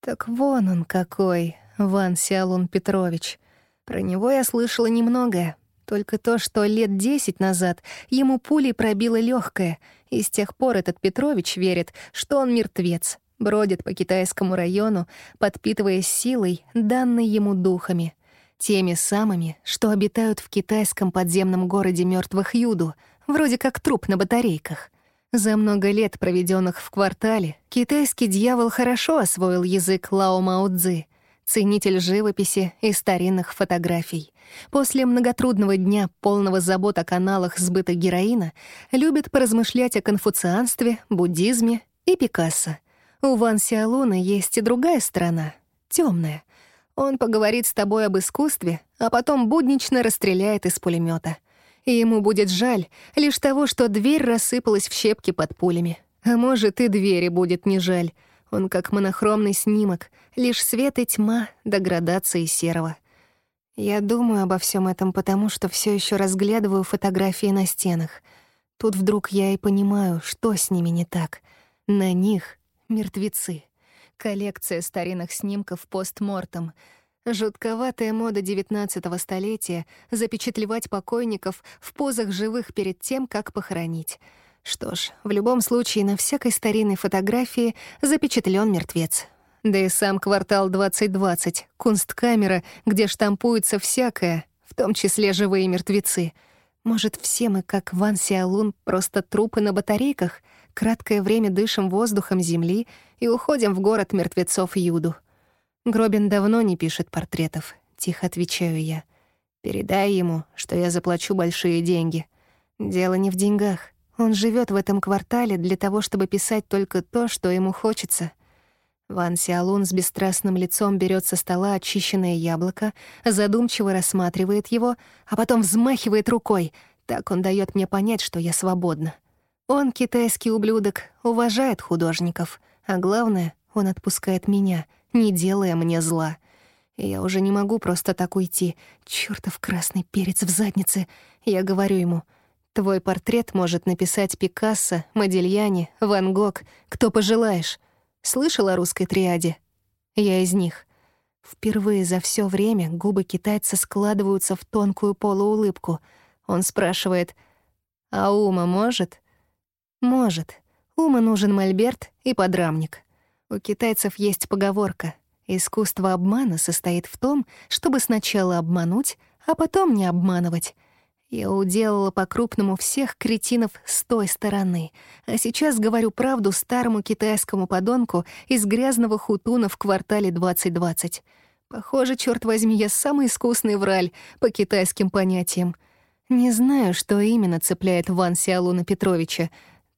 Так вон он какой, Ван Сиалун Петрович. Про него я слышала немногое. Только то, что лет десять назад ему пулей пробило легкое, и с тех пор этот Петрович верит, что он мертвец, бродит по китайскому району, подпитываясь силой, данной ему духами. Теми самыми, что обитают в китайском подземном городе мертвых Юду, вроде как труп на батарейках. За много лет, проведенных в квартале, китайский дьявол хорошо освоил язык Лао Мао Цзы — ценитель живописи и старинных фотографий. После многотрудного дня, полного забот о каналах сбыта героина, любит поразмышлять о конфуцианстве, буддизме и Пикассо. У Ван Сиалуна есть и другая сторона, темная. Он поговорит с тобой об искусстве, а потом буднично расстреляет из пулемета. И ему будет жаль лишь того, что дверь рассыпалась в щепки под пулями. А может, и двери будет не жаль — он как монохромный снимок, лишь свет и тьма до градации серого. Я думаю обо всем этом потому, что все еще разглядываю фотографии на стенах. Тут вдруг я и понимаю, что с ними не так. На них мертвецы. Коллекция старинных снимков постмортом. Жутковатая мода XIX столетия запечатлевать покойников в позах живых перед тем, как похоронить — что ж, в любом случае, на всякой старинной фотографии запечатлен мертвец. Да и сам квартал 2020, кунсткамера, где штампуется всякое, в том числе живые мертвецы. Может, все мы, как Ван Сиалун, просто трупы на батарейках, краткое время дышим воздухом земли и уходим в город мертвецов Юду. Гробин давно не пишет портретов, тихо отвечаю я. Передай ему, что я заплачу большие деньги. Дело не в деньгах. Он живет в этом квартале для того, чтобы писать только то, что ему хочется. Ван Сиалун с бесстрастным лицом берет со стола очищенное яблоко, задумчиво рассматривает его, а потом взмахивает рукой. Так он дает мне понять, что я свободна. Он, китайский ублюдок, уважает художников, а главное, он отпускает меня, не делая мне зла. Я уже не могу просто так уйти. Чёртов красный перец в заднице. Я говорю ему, твой портрет может написать Пикассо, Модильяне, Ван Гог, кто пожелаешь. Слышал о русской триаде? Я из них. Впервые за все время губы китайца складываются в тонкую полуулыбку. Он спрашивает, «А Ума может?» «Может. Ума нужен мольберт и подрамник». У китайцев есть поговорка «Искусство обмана состоит в том, чтобы сначала обмануть, а потом не обманывать». Я уделала по-крупному всех кретинов с той стороны, а сейчас говорю правду старому китайскому подонку из грязного хутуна в квартале 2020. Похоже, черт возьми, я самый искусный враль по китайским понятиям. Не знаю, что именно цепляет Ван Сиалуна Петровича,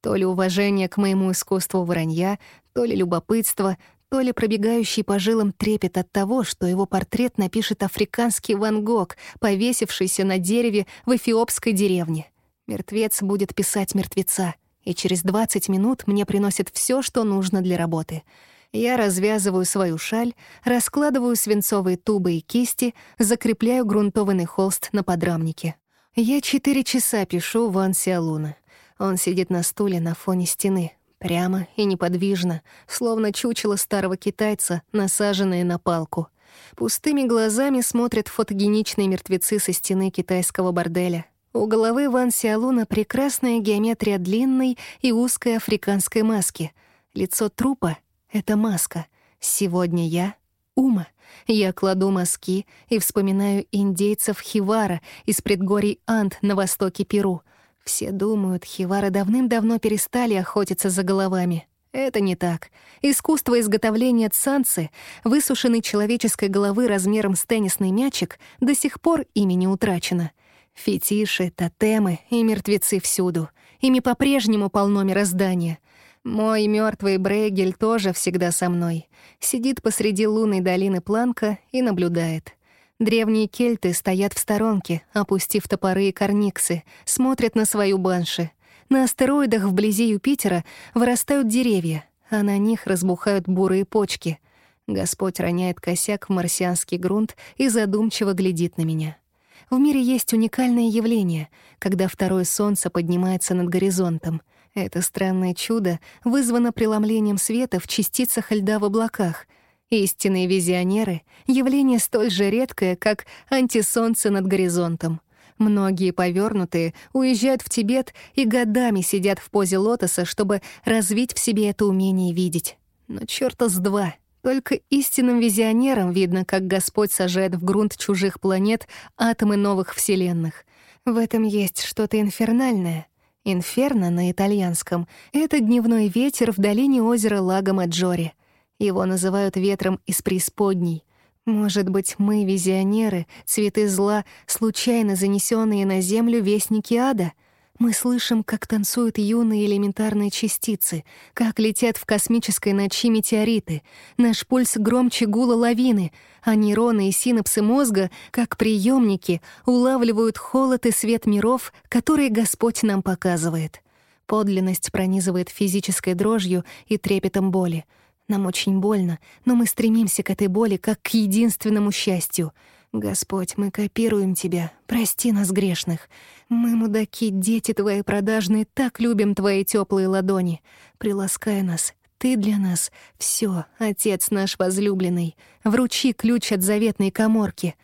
то ли уважение к моему искусству вранья, то ли любопытство, то ли пробегающий по жилам трепет от того, что его портрет напишет африканский Ван Гог, повесившийся на дереве в эфиопской деревне. Мертвец будет писать мертвеца, и через 20 минут мне приносит все, что нужно для работы. Я развязываю свою шаль, раскладываю свинцовые тубы и кисти, закрепляю грунтованный холст на подрамнике. Я четыре часа пишу Ван Сиалуна. Он сидит на стуле на фоне стены, Прямо и неподвижно, словно чучело старого китайца, насаженное на палку. Пустыми глазами смотрят фотогеничные мертвецы со стены китайского борделя. У головы Ван Сиалуна прекрасная геометрия длинной и узкой африканской маски. Лицо трупа — это маска. Сегодня я — Ума. Я кладу мазки и вспоминаю индейцев Хивара из предгорий Анд на востоке Перу — все думают, хивары давным-давно перестали охотиться за головами. Это не так. Искусство изготовления цанцы, высушенной человеческой головы размером с теннисный мячик, до сих пор ими не утрачено. Фетиши, тотемы и мертвецы всюду. Ими по-прежнему полно мироздания. Мой мертвый Брейгель тоже всегда со мной. Сидит посреди лунной долины Планка и наблюдает. Древние кельты стоят в сторонке, опустив топоры и корниксы, смотрят на свою банши. На астероидах вблизи Юпитера вырастают деревья, а на них разбухают бурые почки. Господь роняет косяк в марсианский грунт и задумчиво глядит на меня. В мире есть уникальное явление, когда второе солнце поднимается над горизонтом. Это странное чудо вызвано преломлением света в частицах льда в облаках — Истинные визионеры — явление столь же редкое, как антисолнце над горизонтом. Многие повернутые уезжают в Тибет и годами сидят в позе лотоса, чтобы развить в себе это умение видеть. Но чёрта с два. Только истинным визионерам видно, как Господь сажает в грунт чужих планет атомы новых вселенных. В этом есть что-то инфернальное. Инферно на итальянском — это дневной ветер в долине озера Лаго Маджоре — его называют ветром из преисподней. Может быть, мы, визионеры, цветы зла, случайно занесенные на землю вестники ада? Мы слышим, как танцуют юные элементарные частицы, как летят в космической ночи метеориты. Наш пульс громче гула лавины, а нейроны и синапсы мозга, как приемники, улавливают холод и свет миров, которые Господь нам показывает. Подлинность пронизывает физической дрожью и трепетом боли — нам очень больно, но мы стремимся к этой боли как к единственному счастью. Господь, мы копируем Тебя, прости нас грешных. Мы, мудаки, дети Твои продажные, так любим Твои теплые ладони. Приласкай нас, Ты для нас все, Отец наш возлюбленный. Вручи ключ от заветной коморки.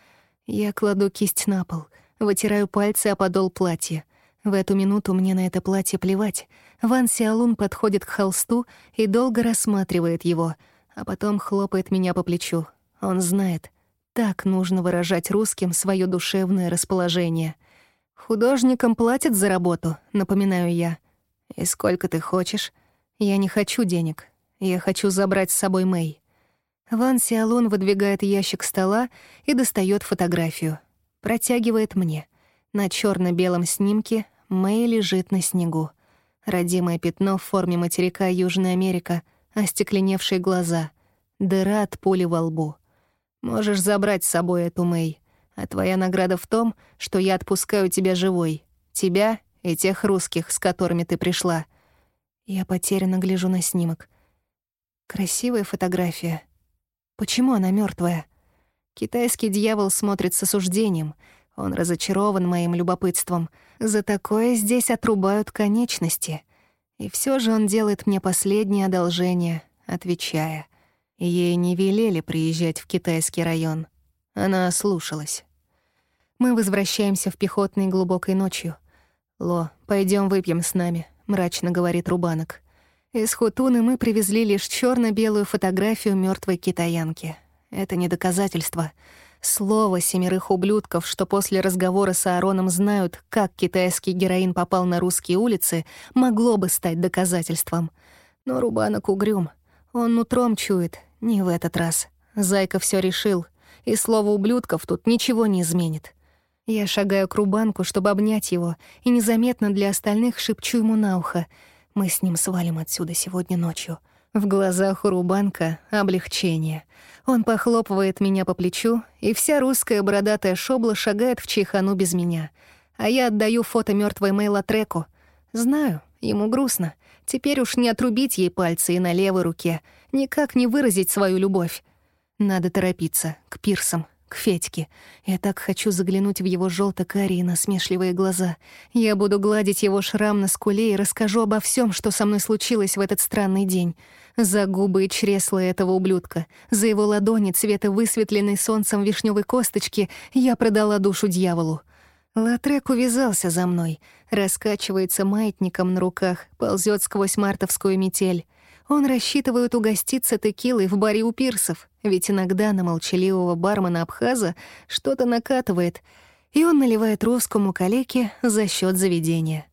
Я кладу кисть на пол, вытираю пальцы о подол платья. В эту минуту мне на это платье плевать. Ван Сиалун подходит к холсту и долго рассматривает его, а потом хлопает меня по плечу. Он знает, так нужно выражать русским свое душевное расположение. «Художникам платят за работу», — напоминаю я. «И сколько ты хочешь?» «Я не хочу денег. Я хочу забрать с собой Мэй». Ван Сиалун выдвигает ящик стола и достает фотографию. Протягивает мне. На черно белом снимке Мэй лежит на снегу. Родимое пятно в форме материка Южная Америка, остекленевшие глаза, дыра от пули во лбу. Можешь забрать с собой эту Мэй, а твоя награда в том, что я отпускаю тебя живой. Тебя и тех русских, с которыми ты пришла — Я потерянно гляжу на снимок. Красивая фотография. Почему она мертвая? Китайский дьявол смотрит с осуждением. Он разочарован моим любопытством. За такое здесь отрубают конечности. И все же он делает мне последнее одолжение, отвечая. Ей не велели приезжать в китайский район. Она ослушалась. Мы возвращаемся в пехотный глубокой ночью. «Ло, пойдем выпьем с нами», — мрачно говорит Рубанок. Из Хутуны мы привезли лишь черно белую фотографию мертвой китаянки. Это не доказательство. Слово семерых ублюдков, что после разговора с Аароном знают, как китайский героин попал на русские улицы, могло бы стать доказательством. Но Рубанок угрюм. Он нутром чует. Не в этот раз. Зайка все решил. И слово ублюдков тут ничего не изменит. Я шагаю к Рубанку, чтобы обнять его, и незаметно для остальных шепчу ему на ухо — мы с ним свалим отсюда сегодня ночью. В глазах у Рубанка облегчение. Он похлопывает меня по плечу, и вся русская бородатая шобла шагает в чайхану без меня. А я отдаю фото мертвой Мейла треку. Знаю, ему грустно. Теперь уж не отрубить ей пальцы и на левой руке, никак не выразить свою любовь. Надо торопиться, к пирсам, к Федьке. Я так хочу заглянуть в его желто-карие насмешливые глаза. Я буду гладить его шрам на скуле и расскажу обо всем, что со мной случилось в этот странный день. За губы и чресла этого ублюдка, за его ладони цвета высветленной солнцем вишневой косточки я продала душу дьяволу. Латрек увязался за мной, раскачивается маятником на руках, ползет сквозь мартовскую метель. Он рассчитывает угоститься текилой в баре у пирсов, ведь иногда на молчаливого бармена Абхаза что-то накатывает, и он наливает русскому калеке за счет заведения.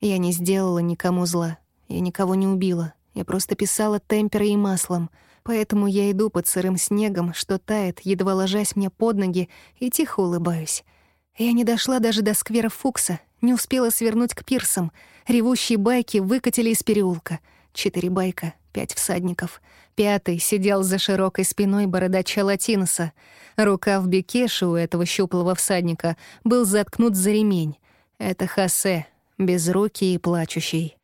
Я не сделала никому зла, я никого не убила, я просто писала темперой и маслом, поэтому я иду под сырым снегом, что тает, едва ложась мне под ноги, и тихо улыбаюсь. Я не дошла даже до сквера Фукса, не успела свернуть к пирсам. Ревущие байки выкатили из переулка — Четыре байка, пять всадников. Пятый сидел за широкой спиной бородача Латиноса. Рука в бекеше у этого щуплого всадника был заткнут за ремень. Это Хосе, безрукий и плачущий.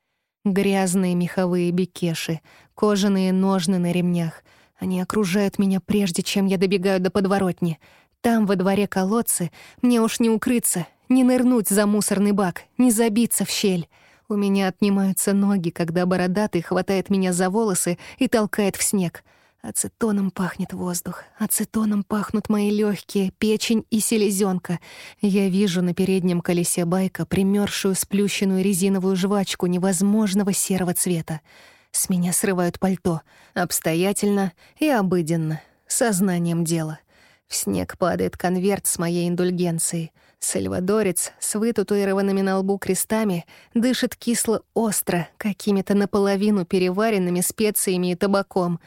Грязные меховые бекеши, кожаные ножны на ремнях. Они окружают меня прежде, чем я добегаю до подворотни. Там, во дворе колодцы, мне уж не укрыться, не нырнуть за мусорный бак, не забиться в щель. У меня отнимаются ноги, когда бородатый хватает меня за волосы и толкает в снег. Ацетоном пахнет воздух, ацетоном пахнут мои легкие, печень и селезенка. Я вижу на переднем колесе байка примершую сплющенную резиновую жвачку невозможного серого цвета. С меня срывают пальто, обстоятельно и обыденно, сознанием дела. В снег падает конверт с моей индульгенцией — Сальвадорец с вытатуированными на лбу крестами дышит кисло-остро, какими-то наполовину переваренными специями и табаком.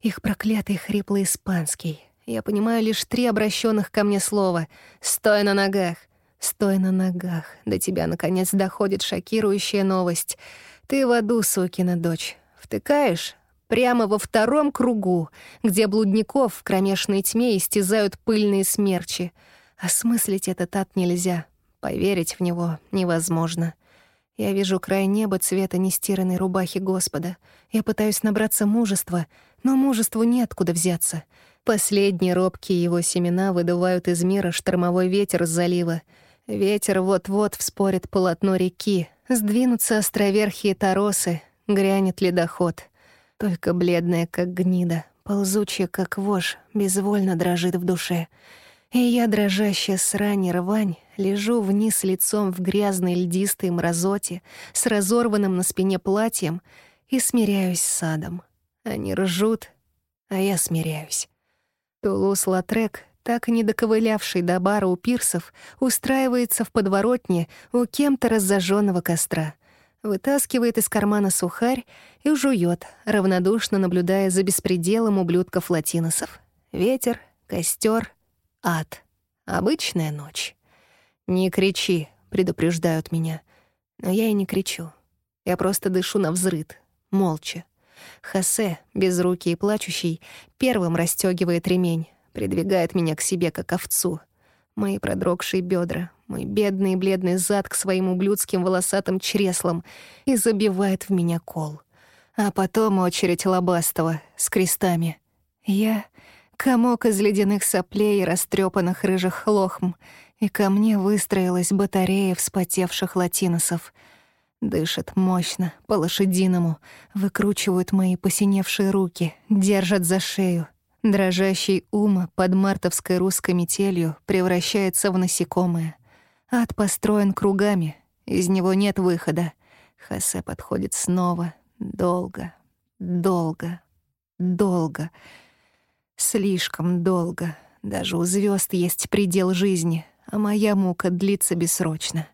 Их проклятый хриплый испанский. Я понимаю лишь три обращенных ко мне слова «Стой на ногах!» «Стой на ногах!» До тебя, наконец, доходит шокирующая новость. Ты в аду, сукина дочь. Втыкаешь? Прямо во втором кругу, где блудников в кромешной тьме истязают пыльные смерчи — Осмыслить этот ад нельзя, поверить в него невозможно. Я вижу край неба цвета нестиранной рубахи Господа. Я пытаюсь набраться мужества, но мужеству неоткуда взяться. Последние робкие его семена выдувают из мира штормовой ветер с залива. Ветер вот-вот вспорит полотно реки, сдвинутся островерхие торосы, грянет ледоход. Только бледная, как гнида, ползучая, как вошь, безвольно дрожит в душе — и я, дрожащая срань и рвань, лежу вниз лицом в грязной льдистой мразоте с разорванным на спине платьем и смиряюсь с садом. Они ржут, а я смиряюсь. Тулус-Латрек, так и не доковылявший до бара у пирсов, устраивается в подворотне у кем-то разожженного костра, вытаскивает из кармана сухарь и жует, равнодушно наблюдая за беспределом ублюдков латиносов. Ветер, костер, Ад. Обычная ночь. «Не кричи», — предупреждают меня. Но я и не кричу. Я просто дышу на взрыд, молча. Хосе, безрукий и плачущий, первым расстёгивает ремень, придвигает меня к себе, как овцу. Мои продрогшие бедра, мой бедный бледный зад к своим ублюдским волосатым чреслам и забивает в меня кол. А потом очередь лобастого с крестами. Я — комок из ледяных соплей и растрепанных рыжих лохм, и ко мне выстроилась батарея вспотевших латиносов. Дышат мощно, по-лошадиному, выкручивают мои посиневшие руки, держат за шею. Дрожащий ум под мартовской русской метелью превращается в насекомое — Ад построен кругами, из него нет выхода. Хосе подходит снова, долго, долго, долго, слишком долго. Даже у звезд есть предел жизни, а моя мука длится бессрочно.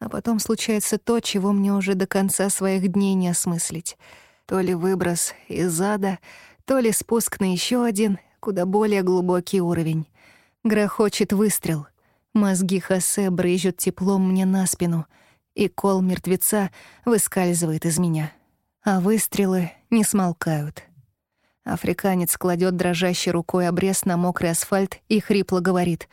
А потом случается то, чего мне уже до конца своих дней не осмыслить. То ли выброс из ада, то ли спуск на еще один, куда более глубокий уровень. Грохочет выстрел — Мозги Хосе брызжут теплом мне на спину, и кол мертвеца выскальзывает из меня. А выстрелы не смолкают. Африканец кладет дрожащей рукой обрез на мокрый асфальт и хрипло говорит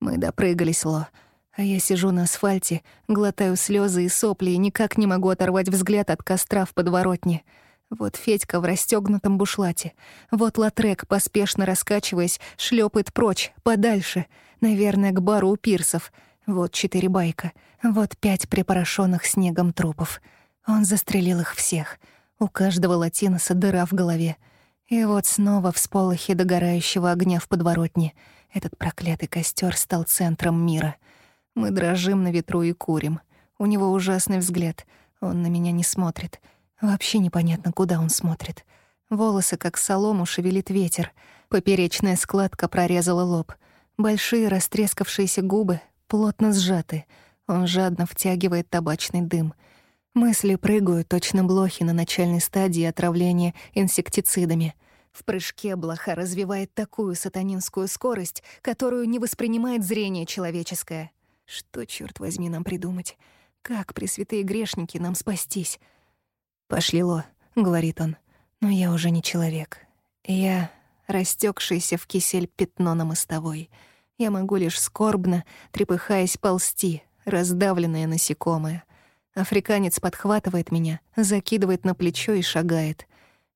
«Мы допрыгались, Ло». А я сижу на асфальте, глотаю слезы и сопли и никак не могу оторвать взгляд от костра в подворотне. Вот Федька в расстёгнутом бушлате. Вот Латрек, поспешно раскачиваясь, шлепает прочь, подальше — Наверное, к бару у пирсов. Вот четыре байка. Вот пять припорошенных снегом трупов. Он застрелил их всех. У каждого латиноса дыра в голове. И вот снова всполохи догорающего огня в подворотне. Этот проклятый костер стал центром мира. Мы дрожим на ветру и курим. У него ужасный взгляд. Он на меня не смотрит. Вообще непонятно, куда он смотрит. Волосы, как солому, шевелит ветер. Поперечная складка прорезала лоб — Большие растрескавшиеся губы плотно сжаты. Он жадно втягивает табачный дым. Мысли прыгают точно блохи на начальной стадии отравления инсектицидами. В прыжке блоха развивает такую сатанинскую скорость, которую не воспринимает зрение человеческое. Что, черт возьми, нам придумать? Как, пресвятые грешники, нам спастись? «Пошли, Ло», — говорит он, — «но я уже не человек. Я растекшееся в кисель пятно на мостовой. Я могу лишь скорбно, трепыхаясь, ползти, раздавленная насекомое. Африканец подхватывает меня, закидывает на плечо и шагает.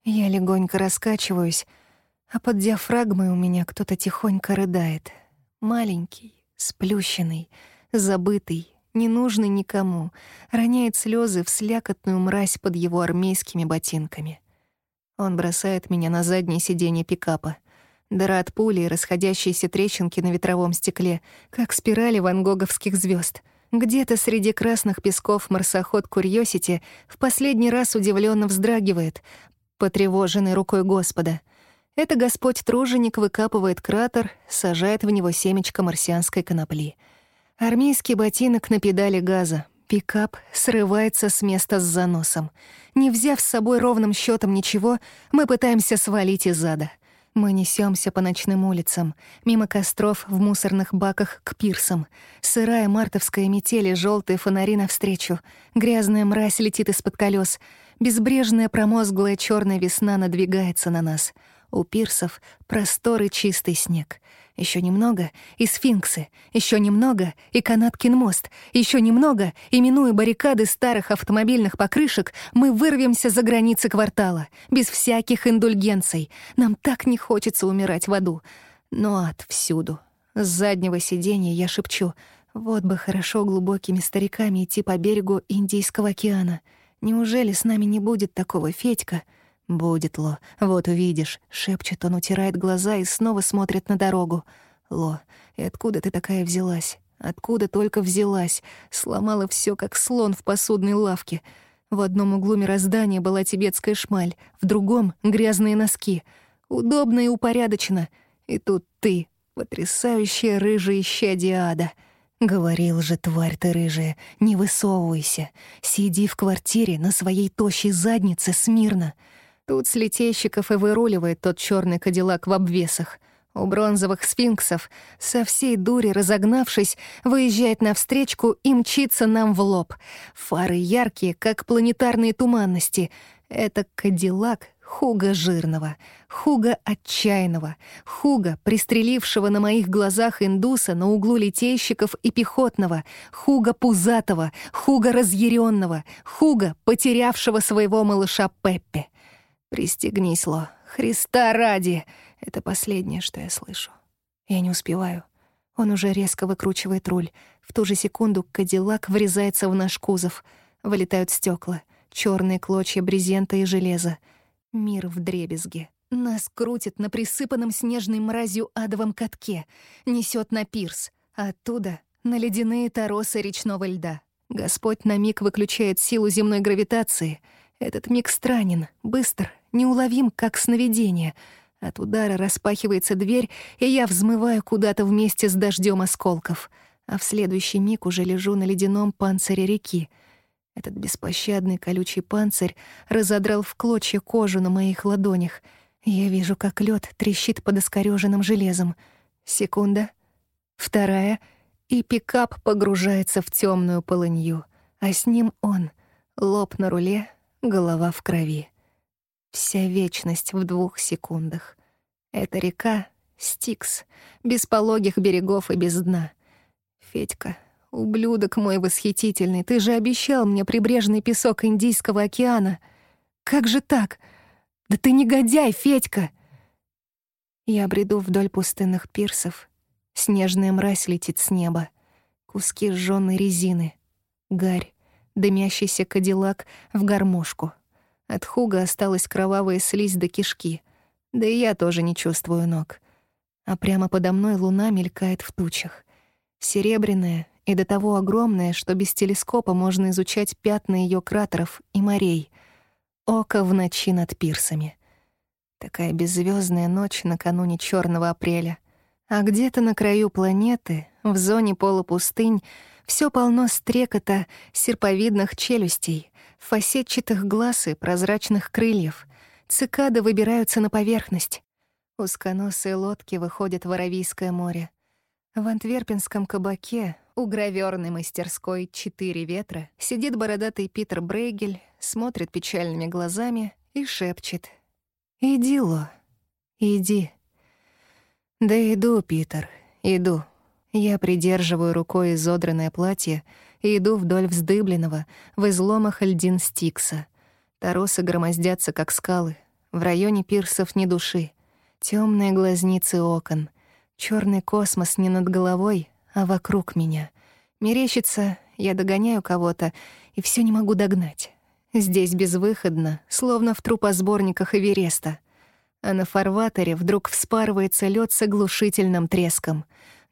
Я легонько раскачиваюсь, а под диафрагмой у меня кто-то тихонько рыдает. Маленький, сплющенный, забытый, ненужный никому, роняет слезы в слякотную мразь под его армейскими ботинками. Он бросает меня на заднее сиденье пикапа. Дыра от пули и расходящиеся трещинки на ветровом стекле, как спирали вангоговских звезд. Где-то среди красных песков марсоход Курьосити в последний раз удивленно вздрагивает, потревоженный рукой Господа. Это Господь-труженик выкапывает кратер, сажает в него семечко марсианской конопли. Армейский ботинок на педали газа. Пикап срывается с места с заносом — не взяв с собой ровным счетом ничего, мы пытаемся свалить из ада. Мы несемся по ночным улицам, мимо костров в мусорных баках к пирсам. Сырая мартовская метель и желтые фонари навстречу. Грязная мразь летит из-под колес. Безбрежная промозглая черная весна надвигается на нас. У пирсов просторый чистый снег. Еще немного — и сфинксы, еще немного — и Канаткин мост, еще немного — и, минуя баррикады старых автомобильных покрышек, мы вырвемся за границы квартала, без всяких индульгенций. Нам так не хочется умирать в аду. Но ад всюду. С заднего сиденья я шепчу — вот бы хорошо глубокими стариками идти по берегу Индийского океана. Неужели с нами не будет такого Федька — «Будет, Ло, вот увидишь», — шепчет он, утирает глаза и снова смотрит на дорогу. «Ло, и откуда ты такая взялась? Откуда только взялась? Сломала все, как слон в посудной лавке. В одном углу мироздания была тибетская шмаль, в другом — грязные носки. Удобно и упорядочено. И тут ты, потрясающая рыжая щадия ада». «Говорил же, тварь ты рыжая, не высовывайся. Сиди в квартире на своей тощей заднице смирно. Тут с летейщиков и выруливает тот черный кадиллак в обвесах. У бронзовых сфинксов, со всей дури разогнавшись, выезжает навстречку и мчится нам в лоб. Фары яркие, как планетарные туманности. Это кадиллак Хуга жирного, Хуга отчаянного, Хуга, пристрелившего на моих глазах индуса на углу литейщиков и пехотного, Хуга пузатого, Хуга разъяренного, Хуга, потерявшего своего малыша Пеппи. «Пристегнись, Ло, Христа ради!» Это последнее, что я слышу. Я не успеваю. Он уже резко выкручивает руль. В ту же секунду Кадиллак врезается в наш кузов. Вылетают стекла, черные клочья брезента и железа. Мир в дребезге. Нас крутит на присыпанном снежной мразью адовом катке, несет на пирс, а оттуда — на ледяные торосы речного льда. Господь на миг выключает силу земной гравитации. Этот миг странен, быстр, неуловим, как сновидение — от удара распахивается дверь, и я взмываю куда-то вместе с дождем осколков. А в следующий миг уже лежу на ледяном панцире реки. Этот беспощадный колючий панцирь разодрал в клочья кожу на моих ладонях. Я вижу, как лед трещит под искорёженным железом. Секунда. Вторая. И пикап погружается в темную полынью. А с ним он. Лоб на руле, голова в крови. Вся вечность в двух секундах. Эта река — Стикс, без пологих берегов и без дна. Федька, ублюдок мой восхитительный, ты же обещал мне прибрежный песок Индийского океана. Как же так? Да ты негодяй, Федька! Я бреду вдоль пустынных пирсов. Снежная мразь летит с неба. Куски сжённой резины. Гарь, дымящийся кадиллак в гармошку — от Хуга осталась кровавая слизь до кишки. Да и я тоже не чувствую ног. А прямо подо мной луна мелькает в тучах. Серебряная и до того огромная, что без телескопа можно изучать пятна ее кратеров и морей. Око в ночи над пирсами. Такая беззвездная ночь накануне черного апреля. А где-то на краю планеты, в зоне полупустынь, все полно стрекота серповидных челюстей — фасетчатых глаз и прозрачных крыльев. Цикады выбираются на поверхность. Узконосые лодки выходят в Аравийское море. В антверпенском кабаке у гравёрной мастерской «Четыре ветра» сидит бородатый Питер Брейгель, смотрит печальными глазами и шепчет. «Иди, Ло, иди». «Да иду, Питер, иду». Я придерживаю рукой изодранное платье — и иду вдоль вздыбленного, в изломах льдин Стикса. Торосы громоздятся, как скалы. В районе пирсов ни души. Темные глазницы окон. черный космос не над головой, а вокруг меня. Мерещится, я догоняю кого-то, и все не могу догнать. Здесь безвыходно, словно в трупосборниках Эвереста. А на фарватере вдруг вспарывается лед с оглушительным треском.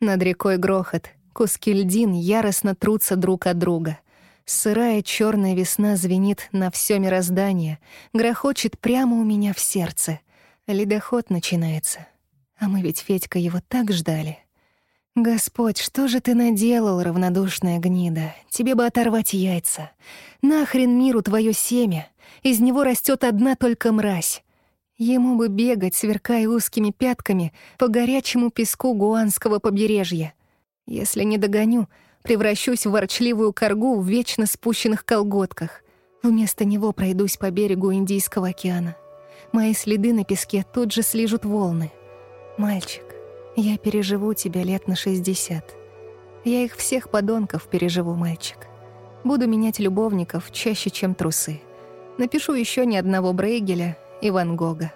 Над рекой грохот — Куски льдин яростно трутся друг от друга. Сырая черная весна звенит на все мироздание, грохочет прямо у меня в сердце. Ледоход начинается. А мы ведь, Федька, его так ждали. Господь, что же ты наделал, равнодушная гнида? Тебе бы оторвать яйца. Нахрен миру твое семя? Из него растет одна только мразь. Ему бы бегать, сверкая узкими пятками, по горячему песку гуанского побережья — если не догоню, превращусь в ворчливую коргу в вечно спущенных колготках. Вместо него пройдусь по берегу Индийского океана. Мои следы на песке тут же слижут волны. Мальчик, я переживу тебя лет на 60. Я их всех подонков переживу, мальчик. Буду менять любовников чаще, чем трусы. Напишу еще ни одного Брейгеля и Ван Гога.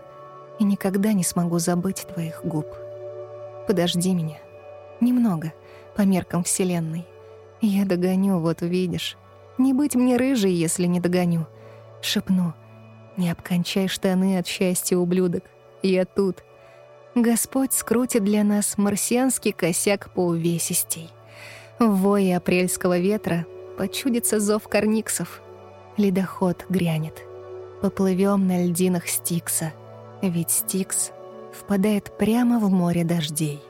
И никогда не смогу забыть твоих губ. Подожди меня. Немного — по меркам Вселенной. Я догоню, вот увидишь. Не быть мне рыжей, если не догоню. Шепну. Не обкончай штаны от счастья, ублюдок. Я тут. Господь скрутит для нас марсианский косяк по увесистей. В вое апрельского ветра почудится зов корниксов. Ледоход грянет. Поплывем на льдинах Стикса. Ведь Стикс впадает прямо в море дождей.